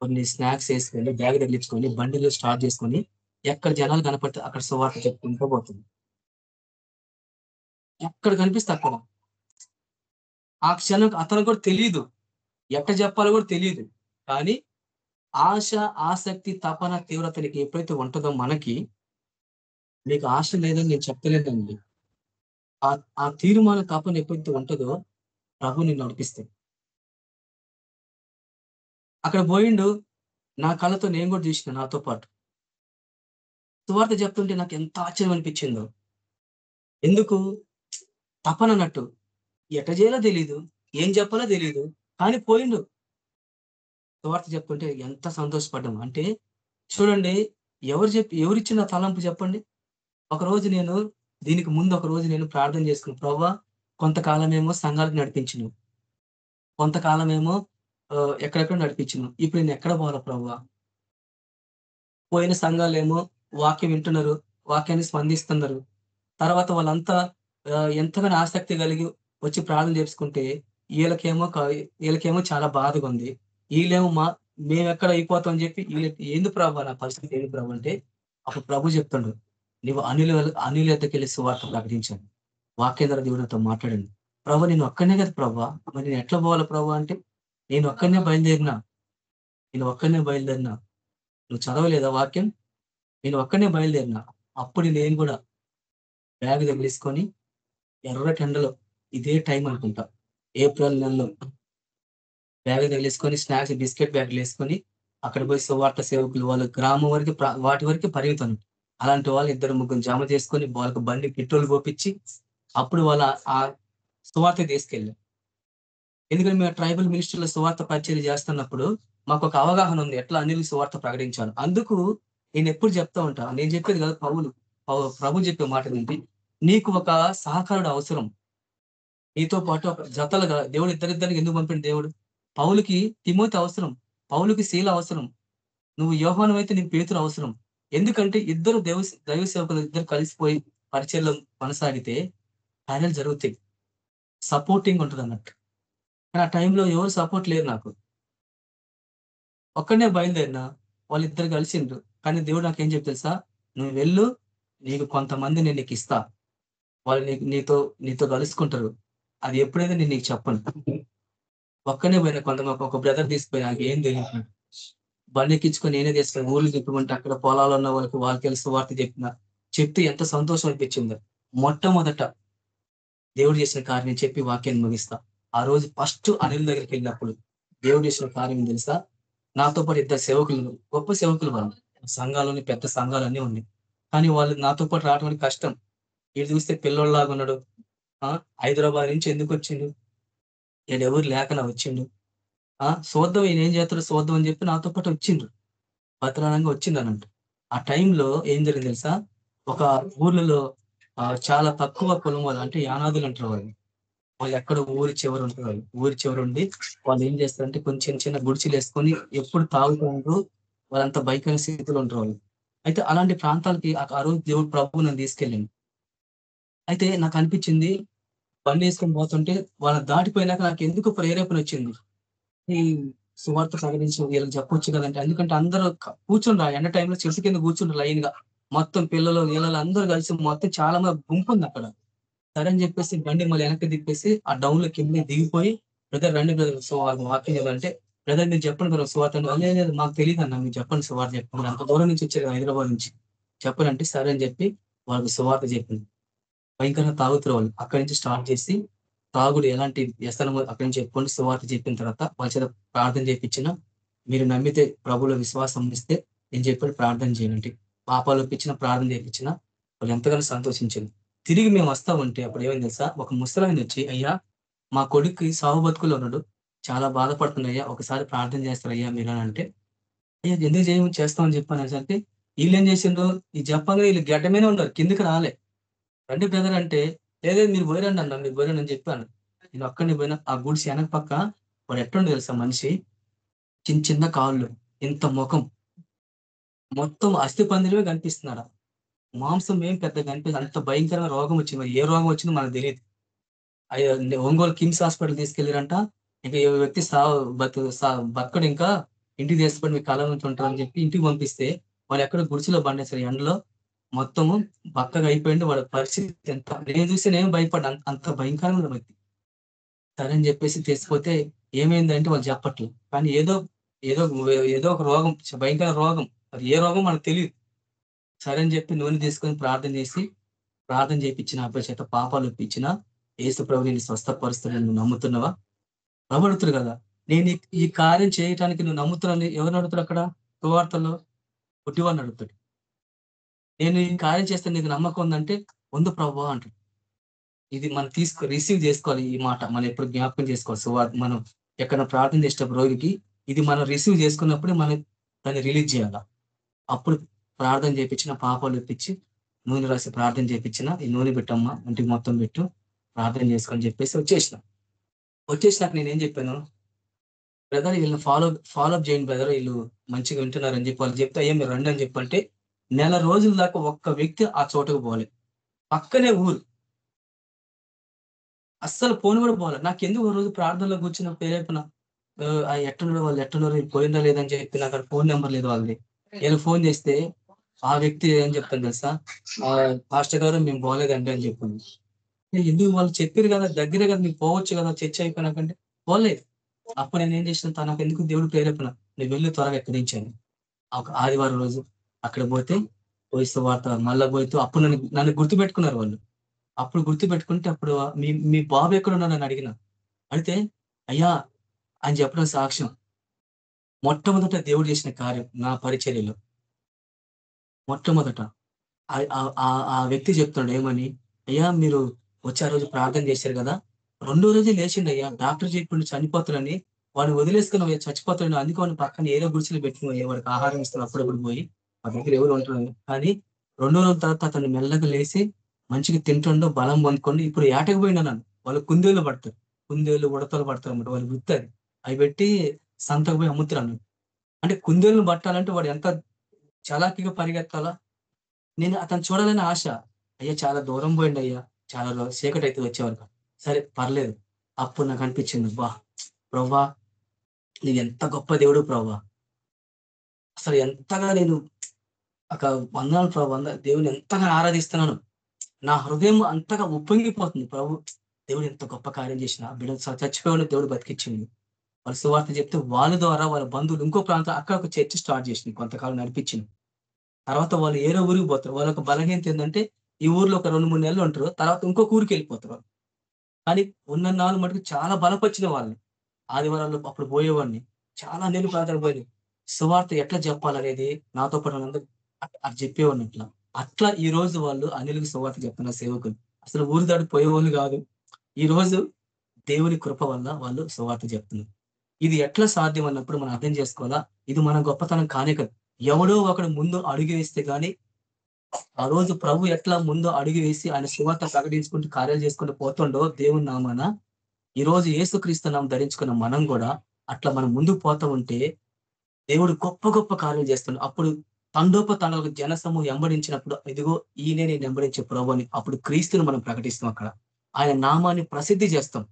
కొన్ని స్నాక్స్ వేసుకొని బ్యాగ్ తగిలించుకొని బండిలో స్టార్ట్ చేసుకొని ఎక్కడ జనాలు కనపడితే అక్కడ సువార్త చెప్పుకుంటూ పోతుంది. ఎక్కడ కనిపిస్తే అక్కడ. ఆ క్షణం అతను కూడా తెలియదు ఎక్కడ చెప్పాలో కూడా తెలియదు కానీ ఆశ ఆసక్తి తపన తీవ్రతనికి ఎప్పుడైతే ఉంటుందో మనకి నీకు ఆశ లేదని నేను చెప్పలేదండి. ఆ తీర్మాన తపన ఎప్పుడైతే ఉంటుందో ప్రభు నిన్ను నడిపిస్తే అక్కడ పోయిండు. నా కళ్ళతో నేను కూడా చూసిన నాతో పాటు. సువార్త చెప్తుంటే నాకు ఎంత ఆశ్చర్యం అనిపించిందో. ఎందుకు? తపనన్నట్టు ఎట చేయాలో తెలియదు ఏం చెప్పాలో తెలియదు కానీ పోయిండు. సువార్త చెప్పుకుంటే ఎంత సంతోషపడ్డాం. అంటే చూడండి ఎవరు చెప్పి ఎవరిచ్చిన తలంపు చెప్పండి. ఒక రోజు నేను దీనికి ముందు ఒక రోజు నేను ప్రార్థన చేసుకున్నాను. ప్రవ్వా కొంతకాలమేమో సంఘాలకు నడిపించను. కొంతకాలమేమో ఎక్కడెక్కడ నడిపించను. ఇప్పుడు నేను ఎక్కడ పోవాలా ప్రవ్వా? పోయిన సంఘాలేమో వాక్యం వింటున్నారు వాక్యాన్ని స్పందిస్తున్నారు. తర్వాత వాళ్ళంతా ఎంతగానో ఆసక్తి కలిగి వచ్చి ప్రార్థన చేసుకుంటే వీళ్ళకేమో వీళ్ళకేమో చాలా బాధగా ఉంది. వీళ్ళేమో మా మేము ఎక్కడ అయిపోతాం అని చెప్పి వీళ్ళకి ఏంది ప్రభు నా పరిస్థితి? ఏంది ప్రభు అంటే అప్పుడు ప్రభు చెప్తాడు నువ్వు అనిల అనిల ఎద్దకు వెళ్ళి సువార్త ప్రకటించాను వాక్యేంద్ర దేవుడితో మాట్లాడండి. ప్రభు నేను ఒక్కనే కదా ప్రభు? మరి నేను ఎట్లా పోవాలి ప్రభు అంటే నేను ఒక్కనే బయలుదేరినా? నేను ఒక్కనే బయలుదేరినా? నువ్వు చదవలేదా వాక్యం? నేను ఒక్కనే బయలుదేరినా? అప్పుడు నేను కూడా బ్యాగ్ తగిలేసుకొని ఎర్ర ఎండలో ఇదే టైం అనుకుంటా. ఏప్రిల్ నెలలో బ్యాగ్ తగిలేసుకొని స్నాక్స్ బిస్కెట్ బ్యాగ్లు వేసుకొని అక్కడ పోయి సువార్త సేవకులు వాళ్ళ గ్రామం వరకు వాటి వరకు పరిమితం అలాంటి వాళ్ళు ఇద్దరు ముగ్గురు జమ చేసుకొని వాళ్ళకి బండి పెట్రోల్ పోపించి అప్పుడు వాళ్ళ ఆ సువార్త తీసుకెళ్ళాం. ఎందుకంటే మేము ట్రైబల్ మినిస్టర్ల సువార్త పరిచయం చేస్తున్నప్పుడు మాకు ఒక అవగాహన ఉంది ఎట్లా అనిల్ సువార్త ప్రకటించాను. అందుకు నేను ఎప్పుడు చెప్తా ఉంటా నేను చెప్పేది కదా పౌలు ప్రభు చెప్పే మాట ఏంటి నీకు ఒక సహకారుడు అవసరం. నీతో పాటు ఒక జతలుగా దేవుడు ఇద్దరిద్దరికి ఎందుకు పంపిన దేవుడు? పౌలుకి తిమోతి అవసరం పౌలుకి శీల అవసరం నువ్వు యోహానం అయితే నీ పేతురు అవసరం. ఎందుకంటే ఇద్దరు దైవ దైవ సేవకులు ఇద్దరు కలిసిపోయి పరిచయం కొనసాగితే కార్యాలు జరుగుతాయి. సపోర్టింగ్ ఉంటుంది అన్నట్టు. కానీ ఆ టైంలో ఎవరు సపోర్ట్ లేరు నాకు. ఒక్కడనే బయలుదేరినా వాళ్ళిద్దరు కలిసిండ్రు. కానీ దేవుడు నాకేం చెప్పి తెలుసా? నువ్వు వెళ్ళు నీకు కొంతమంది నేను నీకు ఇస్తా. వాళ్ళు నీకు నీతో నీతో కలుసుకుంటారు. అది ఎప్పుడైతే నేను నీకు చెప్పను. ఒక్కనే పోయినా కొంతమంది ఒక బ్రదర్ తీసుకుపోయి నాకు ఏం తెలియదు బండి ఎక్కించుకొని నేనే తీసుకుని ఊర్లు చెప్పమంటే అక్కడ పొలాలు ఉన్న వాళ్ళకి వాళ్ళకి తెలుసు వార్త చెప్పిన. చెప్తే ఎంత సంతోషం అనిపించిందో. మొట్టమొదట దేవుడు చేసిన కార్యం చెప్పి వాక్యాన్ని ముగిస్తా. ఆ రోజు ఫస్ట్ అనిల్ దగ్గరికి వెళ్ళినప్పుడు దేవుడు చేసిన కార్యం తెలుసా? నాతో పాటు ఇద్దరు సేవకులు గొప్ప సేవకులు వాళ్ళు. సంఘాలని పెద్ద సంఘాలన్నీ ఉన్నాయి. కానీ వాళ్ళు నాతో పాటు రావడం కష్టం. ఇటు చూస్తే పిల్లోళ్ళలాగా ఉన్నాడు. ఆ? హైదరాబాద్ నుంచి ఎందుకు వచ్చిండు? నేను ఎవరు లేకనా వచ్చిండు. ఆ? చూద్దాం ఈయన ఏం చేస్తాడు? చూద్దాం అని చెప్పి నాతో పాటు వచ్చిండ్రు భద్రానంగా వచ్చిండు అనంట ఆ టైంలో ఏం జరిగింది తెలుసా? ఒక ఊర్లలో ఆ, చాలా తక్కువ కులం వాళ్ళు అంటే యానాదులు అంటారు వాళ్ళు. వాళ్ళు ఎక్కడ ఊరి చివరి ఉంటారు వాళ్ళు. ఊరి చివరి ఉండి వాళ్ళు ఏం చేస్తారంటే కొంచెం చిన్న చిన్న గుడిచిలు వేసుకొని ఎప్పుడు తాగుతూ ఉంటారు వాళ్ళంతా భయంకర స్థితిలో ఉంటారు వాళ్ళు. అయితే అలాంటి ప్రాంతాలకి ఆ ఆ రోజు దేవుడు ప్రభు నన్ను తీసుకెళ్ళింది అయితే నాకు అనిపించింది బండి వేసుకొని పోతుంటే వాళ్ళ దాటిపోయినాక నాకు ఎందుకు ప్రేరేపణ వచ్చింది? ఈ సువార్త ప్రకటించి వీళ్ళకి చెప్పొచ్చు కదంటే ఎందుకంటే అందరూ కూర్చుండ్రా ఆ ఎండ టైంలో చెట్టు కింద కూర్చుండ్రు లైన్గా మొత్తం పిల్లలు నీళ్ళలు అందరూ కలిసి మొత్తం చాలా మంది గుంపు ఉంది అక్కడ. సరే అని చెప్పేసి బండి మళ్ళీ వెనక్కి దిప్పేసి ఆ డౌన్లో కింద దిగిపోయి బ్రదర్ రండి బ్రదర్ సో వాకింగ్ చేయాలంటే బ్రదర్ మీరు చెప్పండి బ్రదర్ సువార్త "లేదు, మాకు తెలియదు అన్న మీరు చెప్పండి సువార్త చెప్పండి అంత దూరం నుంచి వచ్చారు హైదరాబాద్ నుంచి. చెప్పాలంటే సరే అని చెప్పి వాళ్ళకి సువార్త చెప్పింది. భయంకరంగా తాగుతారు వాళ్ళు అక్కడి నుంచి స్టార్ట్ చేసి తాగుడు ఎలాంటి వ్యసనము అక్కడి నుంచి చెప్పుకొని సువార్త చెప్పిన తర్వాత వాళ్ళ చేత ప్రార్థన చేయించిన మీరు నమ్మితే ప్రభులో విశ్వాసం ఇస్తే నేను చెప్పి ప్రార్థన చేయండి. పాపాలు ఒప్పించిన ప్రార్థన చేయించిన వాళ్ళు ఎంతగానో సంతోషించింది తిరిగి మేము వస్తా ఉంటే అప్పుడు ఏమైంది తెలుసా? ఒక ముసలాయన వచ్చి అయ్యా మా కొడుక్కి సాగు బతుకులో ఉన్నాడు. చాలా బాధపడుతున్నాయ్యా ఒకసారి ప్రార్థన చేస్తారు అయ్యా మీరు అని అంటే అయ్యా ఎందుకు చేయ చేస్తామని చెప్పాను అంటే వీళ్ళు ఏం చేసిండ్రు? ఈ జప్పంగా వీళ్ళు గడ్డ మీద ఉన్నారు. కిందకి రాలే. రండి బ్రదర్ అంటే లేదే మీరు పోయిరండి అన్న మీరు పోయిరండి అని చెప్పాను నేను అక్కడిని పోయినా ఆ గుడిసి వెనక పక్క వాడు ఎట్లుండి తెలుసా మనిషి? చిన్న చిన్న కాళ్ళు ఇంత ముఖం. మొత్తం అస్థి పందిరివే కనిపిస్తున్నాడు. మాంసం ఏం పెద్ద కనిపిస్తుంది అంత భయంకరమైన రోగం వచ్చింది. మరి ఏ రోగం వచ్చిందో మనకు తెలియదు. అయ్యో, ఒంగోలు కిమ్స్ హాస్పిటల్ తీసుకెళ్ళారంట. ఇంకా ఏ వ్యక్తి సా బతు సా- బక్కడు ఇంకా ఇంటికి తీసుకొని మీ కాలం నుంచి ఉంటారని చెప్పి ఇంటికి పంపిస్తే వాళ్ళు ఎక్కడ గుడిసెలో బండేశారు ఎండలో. మొత్తము బక్కగా అయిపోయింది వాడి పరిస్థితి ఎంత? నేను చూస్తే నేను భయపడ్డా అంత- భయంకరంగా ఉంది వ్యక్తి సరే అని చెప్పేసి తెచ్చిపోతే ఏమైందంటే వాళ్ళు చెప్పట్లేదు కానీ ఏదో ఏదో ఏదో ఒక రోగం భయంకర రోగం. అది ఏ రోగం మనకు తెలియదు సరే అని చెప్పి నూనె తీసుకొని ప్రార్థన చేసి ప్రార్థన చేయించిన అబ్బాయి చేత పాపాలు ఇప్పించిన ఏసు ప్రభు నేను స్వస్థపరుస్తాను నువ్వు నమ్ముతున్నావా? ప్రభు కదా నేను ఈ- కార్యం చేయటానికి నువ్వు నమ్ముతున్నాను ఎవరు అడుగుతారు అక్కడ? కువార్తల్లో పుట్టివాడిని అడుగుతాడు నేను ఈ కార్యం చేస్తే నీకు నమ్మకం ఉందంటే ఉంది ప్రభు అంటాడు. ఇది మనం తీసుకో రిసీవ్ చేసుకోవాలి ఈ మాట. మనం ఎప్పుడు జ్ఞాపకం చేసుకోవాలి. సో మనం ఎక్కడ ప్రార్థన చేసేటప్పుడు రోగికి ఇది మనం రిసీవ్ చేసుకున్నప్పుడే మనం దాన్ని రిలీజ్ చేయాలి? అప్పుడు ప్రార్థన చేపించిన పాపాలు ఇప్పించి నూనె రాసి ప్రార్థన చేపించిన ఈ నూనె పెట్టమ్మా ఇంటికి మొత్తం పెట్టు ప్రార్థన చేసుకొని చెప్పేసి వచ్చేసిన. వచ్చేసినాక నేను ఏం చెప్పాను? బ్రదర్ వీళ్ళని ఫాలో ఫాలో అప్ చేయండి బ్రదర్ వీళ్ళు మంచిగా వింటున్నారని చెప్పి వాళ్ళు చెప్తే అయ్యా మీరు రండి అని చెప్పంటే నెల రోజుల దాకా ఒక్క వ్యక్తి ఆ చోటకు పోలే. పక్కనే ఊరు. అస్సలు ఫోన్ కూడా పోవాలి నాకు ఎందుకు ఒక రోజు ప్రార్థనలో కూర్చున్న ప్రేరేపణ? ఆ, ఎట్టున్నారు వాళ్ళు? ఎట్టున్నారు? పోయిందా లేదని చెప్పి నాకు అక్కడ ఫోన్ నెంబర్ లేదు వాళ్ళది. వీళ్ళు ఫోన్ చేస్తే ఆ వ్యక్తి ఏం చెప్తాను తెలుసా? పాస్టర్ గారు మేము పోలేదండి అని చెప్పింది. ఎందుకు వాళ్ళు చెప్పారు కదా దగ్గరే కదా మీకు పోవచ్చు కదా చర్చ అయిపోయినాకంటే పోలేదు. అప్పుడు నేను ఏం చేసిన తనకు ఎందుకు దేవుడు ప్రేరేపణ? నేను వెళ్ళి త్వరగా ఎక్కడించాను ఒక ఆదివారం రోజు అక్కడ పోతే పోయిస్తూ వార్త మళ్ళా పోయితూ అప్పుడు నన్ను నన్ను గుర్తు పెట్టుకున్నారు వాళ్ళు. అప్పుడు గుర్తు పెట్టుకుంటే అప్పుడు మీ మీ బాబు ఎక్కడ ఉన్నాడు అని అడిగిన. అడిగితే అయ్యా అని చెప్పడం సాక్ష్యం. మొట్టమొదట దేవుడు చేసిన కార్యం నా పరిచర్యలో. మొట్టమొదట. ఆ- వ్యక్తి చెప్తున్నాడు ఏమని అయ్యా మీరు వచ్చే రోజు ప్రార్థన చేశారు కదా రెండో రోజే లేచిండు అయ్యా డాక్టర్ చెప్పిండు చనిపోతాడని వాడిని వదిలేసుకుని చచ్చిపోతున్నాడు అందుకు వాడిని పక్కన ఏదో గుడిసెలు పెట్టుకుని వాడికి ఆహారం ఇస్తాను అప్పుడప్పుడు పోయి మా దగ్గర ఎవరు ఉంటున్నారు కానీ రెండో రోజుల తర్వాత అతను మెల్లగా లేచి మంచిగా తింటుండో బలం పొందుకోండి ఇప్పుడు ఏటకు పోయినా నన్ను. వాళ్ళు కుందేలు పడతారు. కుందేలు ఉడతలు పడతారు అన్నమాట. వాళ్ళు గుర్తారు. అవి పెట్టి సంతకు పోయి అమ్ముతారు అంటే కుందేలను పట్టాలంటే వాడు ఎంత చలాకీగా పరిగెత్తాలా నేను అతను చూడాలని ఆశ. అయ్యా చాలా దూరం పోయిండి అయ్యా. చాలా చీకటి అయితే వచ్చేవారు సరే పర్లేదు. అప్పుడు నాకు అనిపించింది బా ప్రవ్వా నేను ఎంత గొప్ప దేవుడు ప్రవ్వా. అసలు ఎంతగా నేను ఒక వందనాలు ప్రభు వంద దేవుని ఎంతగా ఆరాధిస్తున్నాను నా హృదయం అంతగా ఉప్పొంగిపోతుంది ప్రభు. దేవుడు ఎంత గొప్ప కార్యం చేసిన బిడ్డ చచ్చిపోయిన దేవుడు బతికించింది వాళ్ళ సువార్త చెప్తే వాళ్ళ ద్వారా వాళ్ళ బంధువులు ఇంకో ప్రాంతం అక్కడ ఒక చర్చ స్టార్ట్ చేసింది కొంతకాలం నడిపించింది తర్వాత వాళ్ళు ఏరో ఊరికి పోతారు. వాళ్ళ ఒక బలహీనత ఏంటంటే ఈ ఊర్లో ఒక రెండు మూడు నెలలు ఉంటారు. తర్వాత ఇంకొక ఊరికి వెళ్ళిపోతారు కానీ ఉన్న నాలుగు మటుకు చాలా బలపరిచిన వాళ్ళని. ఆదివారాల్లో అప్పుడు పోయేవాడిని. చాలా నెలలు ప్రాంతాలు పోయింది సువార్త ఎట్లా చెప్పాలనేది నాతో పాటు అది చెప్పేవాడిని అట్లా అట్లా ఈ రోజు వాళ్ళు అనిలకు సువార్త చెప్తున్న సేవకులు. అసలు ఊరు దాటి పోయేవాళ్ళు కాదు. ఈ రోజు దేవుని కృప వల్ల వాళ్ళు సువార్త చెప్తున్నారు. ఇది ఎట్లా సాధ్యం అన్నప్పుడు మనం అర్థం చేసుకోవాలా? ఇది మన గొప్పతనం కానే కాదు. ఎవడో ఒకడు ముందు అడుగు వేస్తే కానీ ఆ రోజు ప్రభు ఎట్లా ముందు అడుగు వేసి ఆయన సువార్త ప్రకటించుకుంటూ కార్యాలు చేసుకుంటూ పోతుండో దేవుని నామాన ఈ రోజు యేసుక్రీస్తు నామం ధరించుకున్న మనం కూడా అట్లా మనం ముందుకు పోతా ఉంటే దేవుడు గొప్ప గొప్ప కార్యాలు చేస్తుండు. అప్పుడు తండోపతండాలకు జనసము వెంబడించినప్పుడు ఇదిగో ఈయనే నేను వెంబడించే ప్రభుని అప్పుడు క్రీస్తుని మనం ప్రకటిస్తాం అక్కడ. ఆయన నామాన్ని ప్రసిద్ధి చేస్తాం.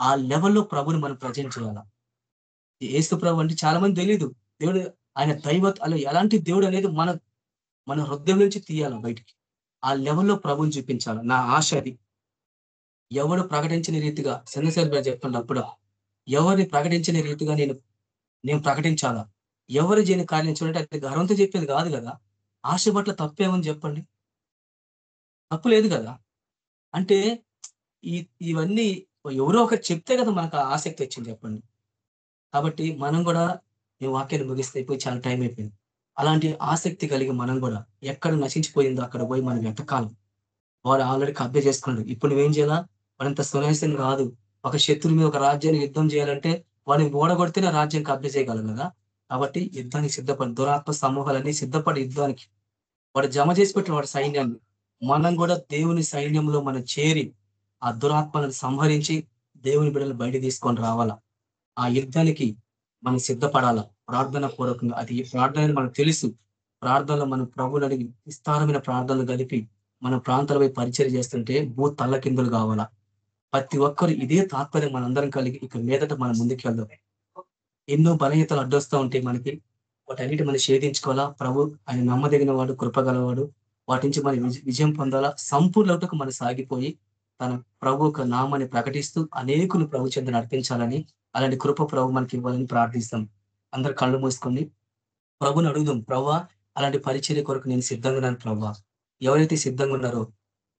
ఆ లెవెల్లో ప్రభుని మనం ప్రజెంట్ చేయాల? ఏసు ప్రభు అంటే చాలా మంది తెలియదు దేవుడు ఆయన దైవత్ అలా ఎలాంటి దేవుడు అనేది మన మన హృదయం నుంచి తీయాలి బయటికి? ఆ లెవెల్లో ప్రభుని చూపించాలి? నా ఆశ అది. ఎవడు ప్రకటించిన రీతిగా చంద్రశేఖర్ గారు చెప్తున్నప్పుడు ఎవరిని ప్రకటించిన రీతిగా నేను నేను ప్రకటించాలా? ఎవరు చేయని కార్యం చూడండి అది గర్వంతో చెప్పేది కాదు కదా. ఆశ పట్ల తప్పేమని చెప్పండి. తప్పు లేదు కదా. అంటే ఈ ఇవన్నీ ఎవరో ఒకరు చెప్తే కదా మనకు ఆసక్తి వచ్చింది చెప్పండి. కాబట్టి మనం కూడా ఈ వాక్యాన్ని ముగిస్తే అయిపోయి చాలా టైం అయిపోయింది. అలాంటి ఆసక్తి కలిగి మనం కూడా ఎక్కడ నశించిపోయిందో అక్కడ పోయి మనం వెతకాలి. వాడు ఆల్రెడీ కబ్జ చేసుకున్నాడు. ఇప్పుడు నువ్వేం చేయాలా? వాడంత సునాయసం కాదు. ఒక శత్రువు మీద ఒక రాజ్యాన్ని యుద్ధం చేయాలంటే వాడిని ఓడగొడితేనే రాజ్యం కబ్జ చేయగలం కదా. కాబట్టి యుద్ధానికి సిద్ధపడి దురాత్మ సమూహాలన్నీ సిద్ధపడి యుద్ధానికి వాడు జమ చేసి పెట్టిన వాడి సైన్యాన్ని మనం కూడా దేవుని సైన్యంలో మనం చేరి ఆ దురాత్మలను సంహరించి దేవుని బిడ్డలు బయట తీసుకొని రావాలా? ఆ యుద్ధానికి మనం సిద్ధపడాలా? ప్రార్థన పూర్వకంగా అది ప్రార్థన మనకు తెలుసు. ప్రార్థనలో మనం ప్రభులు అడిగి విస్తారమైన ప్రార్థనలు కలిపి మన ప్రాంతాలపై పరిచయం చేస్తుంటే భూ తల్ల కిందులు కావాలా? ప్రతి ఒక్కరు ఇదే తాత్పర్యం మనందరం కలిగి ఇక మీదట మనం ముందుకు వెళ్దాం ఎన్నో బలహీతలు అడ్డొస్తూ ఉంటాయి మనకి వాటన్నిటి మనం షేధించుకోవాలా ప్రభు ఆయన నమ్మదగిన వాడు కృపగలవాడు. వాటి నుంచి మనం విజయం పొందాలా? సంపూర్ణకు మనం సాగిపోయి తన ప్రభు యొక్క నామాన్ని ప్రకటిస్తూ అనేకులు ప్రభు చెంత నడిపించాలని అలాంటి కృప ప్రభు మనకి ఇవ్వాలని ప్రార్థిస్తాం. అందరు కళ్ళు మూసుకొని ప్రభుని అడుగుదాం. ప్రభా అలాంటి పరిచర్య కొరకు నేను సిద్ధంగా ఉన్నాను ప్రభా. ఎవరైతే సిద్ధంగా ఉన్నారో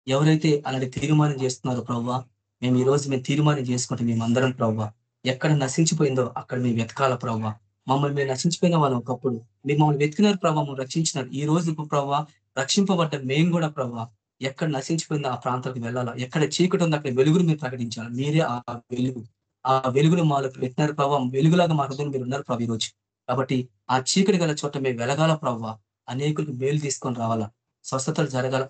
ఎవరైతే అలాంటి తీర్మానం చేస్తున్నారో ప్రభా మేము ఈ రోజు మేము తీర్మానం చేసుకుంటే. మేము అందరం ప్రభా. ఎక్కడ నశించిపోయిందో అక్కడ మేము వెతకాల ప్రభావ మమ్మల్ని మేము నశించిపోయిన వాళ్ళం ఒకప్పుడు. మీరు మమ్మల్ని వెతికినారు ప్రభావ మమ్మల్ని రక్షించినారు. ఈ రోజు ప్రభావ రక్షింపబడ్డ మేము కూడా ప్రభావ ఎక్కడ నశించిపోయిందో ఆ ప్రాంతాలకు వెళ్ళాలా? ఎక్కడ చీకటి ఉందో అక్కడ వెలుగును మీరు ప్రకటించాలి? మీరే ఆ వెలుగు. ఆ వెలుగును మాలో పెట్టినారు ప్రభావ వెలుగులాగా మా హృదయం మీరు ఉన్నారు ప్రభావ ఈరోజు. రోజు కాబట్టి ఆ చీకటి గల చోట మేము వెలగాల ప్రభావ అనేకులకు మేలు తీసుకొని రావాలా? స్వస్థతలు జరగాల.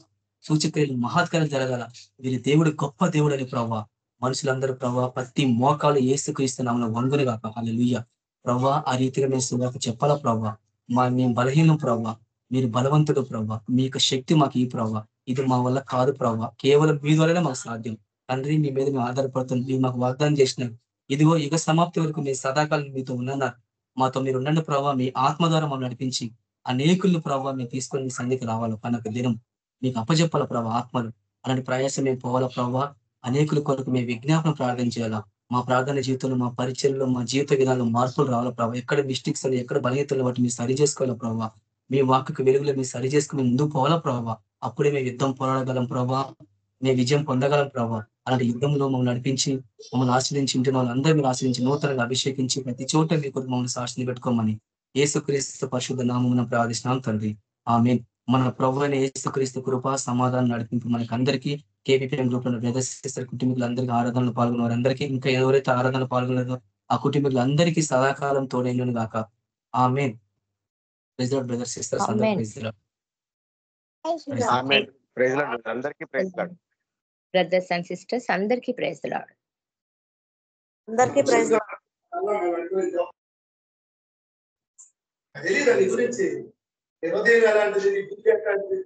సూచక్రియలు మహత్కారాలు జరగాల. వీరి దేవుడు గొప్ప దేవుడు అని ప్రభావ మనుషులందరూ ప్రభావ ప్రతి మోకాలు ఏసుక్రీస్తున్నామని వంగుని కాక అలా ప్రభా ఆ రీతిగా మేము సువార్త చెప్పాలా ప్రభా? మా మేము బలహీనం ప్రభా. మీరు బలవంతుడు ప్రభా. మీ యొక్క శక్తి మాకు ఈ ప్రభా. ఇది మా వల్ల కాదు ప్రభా. కేవలం మీ ద్వారానే మాకు సాధ్యం. తండ్రి మీ మీద మేము ఆధారపడుతుంది మీరు మాకు వాగ్దానం చేసినారు. ఇదిగో యుగ సమాప్తి వరకు మీ సదాకాలం మీతో ఉన్నారు మాతో మీరు ఉండండి ప్రభావ మీ ఆత్మ ద్వారా మమ్మల్ని నడిపించి అనేకులను ప్రభావ మేము తీసుకొని మీ సన్నిధికి రావాలి? పనొక దినం. మీకు అప్పచెప్పాల ప్రభావ ఆత్మలు? అలాంటి ప్రయాసం మేము పోవాలా ప్రభావ అనేకుల కొరకు మేము విజ్ఞాపన ప్రార్థన చేయాలా? మా ప్రార్థన జీవితంలో మా పరిచయంలో మా జీవిత విధానంలో మార్పులు రావాలా ప్రభావ ఎక్కడ మిస్టేక్స్ అని ఎక్కడ బలహీతలు వాటిని మీరు సరి చేసుకోవాలా ప్రభావ మీ వాక్కు వెలుగులో మీరు సరి చేసుకుని ముందుకు పోవాలా ప్రభావ అప్పుడే మేము యుద్ధం పోరాడగలం ప్రభావ మేము విజయం పొందగలం ప్రభావ అలాంటి యుద్ధంలో మమ్మల్ని నడిపించి మమ్మల్ని ఆశ్రయించి ఉంటున్న వాళ్ళందరూ మీరు ఆశ్రయించి నూతనంగా అభిషేకించి ప్రతి చోట మీ కొరకు మమ్మల్ని సాక్షిని పెట్టుకోమని ఏసుక్రీస్తు పరిశుద్ధ నామం ప్రార్థిస్తున్నాం తండ్రి. ఆమె మన ప్రభు అయిన ఏసుక్రీస్తు కృప సమాధానం నడిపింపు మనకి అందరికీ కేపీపీఎం గ్రూప్లో బ్రదర్స్ సిస్టర్ కుటుంబీకులందరికీ ఆరాధనలు పాల్గొన్న వారందరికీ ఇంకా ఎవరైతే ఆరాధనలు పాల్గొన్నారో ఆ కుటుంబీకులందరికీ సదాకాలం తోడైనను గాక. లార్డ్ అందరికీ praise lord. Brothers and sisters అందరికీ ప్రైజ్ లాడ్ అందరికీ ప్రైజ్ తెలియదు నీ గురించి ఎర్రదేవి అలాంటిది నీ బుద్ధి ఎట్లాంటిది